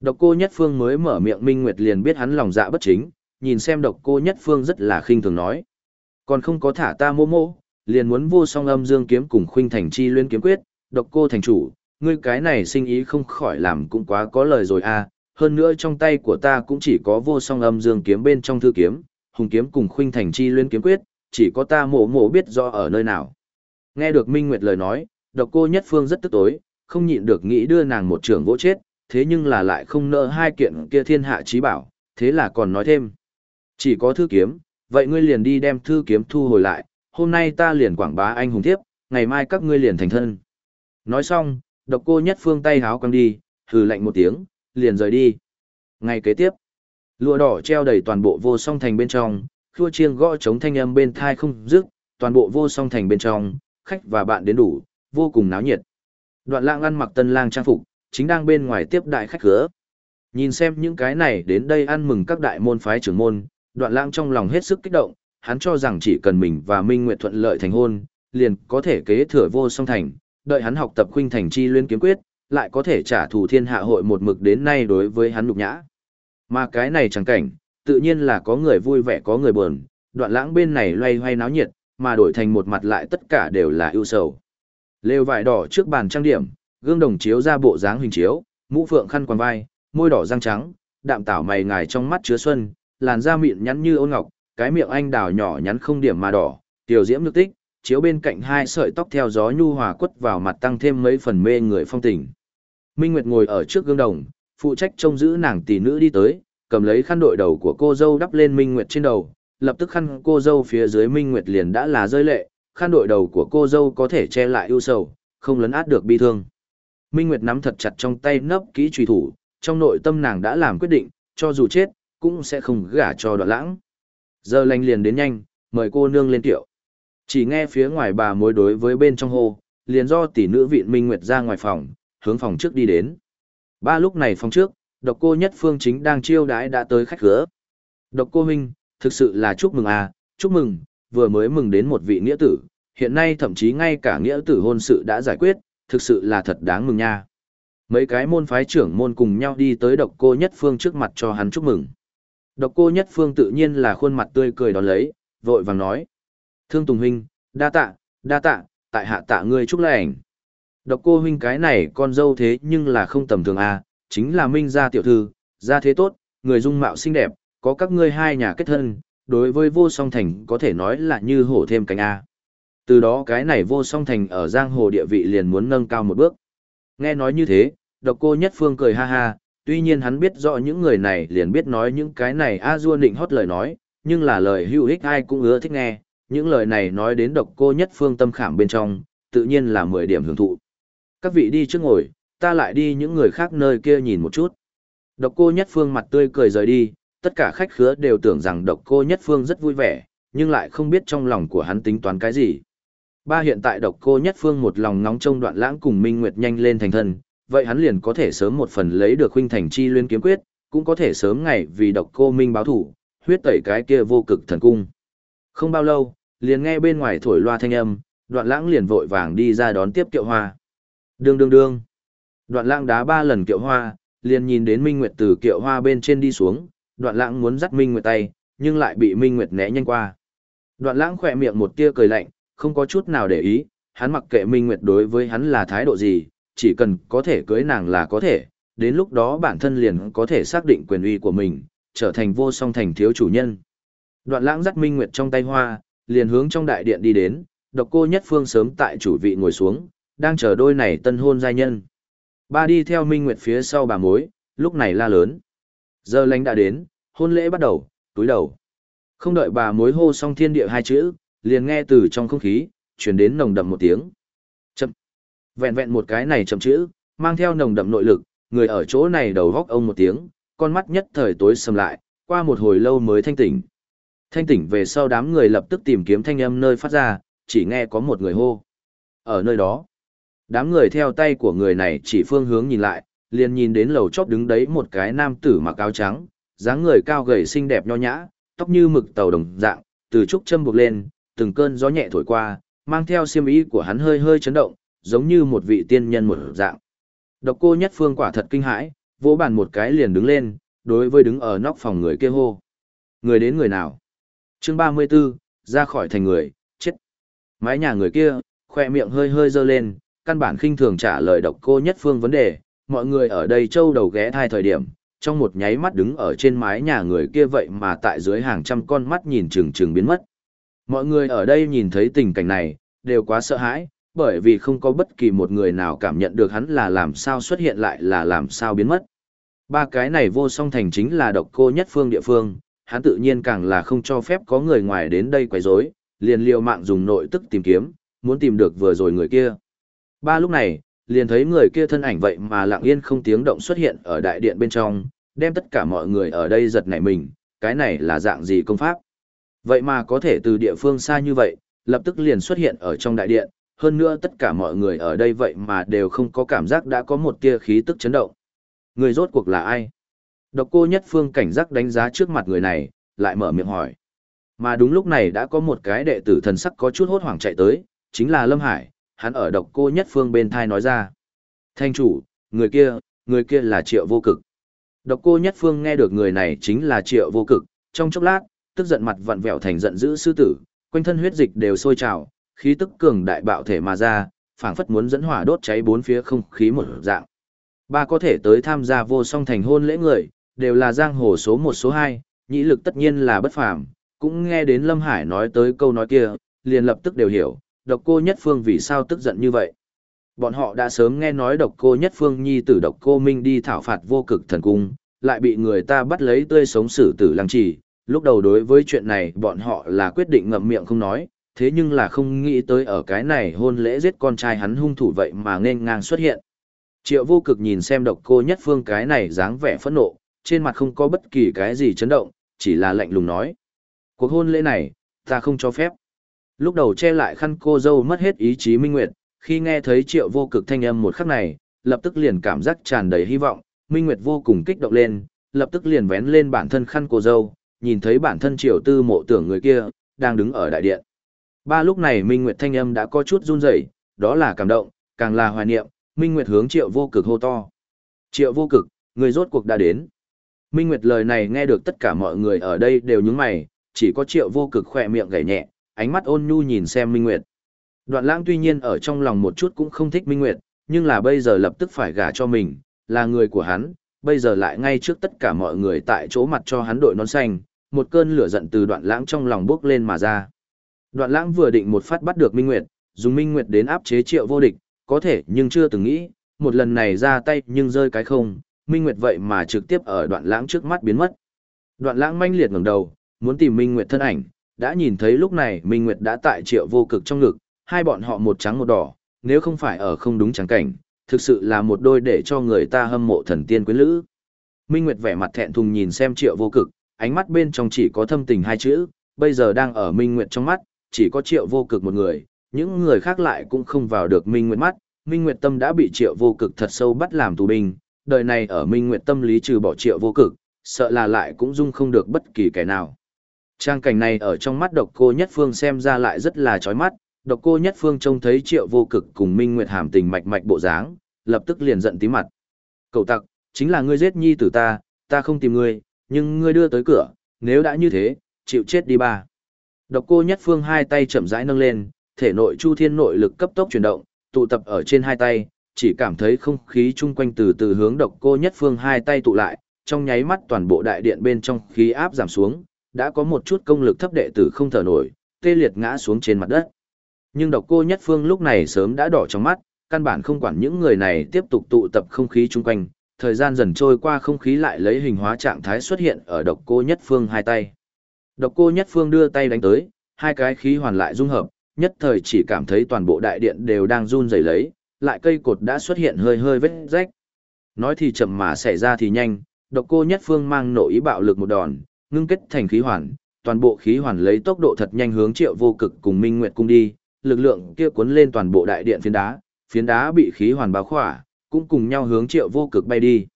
Độc cô nhất phương mới mở miệng Minh Nguyệt liền biết hắn lòng dạ bất chính, nhìn xem độc cô nhất phương rất là khinh thường nói. Còn không có thả ta mô mô, liền muốn vô song âm dương kiếm cùng khuynh thành chi luyến kiếm quyết, độc cô thành chủ, ngươi cái này sinh ý không khỏi làm cũng quá có lời rồi à, hơn nữa trong tay của ta cũng chỉ có vô song âm dương kiếm bên trong thư kiếm, hùng kiếm cùng khuynh thành chi luyến kiếm quyết, chỉ có ta mổ mổ biết rõ ở nơi nào. Nghe được Minh Nguyệt lời nói, độc cô nhất phương rất tức tối, không nhịn được nghĩ đưa nàng một trường vỗ chết, thế nhưng là lại không nỡ hai kiện kia thiên hạ trí bảo, thế là còn nói thêm. Chỉ có thư kiếm, vậy ngươi liền đi đem thư kiếm thu hồi lại, hôm nay ta liền quảng bá anh hùng thiếp, ngày mai các ngươi liền thành thân. Nói xong, độc cô nhất phương tay háo quăng đi, hừ lạnh một tiếng, liền rời đi. Ngày kế tiếp, lụa đỏ treo đầy toàn bộ vô song thành bên trong, khua chiêng gõ chống thanh âm bên thai không dứt, toàn bộ vô song thành bên trong, khách và bạn đến đủ, vô cùng náo nhiệt. Đoạn lãng ăn mặc tân lang trang phục, chính đang bên ngoài tiếp đại khách cửa. Nhìn xem những cái này đến đây ăn mừng các đại môn phái trưởng môn, đoạn lãng trong lòng hết sức kích động, hắn cho rằng chỉ cần mình và Minh Nguyệt thuận lợi thành hôn, liền có thể kế thừa vô song thành, đợi hắn học tập khuynh thành chi luyên kiếm quyết, lại có thể trả thù thiên hạ hội một mực đến nay đối với hắn nhục nhã. Mà cái này chẳng cảnh, tự nhiên là có người vui vẻ có người buồn, đoạn lãng bên này loay hoay náo nhiệt, mà đổi thành một mặt lại tất cả đều là ưu sầu. Lều vải đỏ trước bàn trang điểm, gương đồng chiếu ra bộ dáng hình chiếu, mũ phượng khăn quàng vai, môi đỏ răng trắng, đạm tảo mày ngài trong mắt chứa xuân, làn da mịn nhắn như ôn ngọc, cái miệng anh đào nhỏ nhắn không điểm mà đỏ, tiểu diễm nước tích, chiếu bên cạnh hai sợi tóc theo gió nhu hòa quất vào mặt tăng thêm mấy phần mê người phong tình. Minh Nguyệt ngồi ở trước gương đồng, phụ trách trông giữ nàng tỷ nữ đi tới, cầm lấy khăn đội đầu của cô dâu đắp lên Minh Nguyệt trên đầu, lập tức khăn cô dâu phía dưới Minh Nguyệt liền đã là rơi lệ, khăn đội đầu của cô dâu có thể che lại ưu sầu, không lấn át được bi thương. Minh Nguyệt nắm thật chặt trong tay nấp kỹ truy thủ, trong nội tâm nàng đã làm quyết định, cho dù chết, cũng sẽ không gả cho đoạn lãng. Giờ lành liền đến nhanh, mời cô nương lên tiểu. Chỉ nghe phía ngoài bà mối đối với bên trong hồ, liền do tỷ nữ viện Minh Nguyệt ra ngoài phòng, hướng phòng trước đi đến. Ba lúc này phòng trước, độc cô nhất phương chính đang chiêu đãi đã tới khách cửa. Độc cô huynh, thực sự là chúc mừng à, chúc mừng, vừa mới mừng đến một vị nghĩa tử, hiện nay thậm chí ngay cả nghĩa tử hôn sự đã giải quyết, thực sự là thật đáng mừng nha. Mấy cái môn phái trưởng môn cùng nhau đi tới độc cô nhất phương trước mặt cho hắn chúc mừng. Độc cô nhất phương tự nhiên là khuôn mặt tươi cười đón lấy, vội vàng nói. Thương Tùng Huynh, đa tạ, đa tạ, tại hạ tạ ngươi chúc lành. Độc cô huynh cái này con dâu thế nhưng là không tầm thường à, chính là minh gia tiểu thư, gia thế tốt, người dung mạo xinh đẹp, có các ngươi hai nhà kết thân, đối với vô song thành có thể nói là như hổ thêm cánh A. Từ đó cái này vô song thành ở giang hồ địa vị liền muốn nâng cao một bước. Nghe nói như thế, độc cô nhất phương cười ha ha, tuy nhiên hắn biết rõ những người này liền biết nói những cái này a dua định hót lời nói, nhưng là lời hữu ích ai cũng ưa thích nghe, những lời này nói đến độc cô nhất phương tâm khảm bên trong, tự nhiên là 10 điểm hưởng thụ. Các vị đi trước ngồi, ta lại đi những người khác nơi kia nhìn một chút. Độc cô nhất phương mặt tươi cười rời đi, tất cả khách khứa đều tưởng rằng độc cô nhất phương rất vui vẻ, nhưng lại không biết trong lòng của hắn tính toán cái gì. Ba hiện tại độc cô nhất phương một lòng nóng trông đoạn lãng cùng Minh Nguyệt nhanh lên thành thân, vậy hắn liền có thể sớm một phần lấy được huynh thành chi luyên kiếm quyết, cũng có thể sớm ngày vì độc cô Minh báo thủ, huyết tẩy cái kia vô cực thần cung. Không bao lâu, liền nghe bên ngoài thổi loa thanh âm, đoạn lãng liền vội vàng đi ra đón tiếp kiệu hoa. Đương đương đương. Đoạn lãng đá ba lần kiệu hoa, liền nhìn đến Minh Nguyệt từ kiệu hoa bên trên đi xuống, đoạn lãng muốn dắt Minh Nguyệt tay, nhưng lại bị Minh Nguyệt né nhanh qua. Đoạn lãng khỏe miệng một tia cười lạnh, không có chút nào để ý, hắn mặc kệ Minh Nguyệt đối với hắn là thái độ gì, chỉ cần có thể cưới nàng là có thể, đến lúc đó bản thân liền có thể xác định quyền uy của mình, trở thành vô song thành thiếu chủ nhân. Đoạn lãng dắt Minh Nguyệt trong tay hoa, liền hướng trong đại điện đi đến, độc cô nhất phương sớm tại chủ vị ngồi xuống, đang chờ đôi này tân hôn giai nhân. Ba đi theo Minh Nguyệt phía sau bà mối, lúc này la lớn. Giờ lánh đã đến, hôn lễ bắt đầu, túi đầu. Không đợi bà mối hô xong thiên địa hai chữ, liền nghe từ trong không khí, chuyển đến nồng đậm một tiếng. Chậm. Vẹn vẹn một cái này chậm chữ, mang theo nồng đậm nội lực, người ở chỗ này đầu góc ông một tiếng, con mắt nhất thời tối sầm lại, qua một hồi lâu mới thanh tỉnh. Thanh tỉnh về sau đám người lập tức tìm kiếm thanh âm nơi phát ra, chỉ nghe có một người hô. Ở nơi đó, đám người theo tay của người này chỉ phương hướng nhìn lại, liền nhìn đến lầu chót đứng đấy một cái nam tử mặc áo trắng, dáng người cao gầy xinh đẹp nho nhã, tóc như mực tàu đồng dạng, từ trúc châm buộc lên, từng cơn gió nhẹ thổi qua, mang theo xiêm ý của hắn hơi hơi chấn động, giống như một vị tiên nhân một dạng. Độc cô nhất phương quả thật kinh hãi, vỗ bàn một cái liền đứng lên, đối với đứng ở nóc phòng người kia hô. Người đến người nào? chương 34, ra khỏi thành người, chết. Mái nhà người kia, khoe miệng hơi hơi dơ lên, căn bản khinh thường trả lời độc cô nhất phương vấn đề, mọi người ở đây châu đầu ghé thai thời điểm, trong một nháy mắt đứng ở trên mái nhà người kia vậy mà tại dưới hàng trăm con mắt nhìn chừng chừng biến mất. Mọi người ở đây nhìn thấy tình cảnh này, đều quá sợ hãi, bởi vì không có bất kỳ một người nào cảm nhận được hắn là làm sao xuất hiện lại là làm sao biến mất. Ba cái này vô song thành chính là độc cô nhất phương địa phương, hắn tự nhiên càng là không cho phép có người ngoài đến đây quấy rối, liền liều mạng dùng nội tức tìm kiếm, muốn tìm được vừa rồi người kia. Ba lúc này, liền thấy người kia thân ảnh vậy mà lặng yên không tiếng động xuất hiện ở đại điện bên trong, đem tất cả mọi người ở đây giật nảy mình, cái này là dạng gì công pháp. Vậy mà có thể từ địa phương xa như vậy, lập tức liền xuất hiện ở trong đại điện, hơn nữa tất cả mọi người ở đây vậy mà đều không có cảm giác đã có một tia khí tức chấn động. Người rốt cuộc là ai? Độc cô nhất phương cảnh giác đánh giá trước mặt người này, lại mở miệng hỏi. Mà đúng lúc này đã có một cái đệ tử thần sắc có chút hốt hoảng chạy tới, chính là Lâm Hải, hắn ở độc cô nhất phương bên thai nói ra. Thanh chủ, người kia, người kia là triệu vô cực. Độc cô nhất phương nghe được người này chính là triệu vô cực, trong chốc lát, tức giận mặt vặn vẹo thành giận dữ sư tử, quanh thân huyết dịch đều sôi trào, khí tức cường đại bạo thể mà ra, phảng phất muốn dẫn hỏa đốt cháy bốn phía không khí một dạng. Ba có thể tới tham gia vô song thành hôn lễ người, đều là giang hồ số một số hai, nhĩ lực tất nhiên là bất phàm, cũng nghe đến Lâm Hải nói tới câu nói kia, liền lập tức đều hiểu, độc cô nhất phương vì sao tức giận như vậy. Bọn họ đã sớm nghe nói độc cô nhất phương nhi tử độc cô minh đi thảo phạt vô cực thần cung, lại bị người ta bắt lấy tươi sống xử tử lăng trì. Lúc đầu đối với chuyện này bọn họ là quyết định ngậm miệng không nói, thế nhưng là không nghĩ tới ở cái này hôn lễ giết con trai hắn hung thủ vậy mà nên ngang xuất hiện. Triệu vô cực nhìn xem độc cô nhất phương cái này dáng vẻ phẫn nộ, trên mặt không có bất kỳ cái gì chấn động, chỉ là lạnh lùng nói. Cuộc hôn lễ này, ta không cho phép. Lúc đầu che lại khăn cô dâu mất hết ý chí minh nguyệt, khi nghe thấy triệu vô cực thanh âm một khắc này, lập tức liền cảm giác tràn đầy hy vọng, minh nguyệt vô cùng kích động lên, lập tức liền vén lên bản thân khăn cô dâu, nhìn thấy bản thân triệu tư mộ tưởng người kia, đang đứng ở đại điện. Ba lúc này minh nguyệt thanh âm đã có chút run rẩy, đó là cảm động, càng là hoài niệm, minh nguyệt hướng triệu vô cực hô to. Triệu vô cực, người rốt cuộc đã đến. Minh Nguyệt lời này nghe được tất cả mọi người ở đây đều nhướng mày, chỉ có triệu vô cực khỏe miệng gảy nhẹ, ánh mắt ôn nhu nhìn xem Minh Nguyệt. Đoạn lãng tuy nhiên ở trong lòng một chút cũng không thích Minh Nguyệt, nhưng là bây giờ lập tức phải gả cho mình, là người của hắn, bây giờ lại ngay trước tất cả mọi người tại chỗ mặt cho hắn đội nón xanh, một cơn lửa giận từ đoạn lãng trong lòng bước lên mà ra. Đoạn lãng vừa định một phát bắt được Minh Nguyệt, dùng Minh Nguyệt đến áp chế triệu vô địch, có thể nhưng chưa từng nghĩ, một lần này ra tay nhưng rơi cái không, Minh Nguyệt vậy mà trực tiếp ở đoạn lãng trước mắt biến mất. Đoạn lãng manh liệt ngẩng đầu, muốn tìm Minh Nguyệt thân ảnh, đã nhìn thấy lúc này Minh Nguyệt đã tại triệu vô cực trong ngực, hai bọn họ một trắng một đỏ, nếu không phải ở không đúng trắng cảnh, thực sự là một đôi để cho người ta hâm mộ thần tiên quyến lữ. Minh Nguyệt vẻ mặt thẹn thùng nhìn xem triệu vô cực, ánh mắt bên trong chỉ có thâm tình hai chữ, bây giờ đang ở Minh Nguyệt trong mắt, chỉ có triệu vô cực một người, những người khác lại cũng không vào được Minh Nguyệt mắt, Minh Nguyệt tâm đã bị triệu vô cực thật sâu bắt làm tù binh, đời này ở Minh Nguyệt tâm lý trừ bỏ triệu vô cực, sợ là lại cũng dung không được bất kỳ kẻ nào. Trang cảnh này ở trong mắt độc cô nhất phương xem ra lại rất là chói mắt, độc cô nhất phương trông thấy triệu vô cực cùng Minh Nguyệt hàm tình mạch mạch bộ dáng, lập tức liền giận tí mặt. Cậu tặc, chính là ngươi giết nhi tử ta, ta không tìm ngươi, nhưng ngươi đưa tới cửa, nếu đã như thế, chịu chết đi ba. Độc cô nhất phương hai tay chậm rãi nâng lên, thể nội chu thiên nội lực cấp tốc chuyển động, tụ tập ở trên hai tay, chỉ cảm thấy không khí chung quanh từ từ hướng độc cô nhất phương hai tay tụ lại, trong nháy mắt toàn bộ đại điện bên trong khí áp giảm xuống, đã có một chút công lực thấp đệ tử không thở nổi, tê liệt ngã xuống trên mặt đất. Nhưng độc cô nhất phương lúc này sớm đã đỏ trong mắt, căn bản không quản những người này tiếp tục tụ tập không khí chung quanh, thời gian dần trôi qua không khí lại lấy hình hóa trạng thái xuất hiện ở độc cô nhất phương hai tay. Độc cô nhất phương đưa tay đánh tới, hai cái khí hoàn lại dung hợp, nhất thời chỉ cảm thấy toàn bộ đại điện đều đang run rẩy lấy, lại cây cột đã xuất hiện hơi hơi vết rách. Nói thì chậm mà xảy ra thì nhanh, độc cô nhất phương mang nội ý bạo lực một đòn, ngưng kết thành khí hoàn, toàn bộ khí hoàn lấy tốc độ thật nhanh hướng triệu vô cực cùng minh nguyệt cung đi, lực lượng kia cuốn lên toàn bộ đại điện phiến đá, phiến đá bị khí hoàn bao khỏa, cũng cùng nhau hướng triệu vô cực bay đi.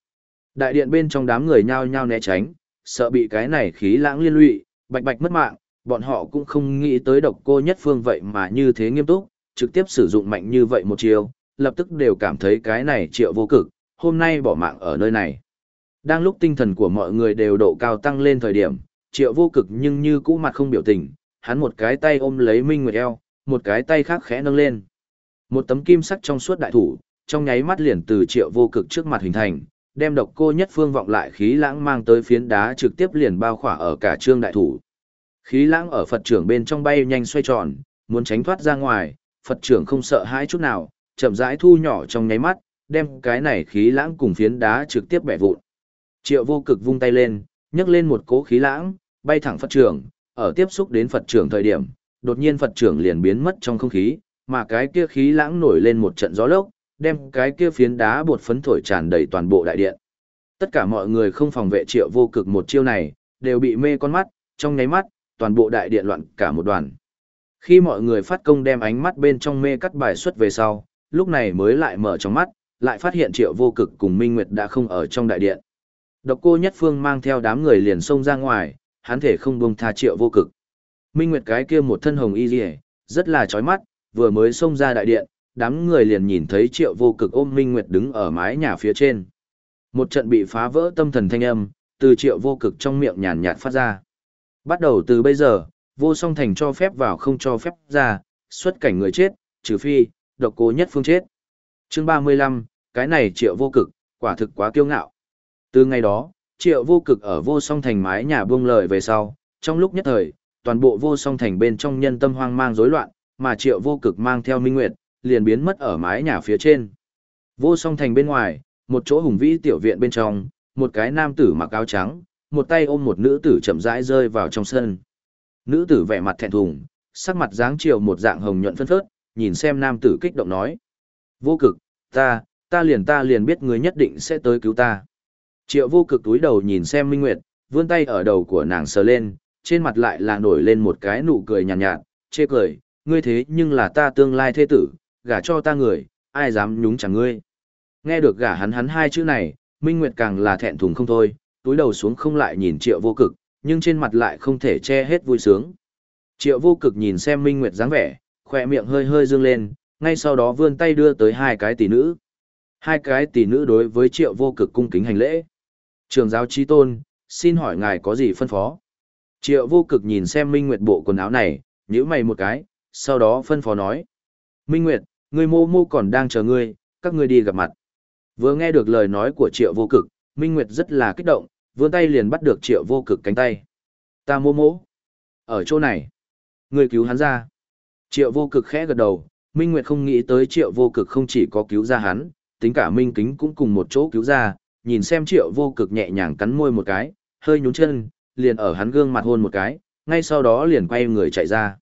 Đại điện bên trong đám người nhao nhao né tránh, sợ bị cái này khí lãng liên lụy, bạch bạch mất mạng, bọn họ cũng không nghĩ tới độc cô nhất phương vậy mà như thế nghiêm túc, trực tiếp sử dụng mạnh như vậy một chiều, lập tức đều cảm thấy cái này triệu vô cực, hôm nay bỏ mạng ở nơi này. Đang lúc tinh thần của mọi người đều độ cao tăng lên thời điểm, triệu vô cực nhưng như cũ mặt không biểu tình, hắn một cái tay ôm lấy Minh Nguyệt eo, một cái tay khác khẽ nâng lên. Một tấm kim sắc trong suốt đại thủ, trong nháy mắt liền từ triệu vô cực trước mặt hình thành, đem độc cô nhất phương vọng lại khí lãng mang tới phiến đá trực tiếp liền bao khỏa ở cả trương đại thủ. Khí lãng ở Phật trưởng bên trong bay nhanh xoay tròn, muốn tránh thoát ra ngoài, Phật trưởng không sợ hãi chút nào, chậm rãi thu nhỏ trong nháy mắt, đem cái này khí lãng cùng phiến đá trực tiếp bẻ vụn. Triệu vô cực vung tay lên, nhấc lên một cố khí lãng, bay thẳng Phật trưởng, ở tiếp xúc đến Phật trưởng thời điểm, đột nhiên Phật trưởng liền biến mất trong không khí, mà cái kia khí lãng nổi lên một trận gió lốc, đem cái kia phiến đá bột phấn thổi tràn đầy toàn bộ đại điện. Tất cả mọi người không phòng vệ triệu vô cực một chiêu này, đều bị mê con mắt, trong nháy mắt, toàn bộ đại điện loạn cả một đoàn. Khi mọi người phát công đem ánh mắt bên trong mê cắt bài xuất về sau, lúc này mới lại mở trong mắt, lại phát hiện triệu vô cực cùng Minh Nguyệt đã không ở trong đại điện. Độc cô nhất phương mang theo đám người liền xông ra ngoài, hắn thể không buông tha triệu vô cực. Minh Nguyệt cái kia một thân hồng y rìa, rất là chói mắt, vừa mới xông ra đại điện, đám người liền nhìn thấy triệu vô cực ôm Minh Nguyệt đứng ở mái nhà phía trên. Một trận bị phá vỡ tâm thần thanh âm, từ triệu vô cực trong miệng nhàn nhạt phát ra. Bắt đầu từ bây giờ, vô song thành cho phép vào không cho phép ra, xuất cảnh người chết, trừ phi, độc cô nhất phương chết. chương 35, cái này triệu vô cực, quả thực quá kiêu ngạo. Từ ngày đó, triệu vô cực ở vô song thành mái nhà buông lời về sau, trong lúc nhất thời, toàn bộ vô song thành bên trong nhân tâm hoang mang rối loạn, mà triệu vô cực mang theo minh nguyệt, liền biến mất ở mái nhà phía trên. Vô song thành bên ngoài, một chỗ hùng vĩ tiểu viện bên trong, một cái nam tử mặc áo trắng, một tay ôm một nữ tử chậm rãi rơi vào trong sân. Nữ tử vẻ mặt thẹn thùng, sắc mặt dáng chiều một dạng hồng nhuận phân phớt, nhìn xem nam tử kích động nói. Vô cực, ta, ta liền ta liền biết người nhất định sẽ tới cứu ta. Triệu vô cực túi đầu nhìn xem Minh Nguyệt, vươn tay ở đầu của nàng sờ lên, trên mặt lại là nổi lên một cái nụ cười nhàn nhạt, nhạt, chê cười, ngươi thế nhưng là ta tương lai thế tử, gả cho ta người, ai dám nhúng chẳng ngươi. Nghe được gả hắn hắn hai chữ này, Minh Nguyệt càng là thẹn thùng không thôi, túi đầu xuống không lại nhìn triệu vô cực, nhưng trên mặt lại không thể che hết vui sướng. Triệu vô cực nhìn xem Minh Nguyệt dáng vẻ, khỏe miệng hơi hơi dương lên, ngay sau đó vươn tay đưa tới hai cái tỷ nữ. Hai cái tỷ nữ đối với triệu vô cực cung kính hành lễ. Trường giáo trí tôn, xin hỏi ngài có gì phân phó? Triệu vô cực nhìn xem Minh Nguyệt bộ quần áo này, nhíu mày một cái, sau đó phân phó nói. Minh Nguyệt, người mô mô còn đang chờ ngươi, các ngươi đi gặp mặt. Vừa nghe được lời nói của triệu vô cực, Minh Nguyệt rất là kích động, vươn tay liền bắt được triệu vô cực cánh tay. Ta mô mô. Ở chỗ này. Người cứu hắn ra. Triệu vô cực khẽ gật đầu, Minh Nguyệt không nghĩ tới triệu vô cực không chỉ có cứu ra hắn, tính cả Minh Kính cũng cùng một chỗ cứu ra, nhìn xem triệu vô cực nhẹ nhàng cắn môi một cái, hơi nhún chân, liền ở hắn gương mặt hôn một cái, ngay sau đó liền quay người chạy ra.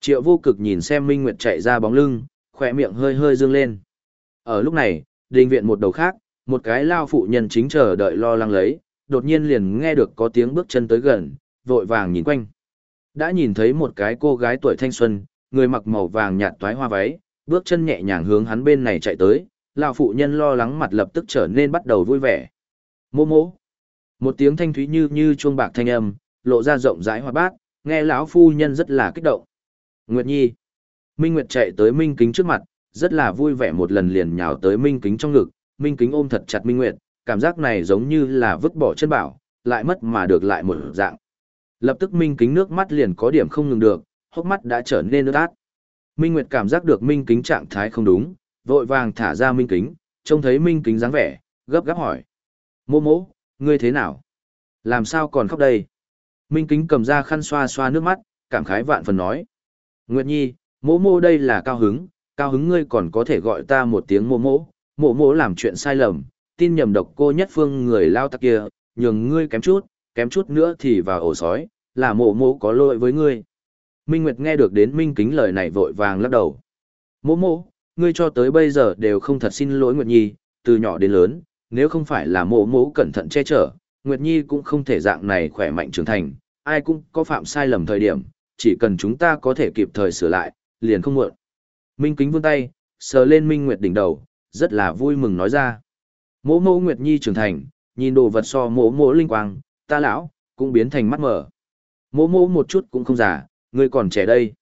Triệu vô cực nhìn xem Minh Nguyệt chạy ra bóng lưng, khỏe miệng hơi hơi dương lên. Ở lúc này, đình viện một đầu khác, một cái lao phụ nhân chính chờ đợi lo lắng lấy, đột nhiên liền nghe được có tiếng bước chân tới gần, vội vàng nhìn quanh. Đã nhìn thấy một cái cô gái tuổi thanh xuân, người mặc màu vàng nhạt toái hoa váy, bước chân nhẹ nhàng hướng hắn bên này chạy tới, lão phụ nhân lo lắng mặt lập tức trở nên bắt đầu vui vẻ. Mô mô. Một tiếng thanh thúy như như chuông bạc thanh âm, lộ ra rộng rãi hoa bát, nghe lão phu nhân rất là kích động. Nguyệt Nhi. Minh Nguyệt chạy tới Minh Kính trước mặt, rất là vui vẻ một lần liền nhào tới Minh Kính trong ngực, Minh Kính ôm thật chặt Minh Nguyệt, cảm giác này giống như là vứt bỏ chân bảo, lại mất mà được lại một dạng. Lập tức Minh Kính nước mắt liền có điểm không ngừng được, hốc mắt đã trở nên ướt át. Minh Nguyệt cảm giác được Minh Kính trạng thái không đúng, vội vàng thả ra Minh Kính, trông thấy Minh Kính dáng vẻ, gấp gáp hỏi. Mô mô, ngươi thế nào? Làm sao còn khóc đây? Minh Kính cầm ra khăn xoa xoa nước mắt, cảm khái vạn phần nói. Nguyệt Nhi, mô mô đây là cao hứng, cao hứng ngươi còn có thể gọi ta một tiếng mô mô, mô mô làm chuyện sai lầm, tin nhầm độc cô nhất phương người lao tặc kia, nhường ngươi kém chút, kém chút nữa thì vào ổ sói, là mô mô có lỗi với ngươi. Minh Nguyệt nghe được đến Minh Kính lời này vội vàng lắc đầu. Mô mô, ngươi cho tới bây giờ đều không thật xin lỗi Nguyệt Nhi, từ nhỏ đến lớn, nếu không phải là mộ mộ cẩn thận che chở, Nguyệt Nhi cũng không thể dạng này khỏe mạnh trưởng thành, ai cũng có phạm sai lầm thời điểm, chỉ cần chúng ta có thể kịp thời sửa lại, liền không muộn. Minh Kính vươn tay, sờ lên Minh Nguyệt đỉnh đầu, rất là vui mừng nói ra. Mỗ mỗ Nguyệt Nhi trưởng thành, nhìn đồ vật so mỗ mỗ linh quang, ta lão, cũng biến thành mắt mở. Mỗ mỗ một chút cũng không già, ngươi còn trẻ đây.